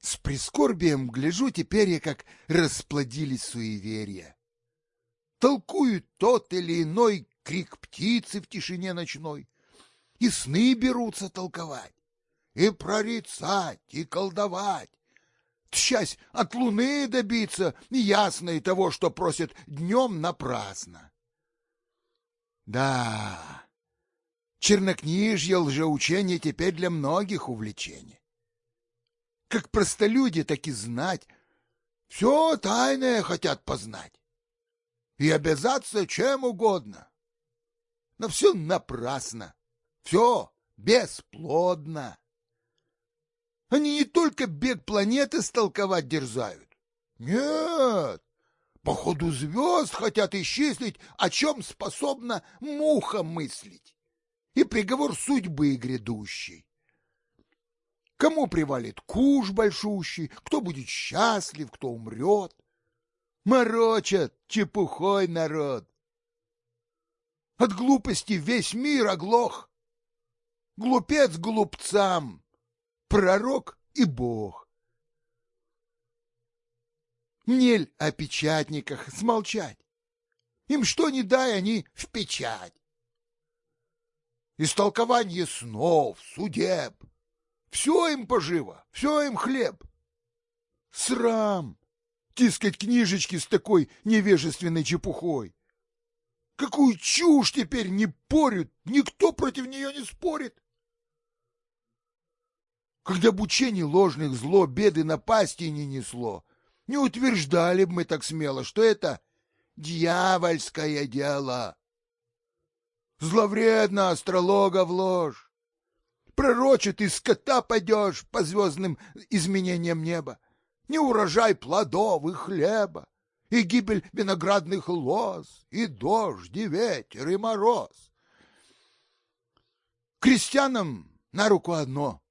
С прискорбием гляжу теперь я, как расплодились суеверия. Толкуют тот или иной крик птицы в тишине ночной, и сны берутся толковать, и прорицать, и колдовать. Счасть от луны добиться ясно того, что просят днем напрасно. Да, чернокнижье лжеучение теперь для многих увлечение. Как простолюди, так и знать. Все тайное хотят познать. И обязаться чем угодно. Но все напрасно. Все бесплодно. Они не только бег планеты столковать дерзают. Нет, по ходу звезд хотят исчислить, о чем способна муха мыслить, и приговор судьбы грядущей. Кому привалит куш большущий, кто будет счастлив, кто умрет. Морочат чепухой народ. От глупости весь мир оглох глупец глупцам, пророк и бог. Мнель о печатниках смолчать. Им что ни дай, они в печать. Истолкование снов, судеб. Все им поживо, все им хлеб. Срам тискать книжечки с такой невежественной чепухой. Какую чушь теперь не порют, никто против нее не спорит когда бы учение ложных зло беды напасти не несло, не утверждали бы мы так смело, что это дьявольское дело. Зловредно астролога в ложь. Пророчит, из скота пойдешь по звездным изменениям неба. Не урожай плодов и хлеба, и гибель виноградных лоз, и дождь, и ветер, и мороз. Крестьянам на руку одно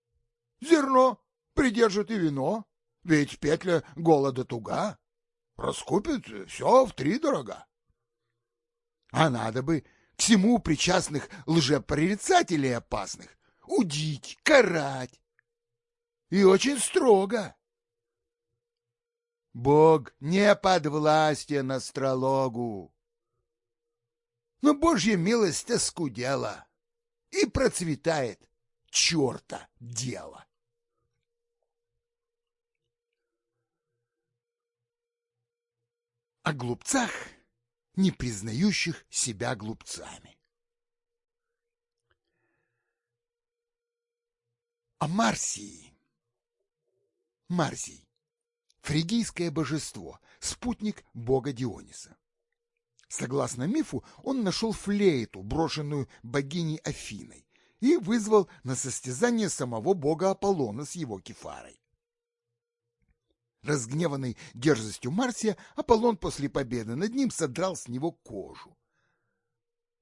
Зерно придержит и вино, ведь петля голода туга. Раскупит все в три дорога. А надо бы к всему причастных лжепрорицателей опасных удить, карать. И очень строго. Бог не подвластен астрологу. Но Божья милость оскудела и процветает черта дело. О глупцах, не признающих себя глупцами. О Марсии. Марсий. Фригийское божество, спутник бога Диониса. Согласно мифу, он нашел флейту, брошенную богиней Афиной, и вызвал на состязание самого бога Аполлона с его кефарой. Разгневанный дерзостью Марсия, Аполлон после победы над ним содрал с него кожу.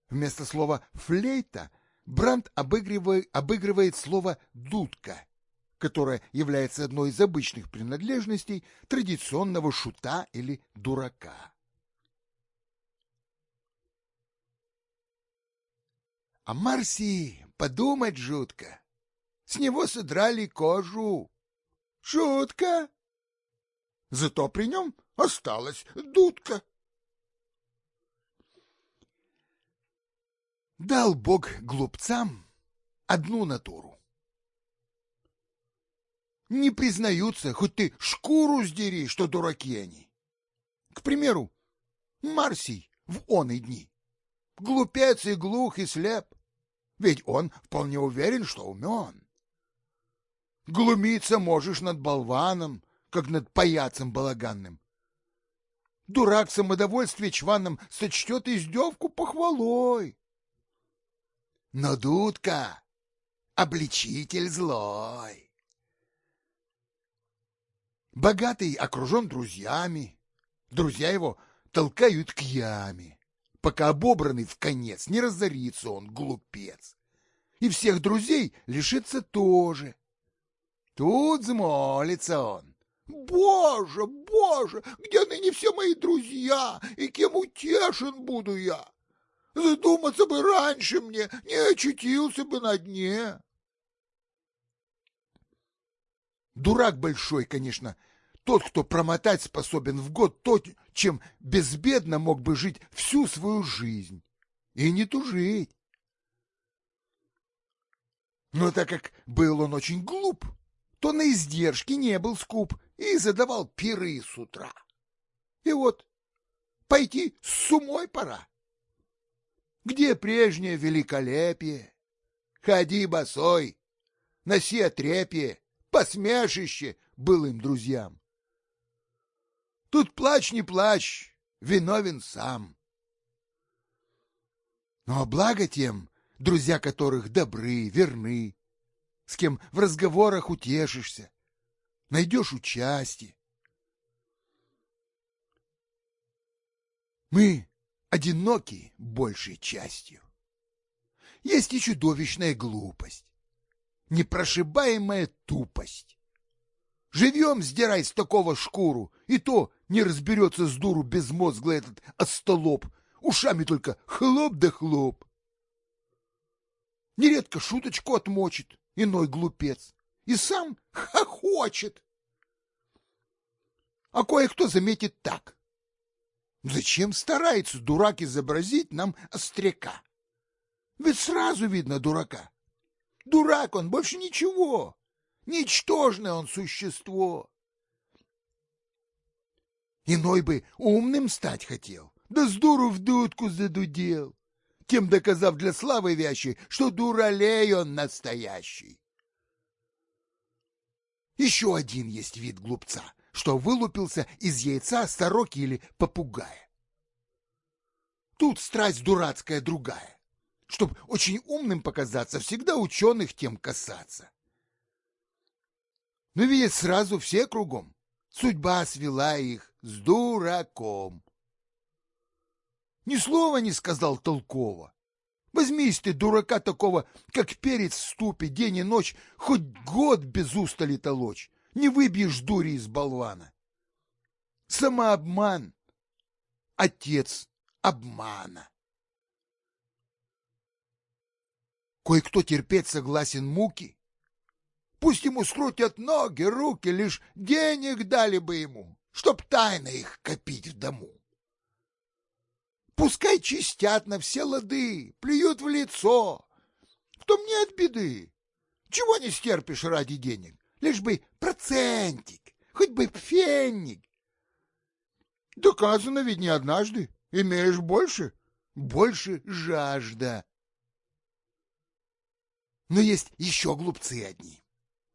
Вместо слова «флейта» Бранд обыгрывает, обыгрывает слово «дудка», которое является одной из обычных принадлежностей традиционного шута или дурака. А Марсии подумать жутко. С него содрали кожу. Шутка. Зато при нем осталась дудка. Дал Бог глупцам одну натуру. Не признаются, хоть ты шкуру сдери, что дураки они. К примеру, Марсий в оной дни. Глупец и глух и слеп ведь он вполне уверен, что умен. Глумиться можешь над болваном, как над паяцем балаганным. Дурак самодовольствие чваном сочтет издевку похвалой. Но дудка — обличитель злой. Богатый окружен друзьями, друзья его толкают к яме пока обобранный в конец не разорится он, глупец. И всех друзей лишится тоже. Тут замолится он. Боже, боже, где ныне все мои друзья, и кем утешен буду я? Задуматься бы раньше мне, не очутился бы на дне. Дурак большой, конечно, тот, кто промотать способен в год то, чем безбедно мог бы жить всю свою жизнь и не тужить. Но так как был он очень глуп, то на издержки не был скуп и задавал пиры с утра. И вот пойти с умой пора. Где прежнее великолепие? Ходи босой, носи отрепье, посмешище былым друзьям. Тут плачь не плачь, виновен сам. Но благо тем, друзья которых добры, верны, с кем в разговорах утешишься, найдешь участие. Мы одиноки большей частью. Есть и чудовищная глупость, непрошибаемая тупость. Живем, сдирай с такого шкуру, и то не разберется с дуру безмозглый этот остолоп, ушами только хлоп да хлоп. Нередко шуточку отмочит иной глупец и сам хохочет. А кое-кто заметит так. Зачем старается дурак изобразить нам остряка? Ведь сразу видно дурака. Дурак он, больше ничего. Ничтожное он существо. Иной бы умным стать хотел, да с дуру в дудку задудел, тем доказав для славы вящей, что дуралей он настоящий. Еще один есть вид глупца, что вылупился из яйца сороки или попугая. Тут страсть дурацкая другая. Чтоб очень умным показаться, всегда ученых тем касаться. Но видят сразу все кругом. Судьба свела их с дураком. Ни слова не сказал толково. Возьмись ты дурака такого, как перец в ступе, день и ночь, хоть год без устали толочь, не выбьешь дури из болвана. Самообман — отец обмана. Кое-кто терпеть согласен муки. Пусть ему скрутят ноги, руки, лишь денег дали бы ему чтоб тайно их копить в дому. Пускай чистят на все лады, плюют в лицо. В том нет беды. Чего не стерпишь ради денег? Лишь бы процентик, хоть бы пфенник. Доказано ведь не однажды. Имеешь больше, больше жажда. Но есть еще глупцы одни.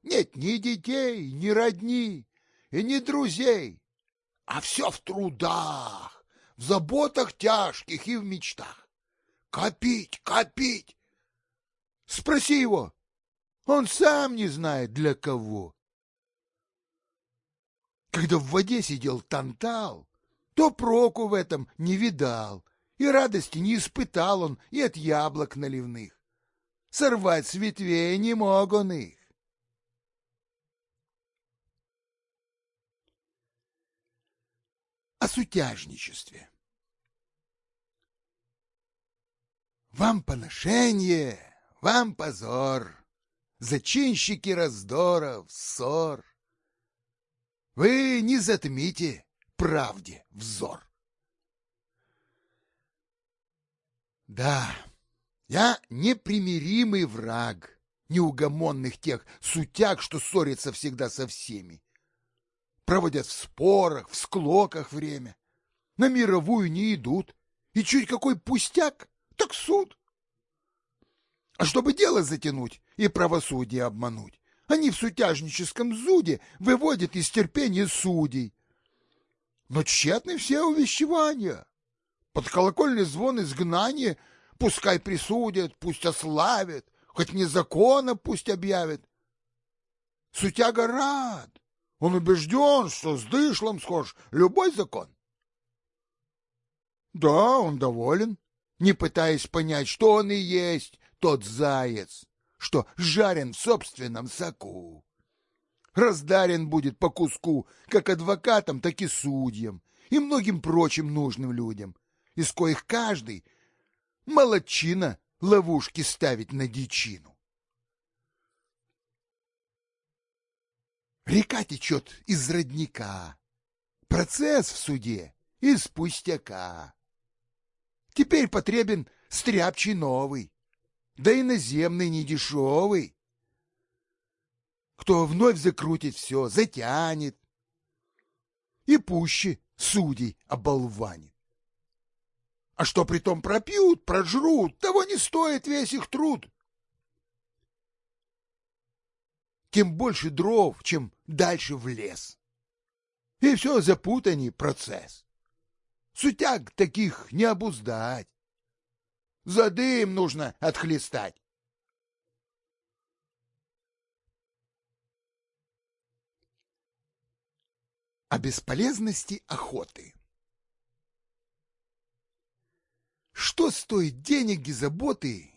Нет ни детей, ни родни, и ни друзей а все в трудах, в заботах тяжких и в мечтах. Копить, копить. Спроси его, он сам не знает для кого. Когда в воде сидел Тантал, то проку в этом не видал, и радости не испытал он и от яблок наливных. Сорвать с ветвей не мог он их. О сутяжничестве. Вам поношение, вам позор, зачинщики раздоров, ссор. Вы не затмите правде взор. Да, я непримиримый враг неугомонных тех сутяг, что ссорятся всегда со всеми. Проводят в спорах, в склоках время. На мировую не идут. И чуть какой пустяк, так суд. А чтобы дело затянуть и правосудие обмануть, они в сутяжническом зуде выводят из терпения судей. Но тщетны все увещевания. Под колокольный звон изгнания пускай присудят, пусть ославят, хоть незаконно пусть объявят. Сутяга рад. Он убежден, что с дышлом схож любой закон. Да, он доволен, не пытаясь понять, что он и есть тот заяц, что жарен в собственном соку. Раздарен будет по куску как адвокатам, так и судьям и многим прочим нужным людям, из коих каждый молодчина ловушки ставить на дичину. Река течет из родника, процесс в суде из пустяка. Теперь потребен стряпчий новый, да и наземный недешевый. Кто вновь закрутит все, затянет и пуще судей оболванит. А что притом пропьют, прожрут, того не стоит весь их труд. Тем больше дров, чем дальше в лес. И все запутанный процесс. Сутяг таких не обуздать. За дым нужно отхлестать. О бесполезности охоты. Что стоит денег и заботы,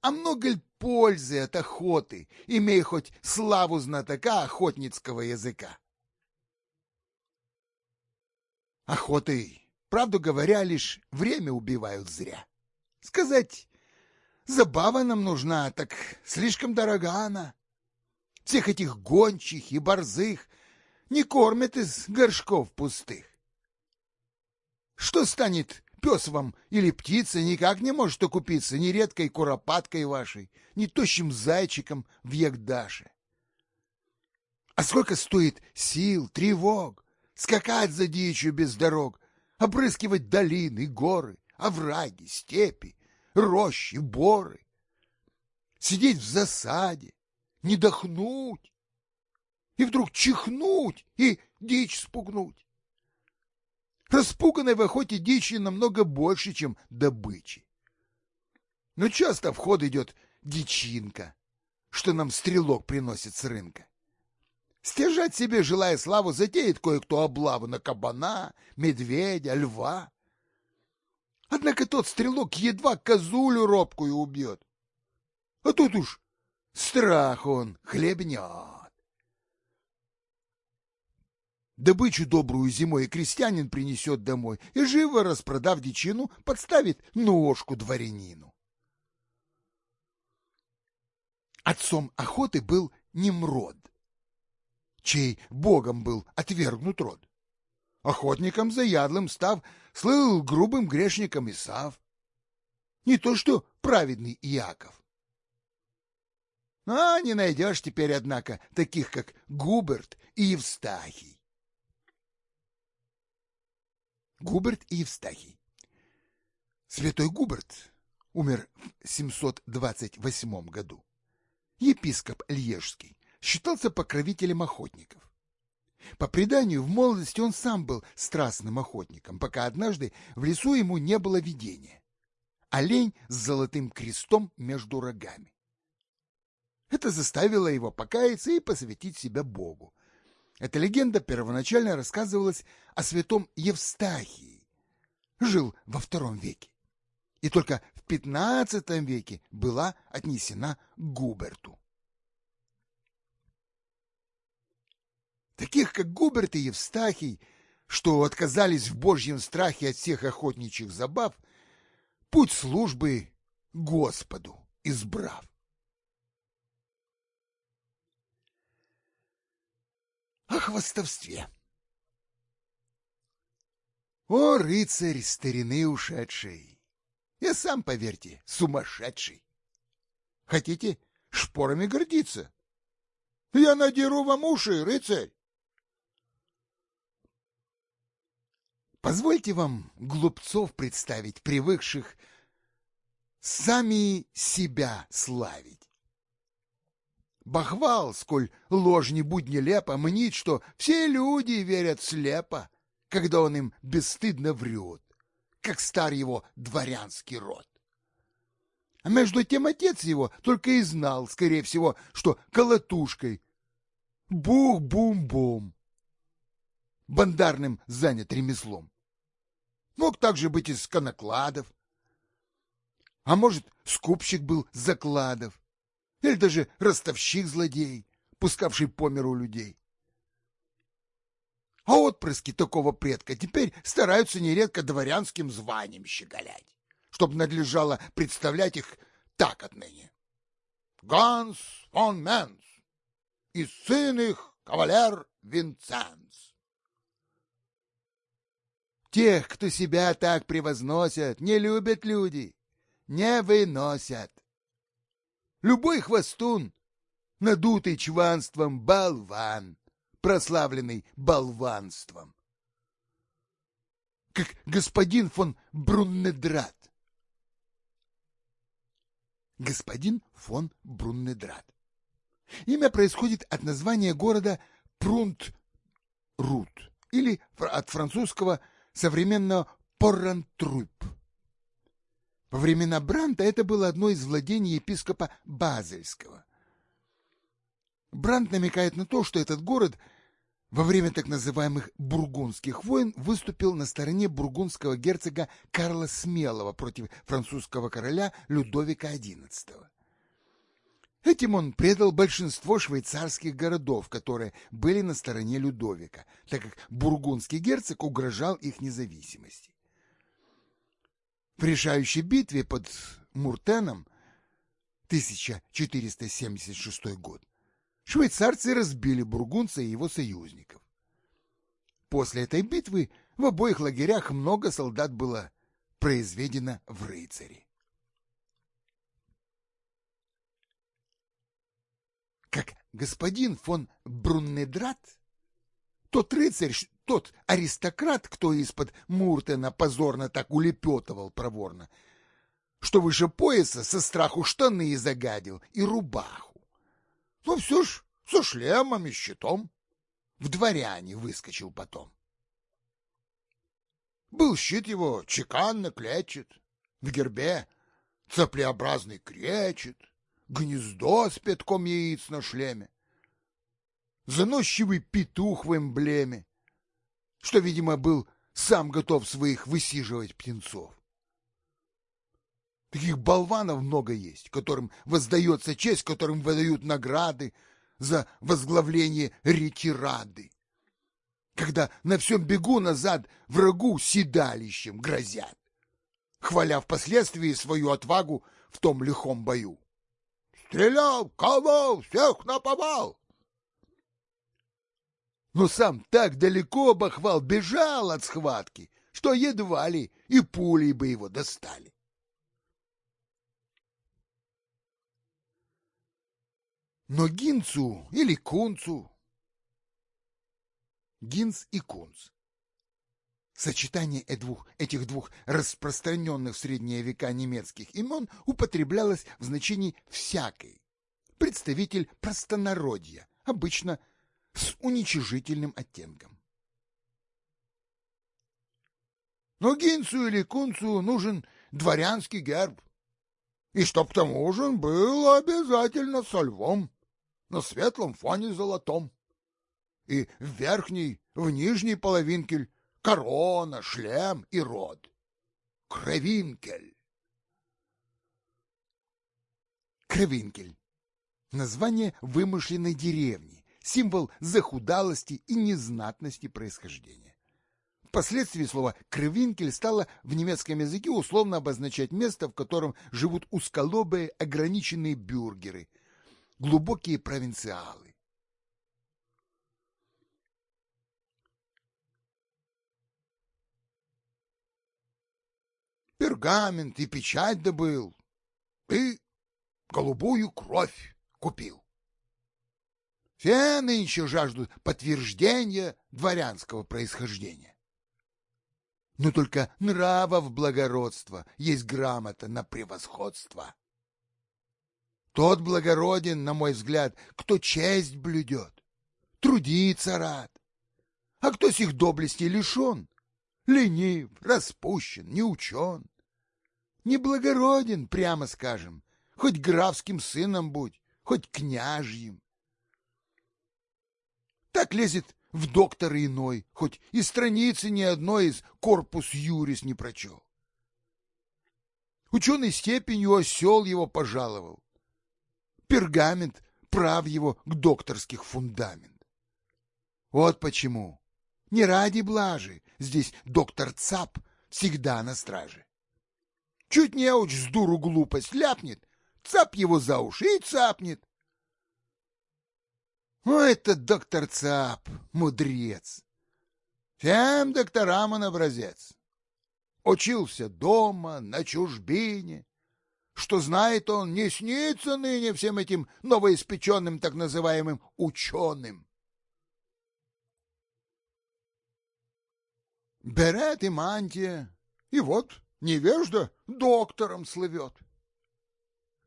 а много ли пользы от охоты, имея хоть славу знатока охотницкого языка? Охотой, правду говоря, лишь время убивают зря. Сказать, забава нам нужна, так слишком дорога она. Всех этих гончих и борзых не кормят из горшков пустых. Что станет пес вам или птица никак не может окупиться ни редкой куропаткой вашей, ни тощим зайчиком в ягдаше. А сколько стоит сил, тревог, скакать за дичью без дорог, обрыскивать долины, горы, овраги, степи, рощи, боры. Сидеть в засаде, не дохнуть, и вдруг чихнуть и дичь спугнуть. Распуганной в охоте дичи намного больше, чем добычи. Но часто в ход идет дичинка, что нам стрелок приносит с рынка. Стяжать себе, желая славу, затеет кое-кто облаву на кабана, медведя, льва. Однако тот стрелок едва козулю робкую убьет. А тут уж страх он хлебнет. Добычу добрую зимой крестьянин принесет домой и, живо распродав дичину, подставит ножку дворянину. Отцом охоты был Немрод, чей богом был отвергнут род. Охотником заядлым став, слыл грубым грешником Исав. Не то что праведный Иаков. А не найдешь теперь, однако, таких, как Губерт и Евстахий. Губерт и Евстахий Святой Губерт умер в 728 году. Епископ Льежский считался покровителем охотников. По преданию, в молодости он сам был страстным охотником, пока однажды в лесу ему не было видения. Олень с золотым крестом между рогами. Это заставило его покаяться и посвятить себя Богу. Эта легенда первоначально рассказывалась о святом Евстахии. Жил во втором веке. И только в пятнадцатом веке была отнесена к Губерту. Таких, как Губерт и Евстахий, что отказались в божьем страхе от всех охотничьих забав, путь службы Господу избрав. о хвостовстве. О, рыцарь старины ушедший! Я сам, поверьте, сумасшедший. Хотите шпорами гордиться? Я надеру вам уши, рыцарь. Позвольте вам глупцов представить, привыкших сами себя славить. Бахвал, сколь ложь не будь нелепа, мнит, что все люди верят слепо, когда он им бесстыдно врет, как стар его дворянский род. А между тем отец его только и знал, скорее всего, что колотушкой бух-бум-бум, бандарным занят ремеслом. Мог также быть из конокладов, а может, скупщик был закладов, или даже ростовщик-злодей, пускавший по миру людей. А отпрыски такого предка теперь стараются нередко дворянским званием щеголять, чтобы надлежало представлять их так отныне. Ганс фон Менс и сын их кавалер Винценс. Тех, кто себя так превозносят, не любят люди, не выносят. Любой хвостун, надутый чванством болван, прославленный болванством. Как господин фон Бруннедрат. Господин фон Бруннедрат. Имя происходит от названия города Прунт-Рут или от французского современного Поррантруп во времена Бранта это было одно из владений епископа Базельского. Брант намекает на то, что этот город во время так называемых бургундских войн выступил на стороне бургундского герцога Карла Смелого против французского короля Людовика XI. Этим он предал большинство швейцарских городов, которые были на стороне Людовика, так как бургундский герцог угрожал их независимости. В решающей битве под Муртеном 1476 год швейцарцы разбили бургунца и его союзников. После этой битвы в обоих лагерях много солдат было произведено в рыцари. Как господин фон Бруннедрат, тот рыцарь, тот аристократ, кто из-под Муртена позорно так улепетывал проворно, что выше пояса со страху штаны загадил и рубаху. Но ну, все ж со шлемом и щитом в дворяне выскочил потом. Был щит его чеканно клечет, в гербе цеплеобразный кречет, гнездо с пятком яиц на шлеме, заносчивый петух в эмблеме, что, видимо, был сам готов своих высиживать птенцов. Таких болванов много есть, которым воздается честь, которым выдают награды за возглавление ретирады. Когда на всем бегу назад врагу седалищем грозят, хваля впоследствии свою отвагу в том лихом бою. Стрелял, колол, всех наповал, но сам так далеко Бахвал бежал от схватки, что едва ли и пулей бы его достали. Но Гинцу или Кунцу, Гинц и Кунц, сочетание этих двух распространенных в средние века немецких имен употреблялось в значении «всякой», представитель простонародья, обычно с уничижительным оттенком. Но Гинцу или Кунцу нужен дворянский герб. И чтоб к тому же он был обязательно со львом, на светлом фоне золотом. И в верхней, в нижней половинке корона, шлем и род. Кровинкель. Кровинкель. Название вымышленной деревни, символ захудалости и незнатности происхождения. Впоследствии слово «кровинкель» стало в немецком языке условно обозначать место, в котором живут узколобые ограниченные бюргеры, глубокие провинциалы. Пергамент и печать добыл, и голубую кровь купил. Все нынче жаждут подтверждения дворянского происхождения но только нравов благородства есть грамота на превосходство. Тот благороден, на мой взгляд, кто честь блюдет, трудится рад. А кто сих доблести лишен, ленив, распущен, не учен. Неблагороден, прямо скажем, хоть графским сыном будь, хоть княжьим. Так лезет в доктора иной, хоть и страницы ни одной из корпус юрис не прочел. Ученой степенью осел его пожаловал. Пергамент прав его к докторских фундамент. Вот почему. Не ради блажи здесь доктор Цап всегда на страже. Чуть неуч с дуру глупость ляпнет, цап его за уши и цапнет. О, это доктор Цап, мудрец. Всем докторам он образец. Учился дома, на чужбине. Что знает он, не снится ныне всем этим новоиспеченным так называемым ученым. Берет и мантия, и вот невежда доктором слывет.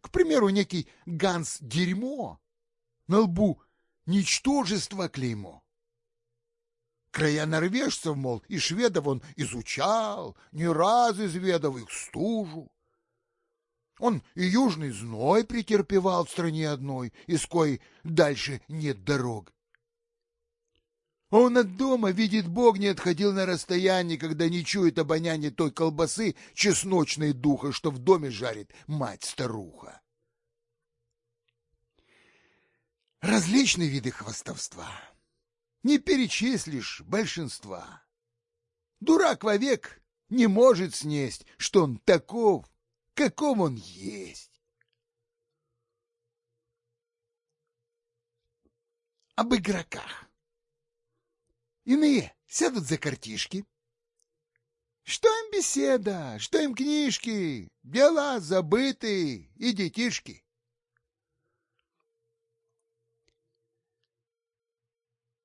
К примеру, некий Ганс Дерьмо на лбу ничтожество клеймо. Края норвежцев, мол, и шведов он изучал, не раз изведав их стужу. Он и южный зной претерпевал в стране одной, из кой дальше нет дорог. Он от дома, видит Бог, не отходил на расстояние, когда не чует обоняние той колбасы чесночной духа, что в доме жарит мать-старуха. Различные виды хвастовства. Не перечислишь большинства. Дурак вовек не может снесть, что он таков, каков он есть. Об игроках. Иные сядут за картишки. Что им беседа, что им книжки, дела забытые и детишки.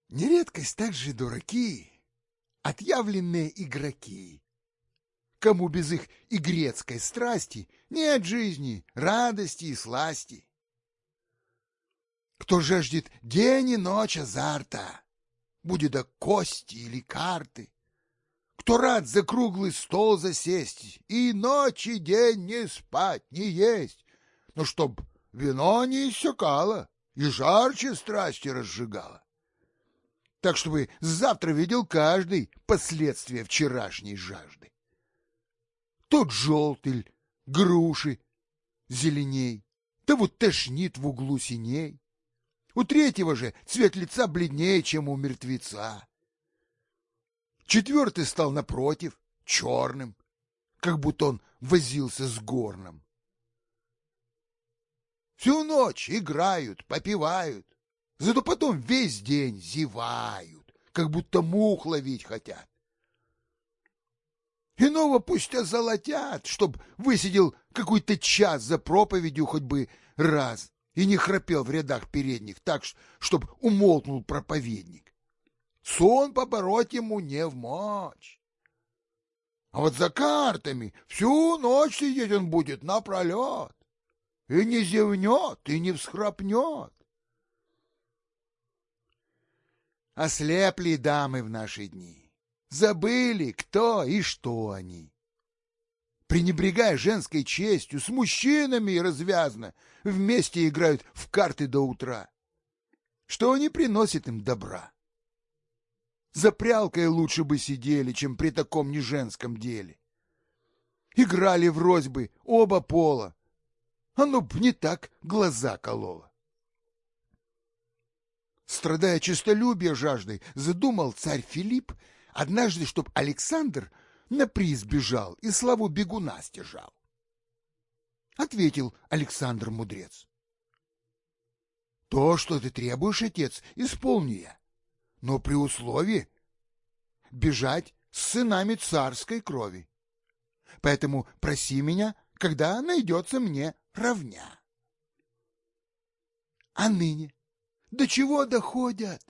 Нередкость также дураки, отъявленные игроки. Кому без их игрецкой страсти нет жизни, радости и сласти. Кто жаждет день и ночь азарта, будет до кости или карты. Кто рад за круглый стол засесть и ночь и день не спать, не есть, но чтоб вино не иссякало и жарче страсти разжигало так чтобы завтра видел каждый последствия вчерашней жажды. Тот желтый, груши, зеленей, да вот тошнит в углу синей. У третьего же цвет лица бледнее, чем у мертвеца. Четвертый стал напротив, черным, как будто он возился с горном. Всю ночь играют, попивают, Зато потом весь день зевают, как будто мух ловить хотят. Иного пусть озолотят, чтоб высидел какой-то час за проповедью хоть бы раз и не храпел в рядах передних так, чтоб умолкнул проповедник. Сон побороть ему не в мочь. А вот за картами всю ночь сидеть он будет напролет. И не зевнет, и не всхрапнет. Ослепли дамы в наши дни. Забыли, кто и что они. Пренебрегая женской честью, с мужчинами развязно, вместе играют в карты до утра. Что не приносит им добра. За прялкой лучше бы сидели, чем при таком неженском деле. Играли врозь бы оба пола. Оно б не так глаза кололо страдая честолюбие жаждой, задумал царь Филипп однажды, чтоб Александр на приз бежал и славу бегуна стяжал. Ответил Александр мудрец. То, что ты требуешь, отец, исполню я, но при условии бежать с сынами царской крови. Поэтому проси меня, когда найдется мне равня. А ныне до чего доходят?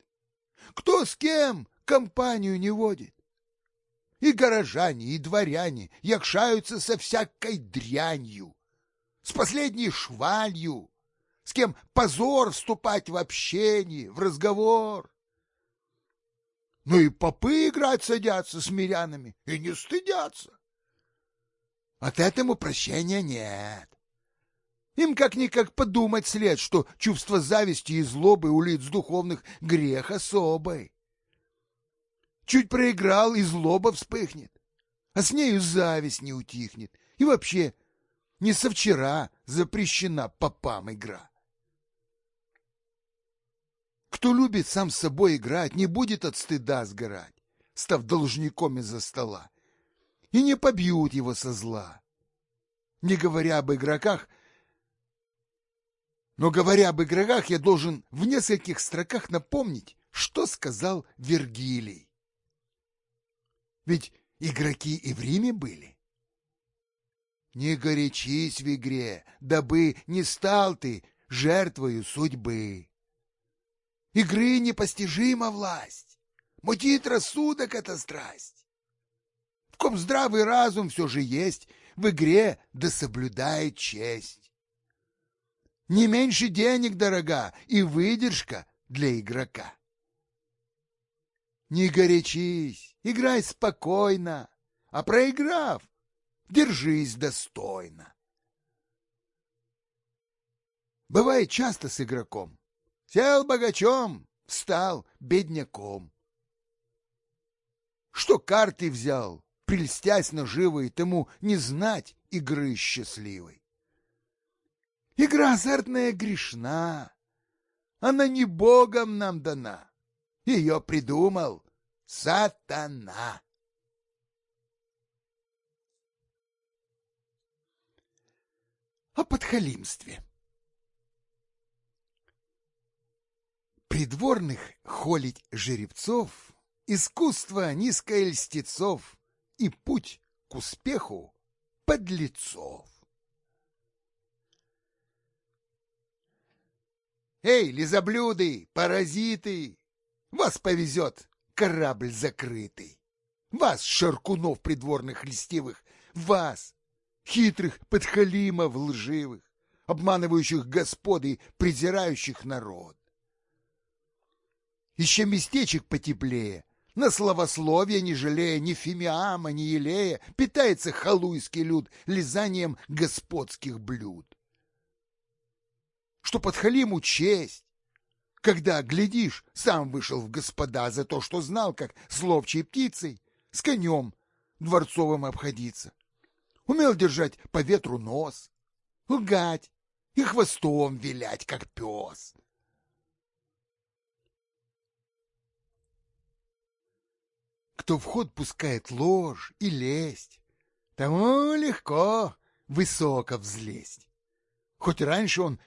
Кто с кем компанию не водит? И горожане, и дворяне якшаются со всякой дрянью, с последней швалью, с кем позор вступать в общение, в разговор. Ну и попы играть садятся с мирянами и не стыдятся. От этому прощения нет. Им как-никак подумать след, что чувство зависти и злобы у лиц духовных грех особый. Чуть проиграл, и злоба вспыхнет, а с нею зависть не утихнет. И вообще, не со вчера запрещена попам игра. Кто любит сам с собой играть, не будет от стыда сгорать, став должником из-за стола, и не побьют его со зла. Не говоря об игроках, но говоря об игроках, я должен в нескольких строках напомнить, что сказал Вергилий. Ведь игроки и в Риме были. Не горячись в игре, дабы не стал ты жертвою судьбы. Игры непостижима власть, мутит рассудок эта страсть. В ком здравый разум все же есть, в игре да соблюдает честь не меньше денег дорога и выдержка для игрока. Не горячись, играй спокойно, а проиграв, держись достойно. Бывает часто с игроком. Сел богачом, встал бедняком. Что карты взял, прельстясь наживой, тому не знать игры счастливой. Игра азартная грешна. Она не Богом нам дана. Ее придумал сатана. О подхалимстве. Придворных холить жеребцов, искусство низкое льстецов и путь к успеху подлецов. Эй, лизоблюды, паразиты! Вас повезет корабль закрытый. Вас, шаркунов придворных льстивых, вас, хитрых подхалимов лживых, обманывающих господ и презирающих народ. Еще местечек потеплее, на словословие не жалея ни Фимиама, ни Елея, питается халуйский люд лизанием господских блюд что подхалиму честь. Когда, глядишь, сам вышел в господа за то, что знал, как с ловчей птицей, с конем дворцовым обходиться. Умел держать по ветру нос, лгать и хвостом вилять, как пес. Кто в ход пускает ложь и лесть, тому легко высоко взлезть. Хоть раньше он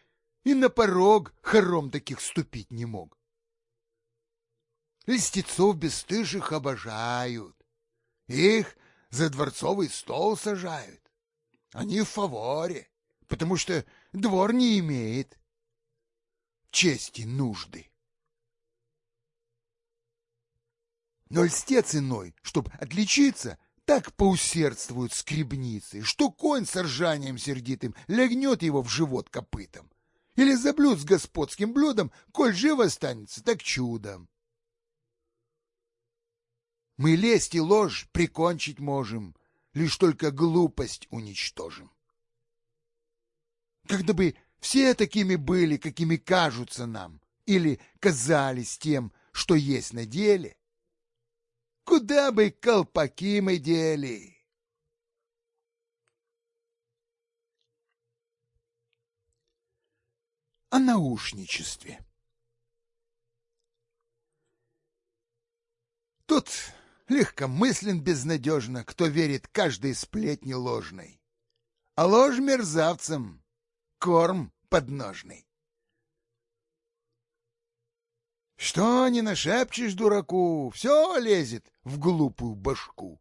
и на порог хором таких ступить не мог. Листецов бесстыжих обожают, их за дворцовый стол сажают. Они в фаворе, потому что двор не имеет чести нужды. Но льстец иной, чтоб отличиться, так поусердствуют скребницы, что конь с ржанием сердитым лягнет его в живот копытом или заблюд с господским блюдом, коль живо останется, так чудом. Мы лесть и ложь прикончить можем, лишь только глупость уничтожим. Когда бы все такими были, какими кажутся нам, или казались тем, что есть на деле, куда бы колпаки мы дели? О наушничестве. Тут легкомыслен безнадежно, кто верит каждой сплетни ложной. А ложь мерзавцам, корм подножный. Что не нашепчешь дураку, все лезет в глупую башку.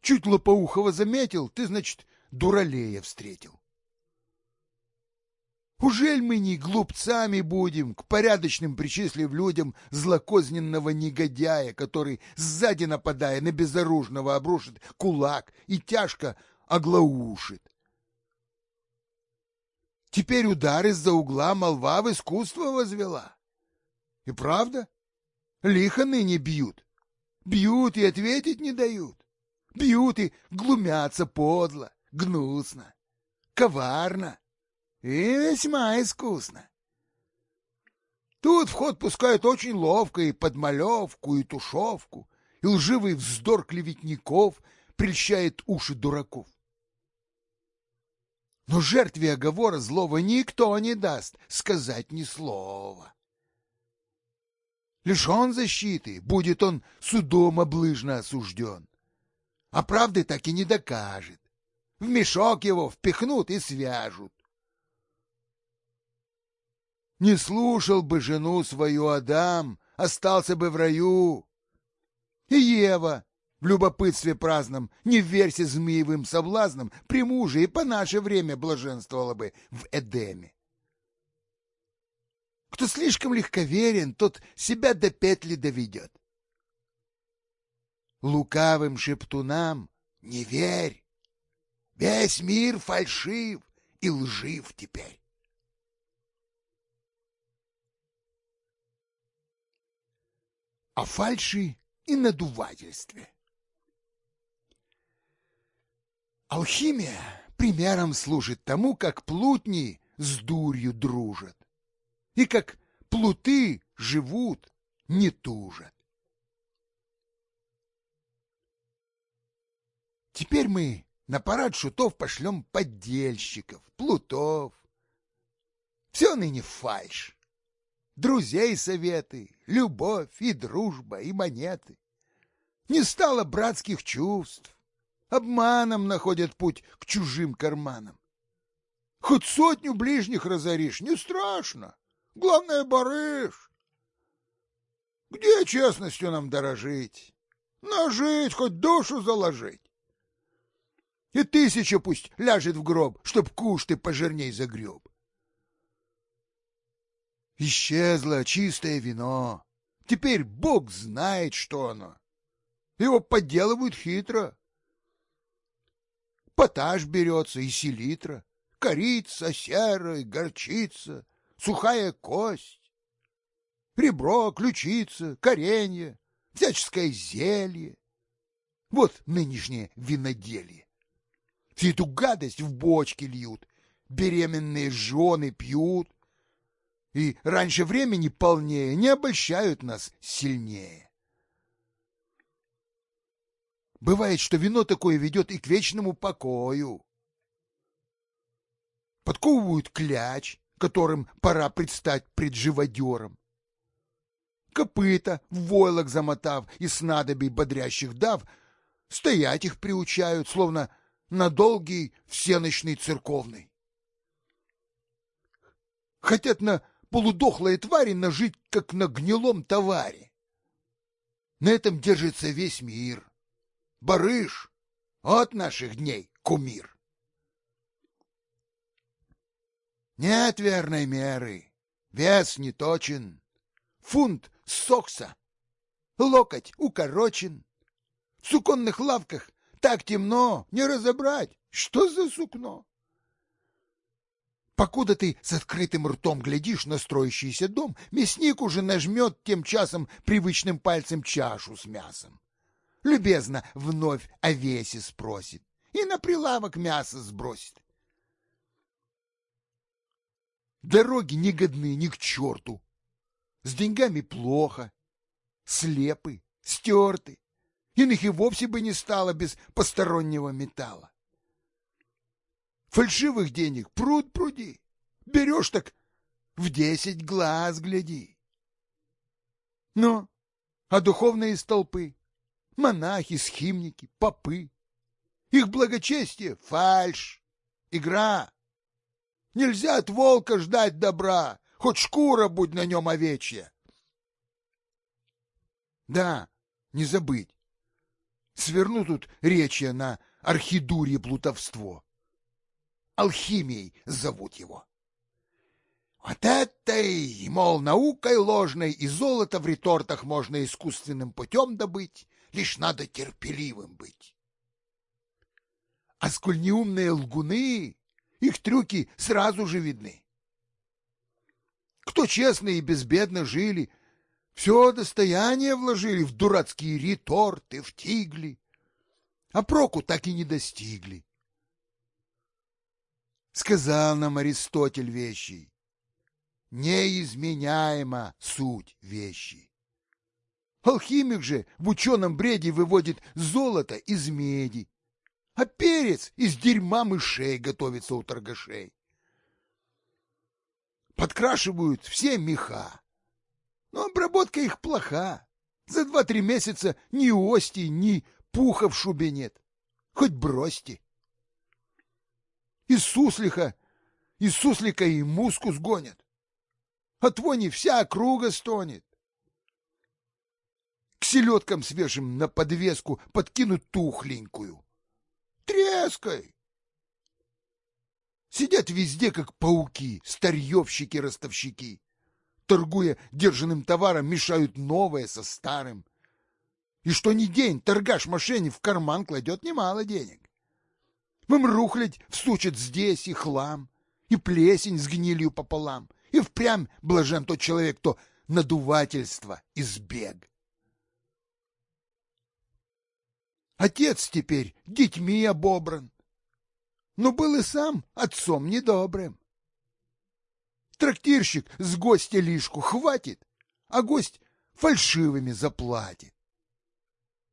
Чуть лопоухого заметил, ты, значит, дуралея встретил. Ужель мы не глупцами будем, к порядочным причислив людям злокозненного негодяя, который, сзади нападая на безоружного, обрушит кулак и тяжко оглаушит? Теперь удар из-за угла молва в искусство возвела. И правда, лихо ныне бьют. Бьют и ответить не дают. Бьют и глумятся подло, гнусно, коварно и весьма искусно. Тут в ход пускают очень ловко и подмалевку, и тушевку, и лживый вздор клеветников прельщает уши дураков. Но жертве оговора злого никто не даст сказать ни слова. Лишен защиты, будет он судом облыжно осужден. А правды так и не докажет. В мешок его впихнут и свяжут. Не слушал бы жену свою Адам, остался бы в раю. И Ева в любопытстве праздном, не верься змеевым соблазнам, при муже и по наше время блаженствовала бы в Эдеме. Кто слишком легковерен, тот себя до петли доведет. Лукавым шептунам не верь. Весь мир фальшив и лжив теперь. О фальши и надувательстве. Алхимия примером служит тому, как плутни с дурью дружат, и как плуты живут, не тужат. Теперь мы на парад шутов пошлем поддельщиков, плутов. Все ныне фальшь друзей советы, любовь и дружба, и монеты. Не стало братских чувств, обманом находят путь к чужим карманам. Хоть сотню ближних разоришь, не страшно, главное — барыш. Где честностью нам дорожить? Нажить, хоть душу заложить. И тысяча пусть ляжет в гроб, чтоб куш ты пожирней загреб. Исчезло чистое вино. Теперь Бог знает, что оно. Его подделывают хитро. Поташ берется и селитра, корица, серая, горчица, сухая кость, ребро, ключица, коренье, всяческое зелье. Вот нынешнее виноделье. Всю эту гадость в бочки льют, беременные жены пьют, и раньше времени полнее не обольщают нас сильнее. Бывает, что вино такое ведет и к вечному покою. Подковывают кляч, которым пора предстать пред живодером. Копыта, в войлок замотав и снадобий бодрящих дав, стоять их приучают, словно на долгий всеночный церковный. Хотят на полудохлые твари нажить, как на гнилом товаре. На этом держится весь мир. Барыш, от наших дней кумир. Нет верной меры, вес не точен, фунт сокса, локоть укорочен. В суконных лавках так темно, не разобрать, что за сукно. Покуда ты с открытым ртом глядишь на строящийся дом, мясник уже нажмет тем часом привычным пальцем чашу с мясом. любезно вновь о весе спросит и на прилавок мясо сбросит. Дороги не годны ни к черту. С деньгами плохо, слепы, стерты. Иных и вовсе бы не стало без постороннего металла. Фальшивых денег пруд пруди. Берешь так в десять глаз гляди. Ну, а духовные столпы, монахи, схимники, попы, их благочестие — фальшь, игра. Нельзя от волка ждать добра, хоть шкура будь на нем овечья. Да, не забыть. Сверну тут речи на архидурье плутовство. Алхимией зовут его. Вот этой, мол, наукой ложной и золото в ретортах можно искусственным путем добыть, лишь надо терпеливым быть. А сколь неумные лгуны, их трюки сразу же видны. Кто честно и безбедно жили, все достояние вложили в дурацкие реторты, в тигли, а проку так и не достигли. Сказал нам Аристотель вещи, неизменяема суть вещи. Алхимик же в ученом бреде выводит золото из меди, а перец из дерьма мышей готовится у торгашей. Подкрашивают все меха, но обработка их плоха. За два-три месяца ни ости, ни пуха в шубе нет. Хоть бросьте. Из суслиха, из суслика и муску сгонят. От вони вся округа стонет. К селедкам свежим на подвеску подкинут тухленькую. Трескай! Сидят везде, как пауки, старьевщики-ростовщики. Торгуя держанным товаром, мешают новое со старым. И что ни день торгаш-мошенник в карман кладет немало денег. Вам рухлядь всучат здесь и хлам, и плесень с гнилью пополам, и впрямь блажен тот человек, кто надувательство избег. Отец теперь детьми обобран, но был и сам отцом недобрым. Трактирщик с гостя лишку хватит, а гость фальшивыми заплатит.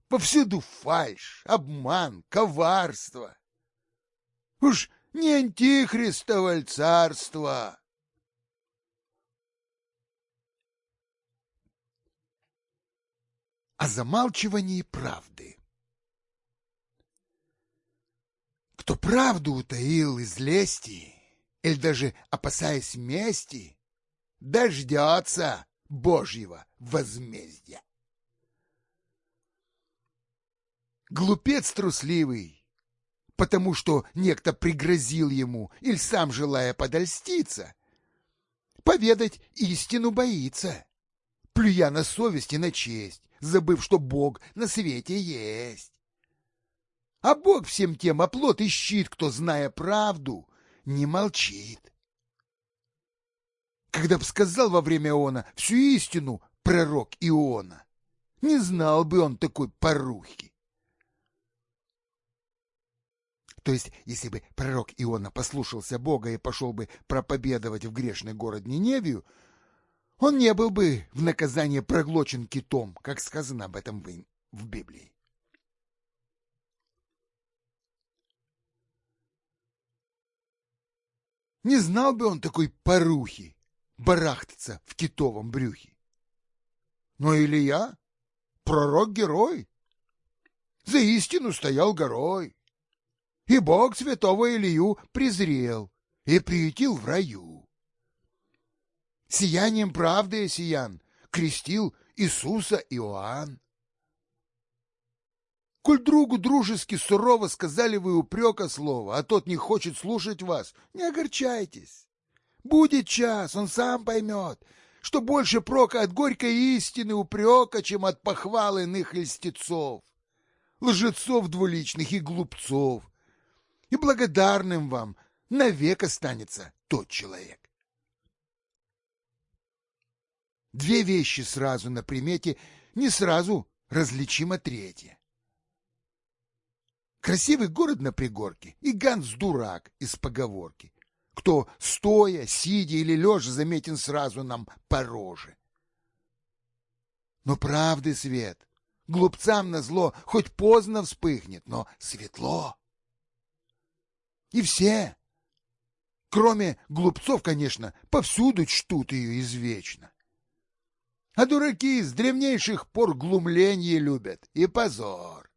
Повсюду фальшь, обман, коварство. Уж не антихристово царство. О замалчивании правды. Кто правду утаил из лести, или даже опасаясь мести, дождется Божьего возмездия. Глупец трусливый, потому что некто пригрозил ему или сам желая подольститься, поведать истину боится, плюя на совесть и на честь, забыв, что Бог на свете есть. А Бог всем тем оплот и щит, кто, зная правду, не молчит. Когда б сказал во время Иона всю истину пророк Иона, не знал бы он такой порухи. То есть, если бы пророк Иона послушался Бога и пошел бы проповедовать в грешный город Ниневию, он не был бы в наказание проглочен китом, как сказано об этом в, Библии. Не знал бы он такой порухи, барахтаться в китовом брюхе. Но Илья — пророк-герой, за истину стоял горой. И Бог святого Илью презрел и приютил в раю. Сиянием правды сиян крестил Иисуса Иоанн. Коль другу дружески сурово сказали вы упрека слово, а тот не хочет слушать вас, не огорчайтесь. Будет час, он сам поймет, что больше прока от горькой истины упрека, чем от похвал иных льстецов, лжецов двуличных и глупцов. И благодарным вам навек останется тот человек. Две вещи сразу на примете, не сразу различима третья. Красивый город на пригорке и Ганс дурак из поговорки. Кто стоя, сидя или лежа заметен сразу нам по роже. Но правды свет, глупцам на зло хоть поздно вспыхнет, но светло. И все, кроме глупцов, конечно, повсюду чтут ее извечно. А дураки с древнейших пор глумление любят и позор.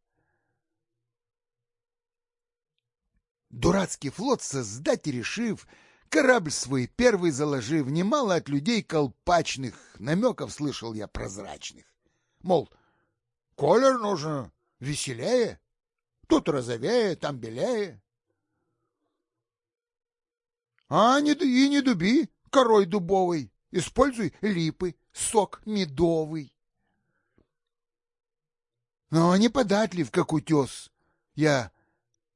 Дурацкий флот создать решив, корабль свой первый заложив, немало от людей колпачных намеков слышал я прозрачных. Мол, колер нужно веселее, тут розовее, там белее. А не, и не дуби корой дубовой, используй липы, сок медовый. Но не податлив, как утес, я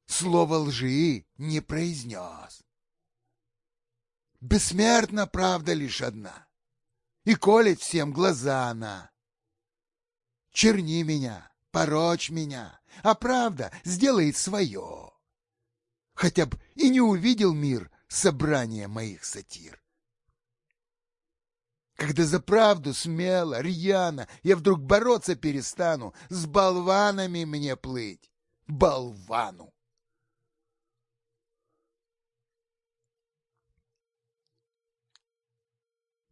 слово лжи не произнес. Бессмертна правда лишь одна, и колет всем глаза она. Черни меня, порочь меня, а правда сделает свое. Хотя б и не увидел мир собрания моих сатир. Когда за правду смело, рьяно я вдруг бороться перестану, с болванами мне плыть, болвану.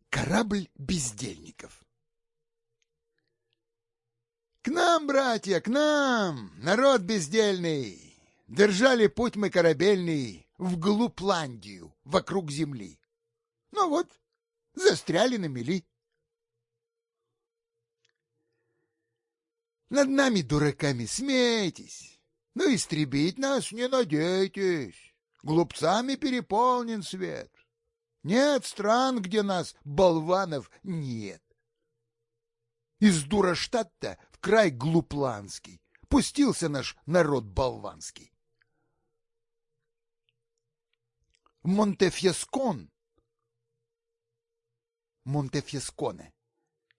Корабль бездельников К нам, братья, к нам, народ бездельный! Держали путь мы корабельный в Глупландию, вокруг земли. Ну вот, застряли на мели. Над нами, дураками, смейтесь, но истребить нас не надейтесь. Глупцами переполнен свет. Нет стран, где нас, болванов, нет. Из Дураштадта в край Глупланский пустился наш народ болванский. Монтефьескон Монтефьесконе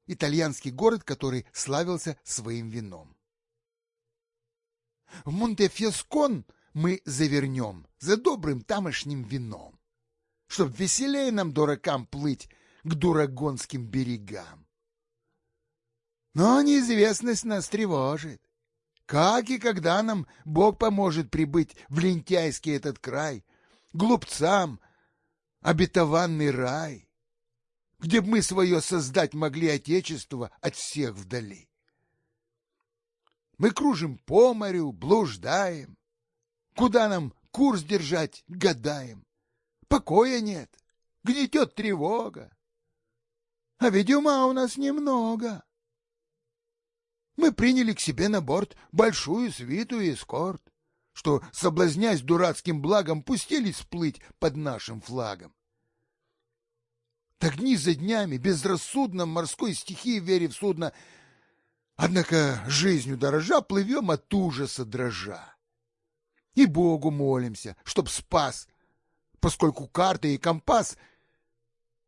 итальянский город, который славился своим вином. В Монтефьескон мы завернем за добрым тамошним вином чтоб веселее нам, дуракам, плыть к дурагонским берегам. Но неизвестность нас тревожит. Как и когда нам Бог поможет прибыть в лентяйский этот край, глупцам обетованный рай, где б мы свое создать могли отечество от всех вдали. Мы кружим по морю, блуждаем, куда нам курс держать, гадаем покоя нет, гнетет тревога. А ведь ума у нас немного. Мы приняли к себе на борт большую свиту и эскорт, что, соблазнясь дурацким благом, пустились плыть под нашим флагом. Так дни за днями, безрассудно морской стихии вере в судно, однако жизнью дорожа плывем от ужаса дрожа. И Богу молимся, чтоб спас поскольку карты и компас,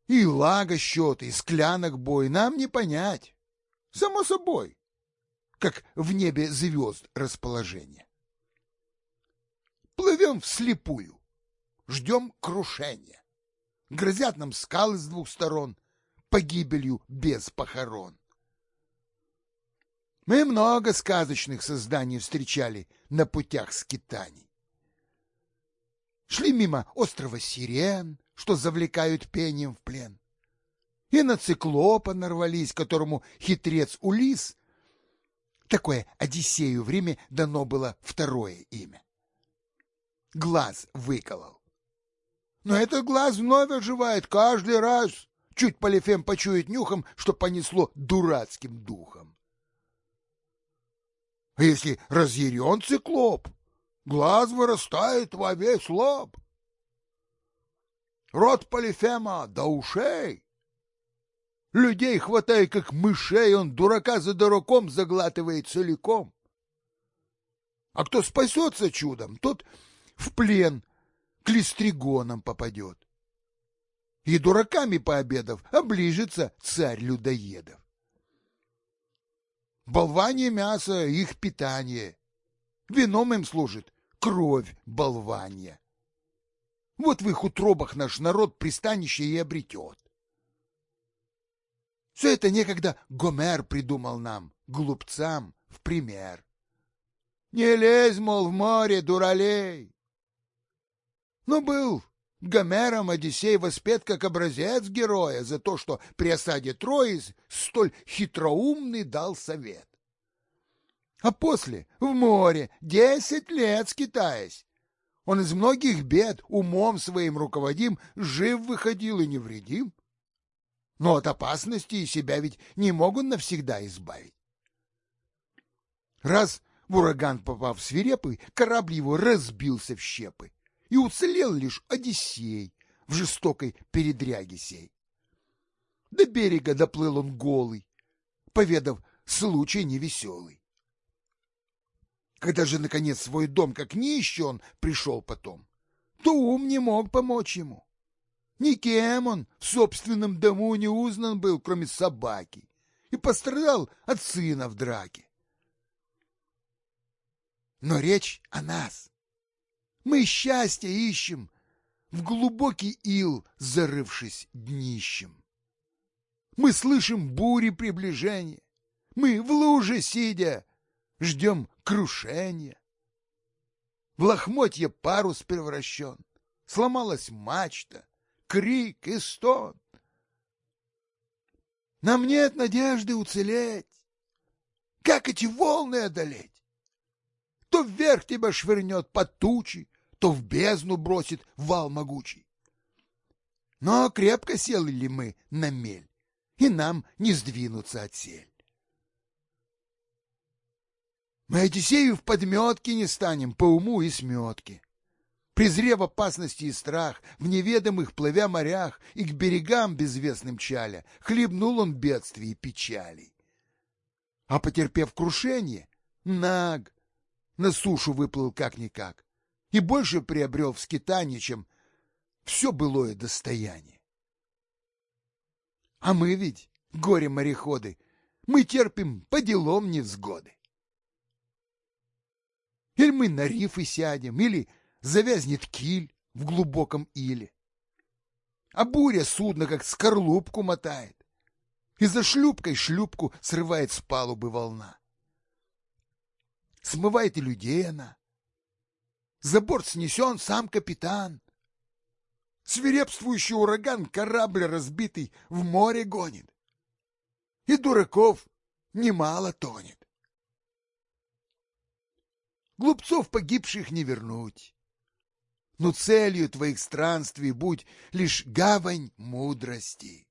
и лага счет, и склянок бой нам не понять. Само собой, как в небе звезд расположение. Плывем вслепую, ждем крушения. Грозят нам скалы с двух сторон, погибелью без похорон. Мы много сказочных созданий встречали на путях скитаний шли мимо острова Сирен, что завлекают пением в плен. И на циклопа нарвались, которому хитрец Улис, такое Одиссею в Риме дано было второе имя. Глаз выколол. Но этот глаз вновь оживает каждый раз. Чуть Полифем почует нюхом, что понесло дурацким духом. А если разъярен циклоп, Глаз вырастает во весь лоб. Рот Полифема до ушей. Людей хватает, как мышей, он дурака за дураком заглатывает целиком. А кто спасется чудом, тот в плен к листригонам попадет. И дураками пообедав оближется царь людоедов. Болвание мясо — их питание — вином им служит кровь болванья. Вот в их утробах наш народ пристанище и обретет. Все это некогда Гомер придумал нам, глупцам, в пример. Не лезь, мол, в море, дуралей. Но был Гомером Одиссей воспет как образец героя за то, что при осаде Трои столь хитроумный дал совет. А после в море десять лет скитаясь, он из многих бед умом своим руководим жив выходил и невредим. Но от опасности и себя ведь не могут навсегда избавить. Раз в ураган попав свирепый, корабль его разбился в щепы, и уцелел лишь Одиссей в жестокой передряге сей. До берега доплыл он голый, поведав случай невеселый. Когда же, наконец, свой дом, как нищий он, пришел потом, то ум не мог помочь ему. Никем он в собственном дому не узнан был, кроме собаки, и пострадал от сына в драке. Но речь о нас. Мы счастье ищем, в глубокий ил зарывшись днищем. Мы слышим бури приближения, мы в луже сидя ждем крушения. В лохмотье парус превращен, сломалась мачта, крик и стон. Нам нет надежды уцелеть. Как эти волны одолеть? То вверх тебя швырнет под тучи, то в бездну бросит вал могучий. Но крепко сели ли мы на мель, и нам не сдвинуться от сель. Мы Одиссею в подметке не станем по уму и сметке. Презрев опасности и страх, в неведомых плывя морях и к берегам безвестным чаля, хлебнул он бедствий и печалей. А потерпев крушение, наг, на сушу выплыл как-никак и больше приобрел в скитании, чем все былое достояние. А мы ведь, горе-мореходы, мы терпим по делам невзгоды. Или мы на рифы сядем, или завязнет киль в глубоком иле. А буря судно как скорлупку мотает, и за шлюпкой шлюпку срывает с палубы волна смывает и людей она. За борт снесен сам капитан. Свирепствующий ураган корабль разбитый в море гонит. И дураков немало тонет. Глупцов погибших не вернуть. Но целью твоих странствий будь лишь гавань мудрости.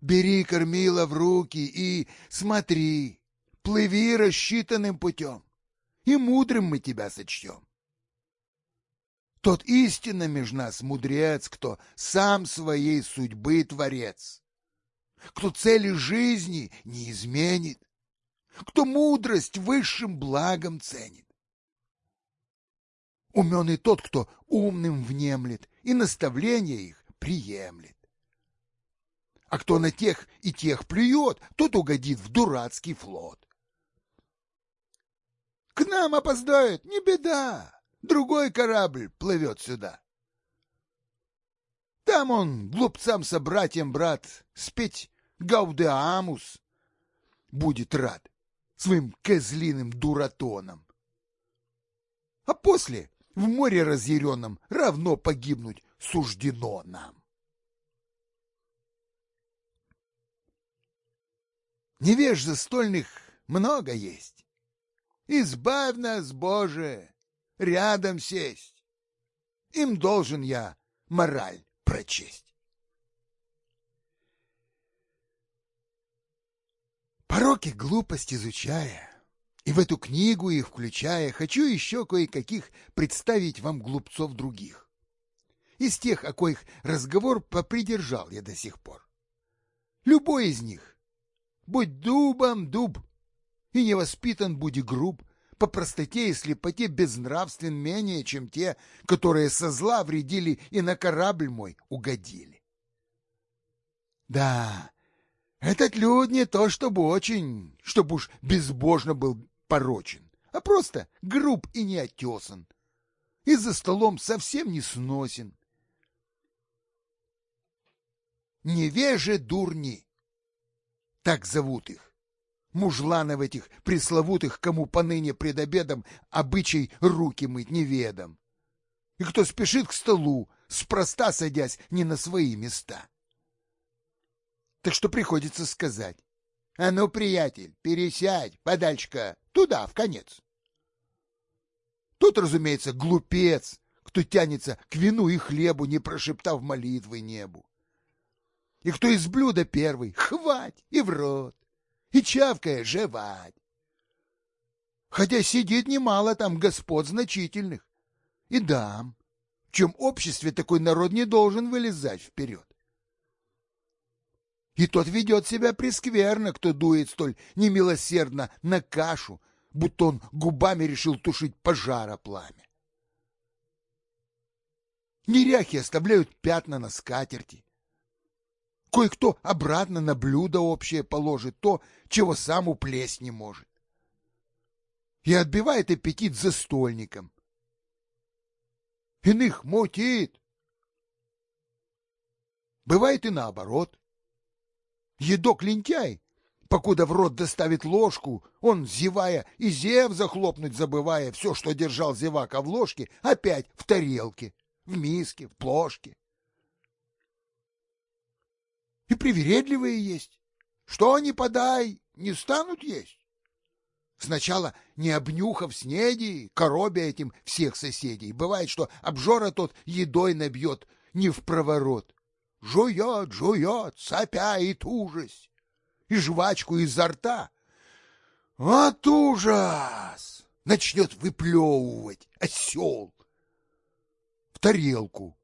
Бери кормила в руки и смотри, плыви рассчитанным путем, и мудрым мы тебя сочтем. Тот истинно меж нас мудрец, кто сам своей судьбы творец, кто цели жизни не изменит, кто мудрость высшим благом ценит. Умен и тот, кто умным внемлет и наставления их приемлет. А кто на тех и тех плюет, тот угодит в дурацкий флот. К нам опоздают, не беда. Другой корабль плывет сюда. Там он, глупцам-собратьям, брат, спеть Гаудеамус будет рад своим козлиным дуратоном. А после в море разъяренном равно погибнуть суждено нам. Невеж застольных много есть. Избавь нас, Боже, рядом сесть. Им должен я мораль прочесть. Пороки глупость изучая, и в эту книгу их включая, хочу еще кое-каких представить вам глупцов других. Из тех, о коих разговор попридержал я до сих пор. Любой из них, будь дубом дуб, и невоспитан будь груб, по простоте и слепоте безнравствен менее, чем те, которые со зла вредили и на корабль мой угодили. Да, этот люд не то чтобы очень, чтобы уж безбожно был порочен, а просто груб и неотесан. И за столом совсем не сносен. Невеже дурни. Так зовут их. Мужланов этих пресловутых, кому поныне пред обедом обычай руки мыть неведом. И кто спешит к столу, спроста садясь не на свои места. Так что приходится сказать. А ну, приятель, пересядь подальше туда, в конец. Тут, разумеется, глупец, кто тянется к вину и хлебу, не прошептав молитвы небу. И кто из блюда первый, хвать и в рот, и чавкая жевать. Хотя сидит немало там господ значительных, и дам, в чем обществе такой народ не должен вылезать вперед. И тот ведет себя прескверно, кто дует столь немилосердно на кашу, будто он губами решил тушить пожара пламя. Неряхи оставляют пятна на скатерти. Кое-кто обратно на блюдо общее положит то, чего сам уплесть не может. И отбивает аппетит за стольником. Иных мутит. Бывает и наоборот. Едок лентяй, покуда в рот доставит ложку, он, зевая и зев захлопнуть забывая, все, что держал зевака в ложке, опять в тарелке, в миске, в плошке. И привередливые есть. Что ни подай, не станут есть. Сначала, не обнюхав снеди, коробя этим всех соседей. Бывает, что обжора тот едой набьет не в проворот. Жует, жует, сопя и тужась, и жвачку изо рта. Вот ужас! Начнет выплевывать осел в тарелку,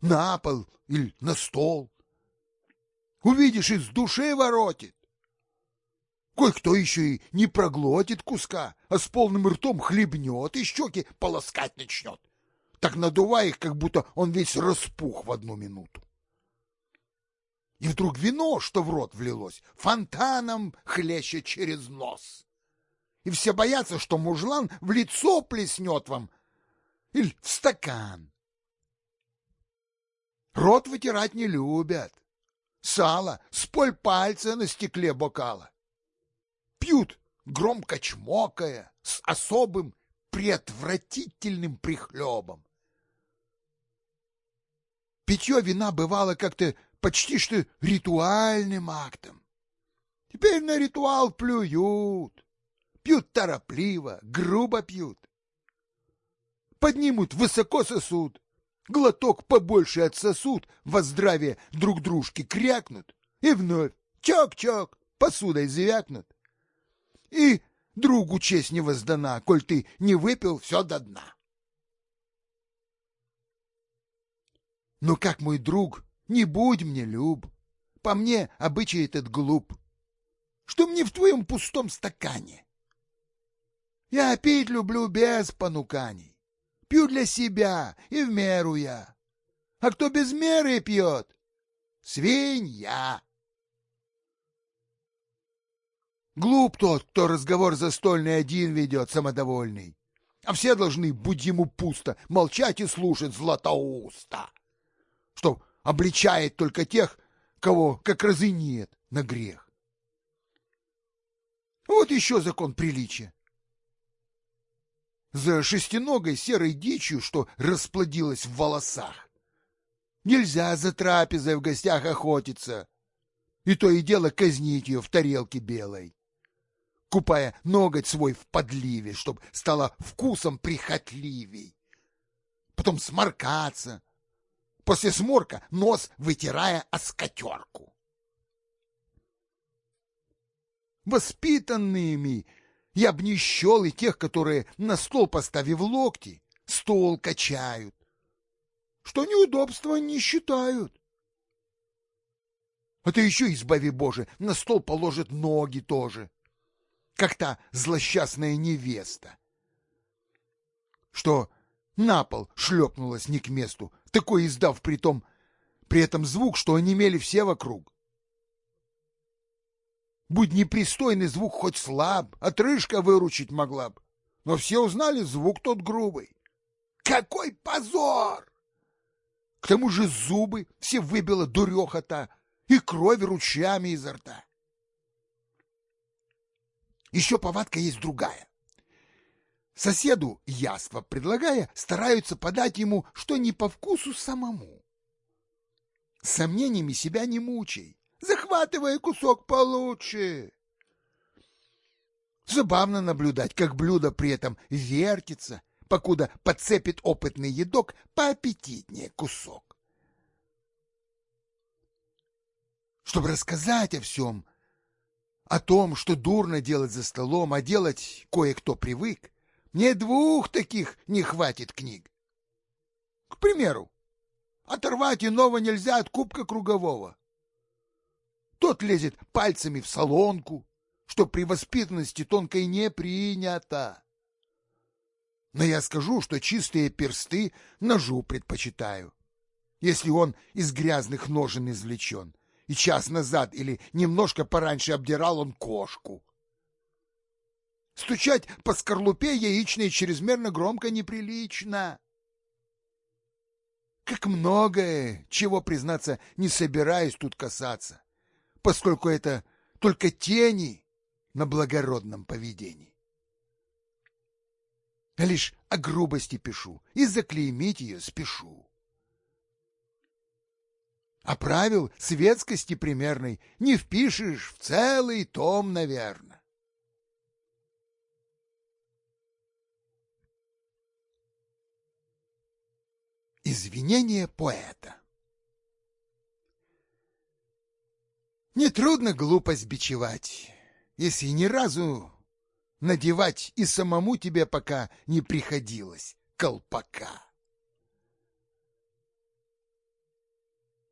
на пол или на стол. Увидишь, из души воротит. Кое-кто еще и не проглотит куска, а с полным ртом хлебнет и щеки полоскать начнет, так надувая их, как будто он весь распух в одну минуту. И вдруг вино, что в рот влилось, фонтаном хлещет через нос. И все боятся, что мужлан в лицо плеснет вам или в стакан. Рот вытирать не любят. Сало с пальца на стекле бокала. Пьют, громко чмокая, с особым преотвратительным прихлебом. Питье вина бывало как-то почти что ритуальным актом. Теперь на ритуал плюют, пьют торопливо, грубо пьют. Поднимут высоко сосуд, глоток побольше отсосут, во здравие друг дружки крякнут, и вновь чок-чок посудой звякнут. И другу честь не воздана, коль ты не выпил все до дна. Но как мой друг не будь мне люб. По мне обычай этот глуп. Что мне в твоем пустом стакане? Я пить люблю без понуканий. Пью для себя и в меру я. А кто без меры пьет? Свинья. Глуп тот, кто разговор застольный один ведет, самодовольный. А все должны, будь ему пусто, молчать и слушать златоуста. Что обличает только тех, кого как разы нет на грех. Вот еще закон приличия. За шестиногой серой дичью, что расплодилась в волосах. Нельзя за трапезой в гостях охотиться, и то и дело казнить ее в тарелке белой, купая ноготь свой в подливе, чтоб стало вкусом прихотливей. Потом сморкаться, после сморка нос вытирая о скатерку. Воспитанными я б не счел и тех, которые, на стол поставив локти, стол качают, что неудобства не считают. А ты еще, избави Боже, на стол положит ноги тоже, как та злосчастная невеста, что на пол шлепнулась не к месту, такой издав при том, при этом звук, что онемели все вокруг. Будь непристойный звук хоть слаб, отрыжка выручить могла б. но все узнали звук тот грубый. Какой позор! К тому же зубы все выбило дуреха-то и кровь ручьями изо рта. Еще повадка есть другая. Соседу яство предлагая, стараются подать ему, что не по вкусу самому. Сомнениями себя не мучай, захватывая кусок получше. Забавно наблюдать, как блюдо при этом вертится, покуда подцепит опытный едок поаппетитнее кусок. Чтобы рассказать о всем, о том, что дурно делать за столом, а делать кое-кто привык, мне двух таких не хватит книг. К примеру, оторвать иного нельзя от кубка кругового. Тот лезет пальцами в солонку, что при воспитанности тонкой не принято. Но я скажу, что чистые персты ножу предпочитаю, если он из грязных ножен извлечен, и час назад или немножко пораньше обдирал он кошку. Стучать по скорлупе яичной чрезмерно громко неприлично. Как многое, чего, признаться, не собираюсь тут касаться, поскольку это только тени на благородном поведении. А лишь о грубости пишу и заклеймить ее спешу. А правил светскости примерной не впишешь в целый том, наверное. Извинение поэта Нетрудно глупость бичевать, если ни разу надевать и самому тебе пока не приходилось колпака.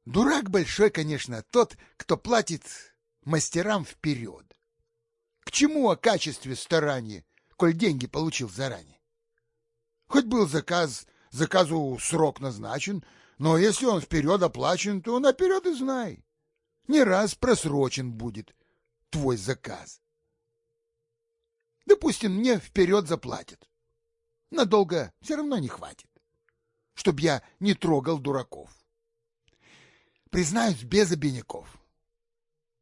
Дурак большой, конечно, тот, кто платит мастерам вперед. К чему о качестве старания, коль деньги получил заранее? Хоть был заказ, заказу срок назначен, но если он вперед оплачен, то наперед и знай. Не раз просрочен будет твой заказ. Допустим, мне вперед заплатят. Надолго все равно не хватит, чтоб я не трогал дураков. Признаюсь, без обиняков.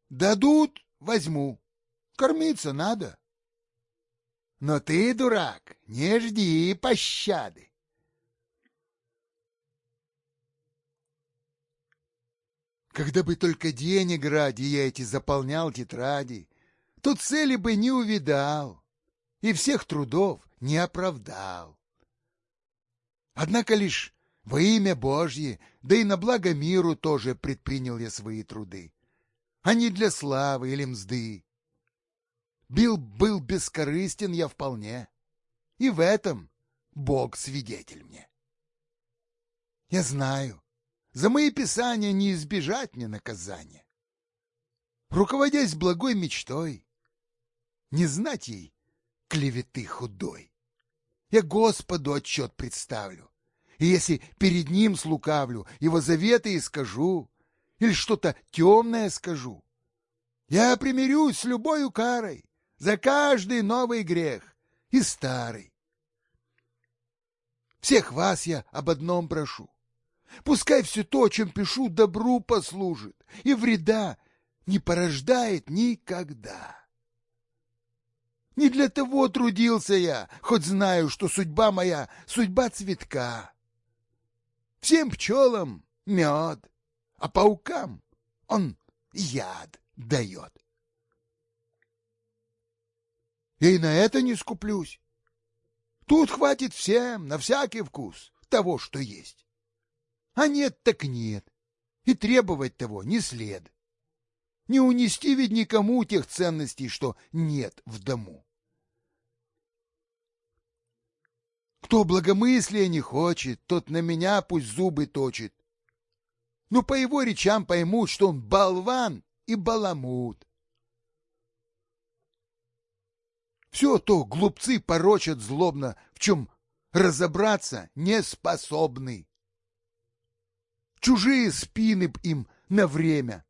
Дадут — возьму. Кормиться надо. Но ты, дурак, не жди пощады. Когда бы только денег ради я эти заполнял тетради, то цели бы не увидал и всех трудов не оправдал. Однако лишь во имя Божье, да и на благо миру тоже предпринял я свои труды, а не для славы или мзды. Бил был бескорыстен я вполне, и в этом Бог свидетель мне. Я знаю, за мои писания не избежать мне наказания. Руководясь благой мечтой, не знать ей клеветы худой. Я Господу отчет представлю, и если перед Ним слукавлю, Его заветы искажу, или что-то темное скажу, я примирюсь с любой карой за каждый новый грех и старый. Всех вас я об одном прошу. Пускай все то, чем пишу, добру послужит и вреда не порождает никогда. Не для того трудился я, хоть знаю, что судьба моя — судьба цветка. Всем пчелам мед, а паукам он яд дает. Я и на это не скуплюсь. Тут хватит всем, на всякий вкус, того, что есть. А нет так нет, и требовать того не след. Не унести ведь никому тех ценностей, что нет в дому. Кто благомыслия не хочет, тот на меня пусть зубы точит. Ну, по его речам поймут, что он болван и баламут. Все то глупцы порочат злобно, в чем разобраться не способны. Чужие спины б им на время,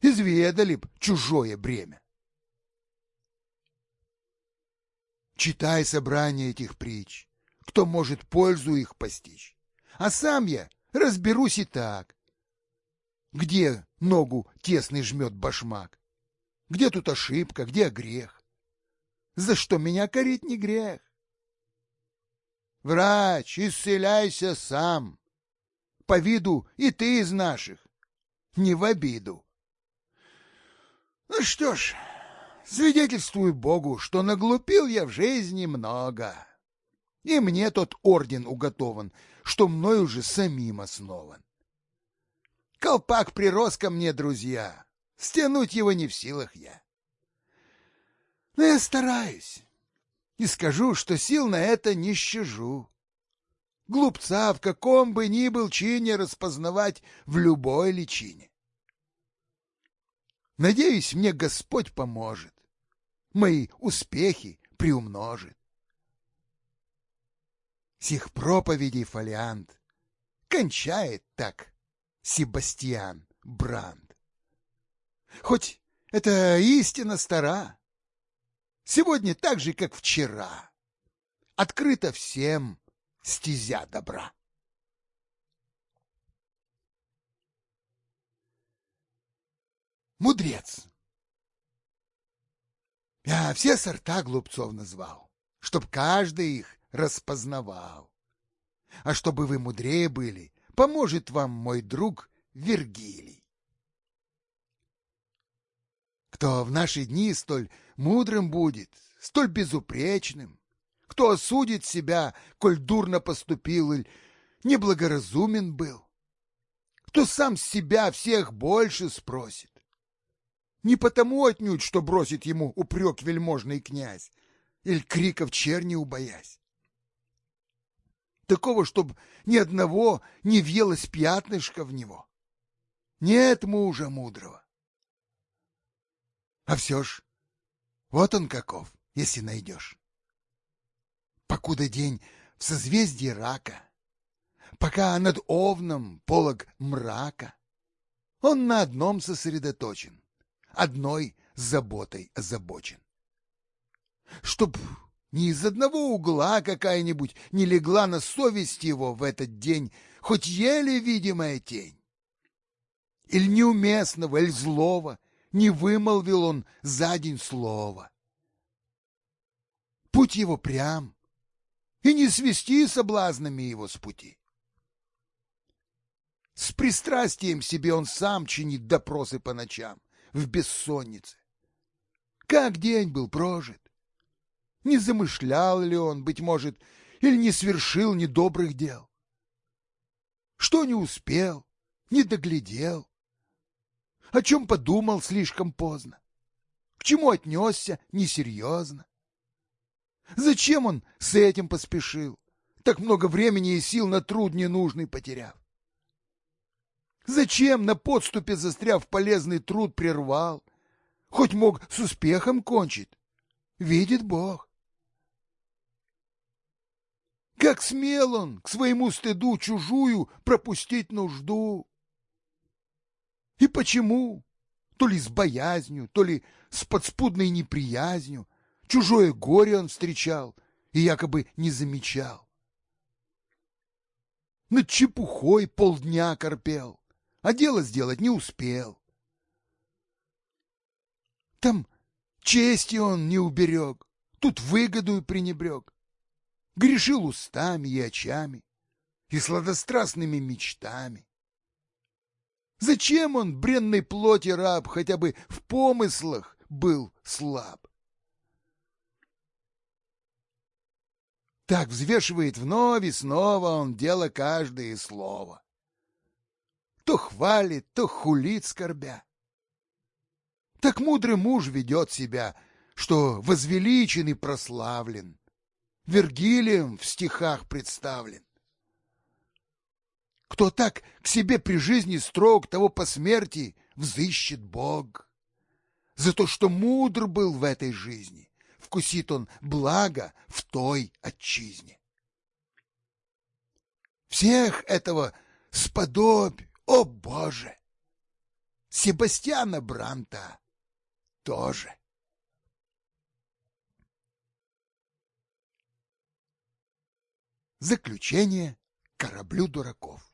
изведали б чужое бремя. Читай собрание этих притч, кто может пользу их постичь. А сам я разберусь и так. Где ногу тесный жмет башмак? Где тут ошибка, где грех? За что меня корить не грех? Врач, исцеляйся сам. По виду и ты из наших. Не в обиду. Ну что ж, свидетельствую Богу, что наглупил я в жизни много. И мне тот орден уготован, что мной уже самим основан. Колпак прирос ко мне, друзья. Стянуть его не в силах я. Но я стараюсь. И скажу, что сил на это не щажу. Глупца в каком бы ни был чине распознавать в любой личине. Надеюсь, мне Господь поможет, мои успехи приумножит. Сих проповедей фолиант кончает так Себастьян Бранд. Хоть это истина стара, сегодня так же, как вчера, открыта всем стезя добра. Мудрец. Я все сорта глупцов назвал, чтоб каждый их распознавал. А чтобы вы мудрее были, поможет вам мой друг Вергилий. Кто в наши дни столь мудрым будет, столь безупречным, кто осудит себя, коль дурно поступил или неблагоразумен был, кто сам себя всех больше спросит. Не потому отнюдь, что бросит ему упрек вельможный князь, или криков черни убоясь, такого, чтоб ни одного не въелось пятнышко в него. Нет мужа мудрого. А все ж, вот он каков, если найдешь. Покуда день в созвездии рака, пока над овном полог мрака, он на одном сосредоточен, одной заботой озабочен. Чтоб ни из одного угла какая-нибудь не легла на совесть его в этот день хоть еле видимая тень. Или неуместного, или злого не вымолвил он за день слова. Путь его прям, и не свести соблазнами его с пути. С пристрастием себе он сам чинит допросы по ночам, в бессоннице. Как день был прожит? Не замышлял ли он, быть может, или не свершил недобрых дел? Что не успел, не доглядел? О чем подумал слишком поздно? К чему отнесся несерьезно? Зачем он с этим поспешил, так много времени и сил на труд ненужный потеряв? Зачем на подступе застряв полезный труд прервал? Хоть мог с успехом кончить. Видит Бог. Как смел он к своему стыду чужую пропустить нужду? И почему? То ли с боязнью, то ли с подспудной неприязнью. Чужое горе он встречал и якобы не замечал. Над чепухой полдня корпел, а дело сделать не успел. Там чести он не уберег, тут выгоду пренебрег грешил устами и очами, и сладострастными мечтами. Зачем он, бренной плоти раб, хотя бы в помыслах был слаб? Так взвешивает вновь и снова он дело каждое слово. То хвалит, то хулит скорбя. Так мудрый муж ведет себя, что возвеличен и прославлен, Вергилием в стихах представлен. Кто так к себе при жизни строг, того по смерти взыщет Бог. За то, что мудр был в этой жизни, вкусит он благо в той отчизне. Всех этого сподобь, о Боже! Себастьяна Бранта тоже. Заключение кораблю дураков.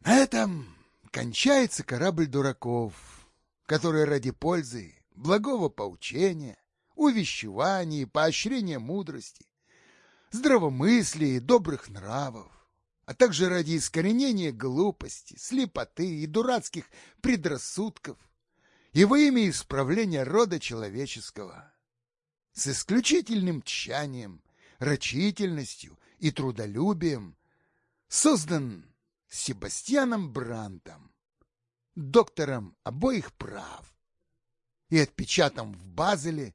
На этом кончается корабль дураков, который ради пользы, благого поучения, увещевания и поощрения мудрости, здравомыслия и добрых нравов, а также ради искоренения глупости, слепоты и дурацких предрассудков и во имя исправления рода человеческого. С исключительным тщанием, рачительностью и трудолюбием создан Себастьяном Брантом, доктором обоих прав, и отпечатан в Базеле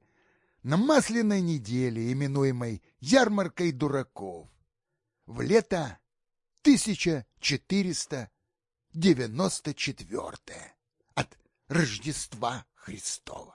на масляной неделе, именуемой «Ярмаркой дураков», в лето 1494 от Рождества Христова.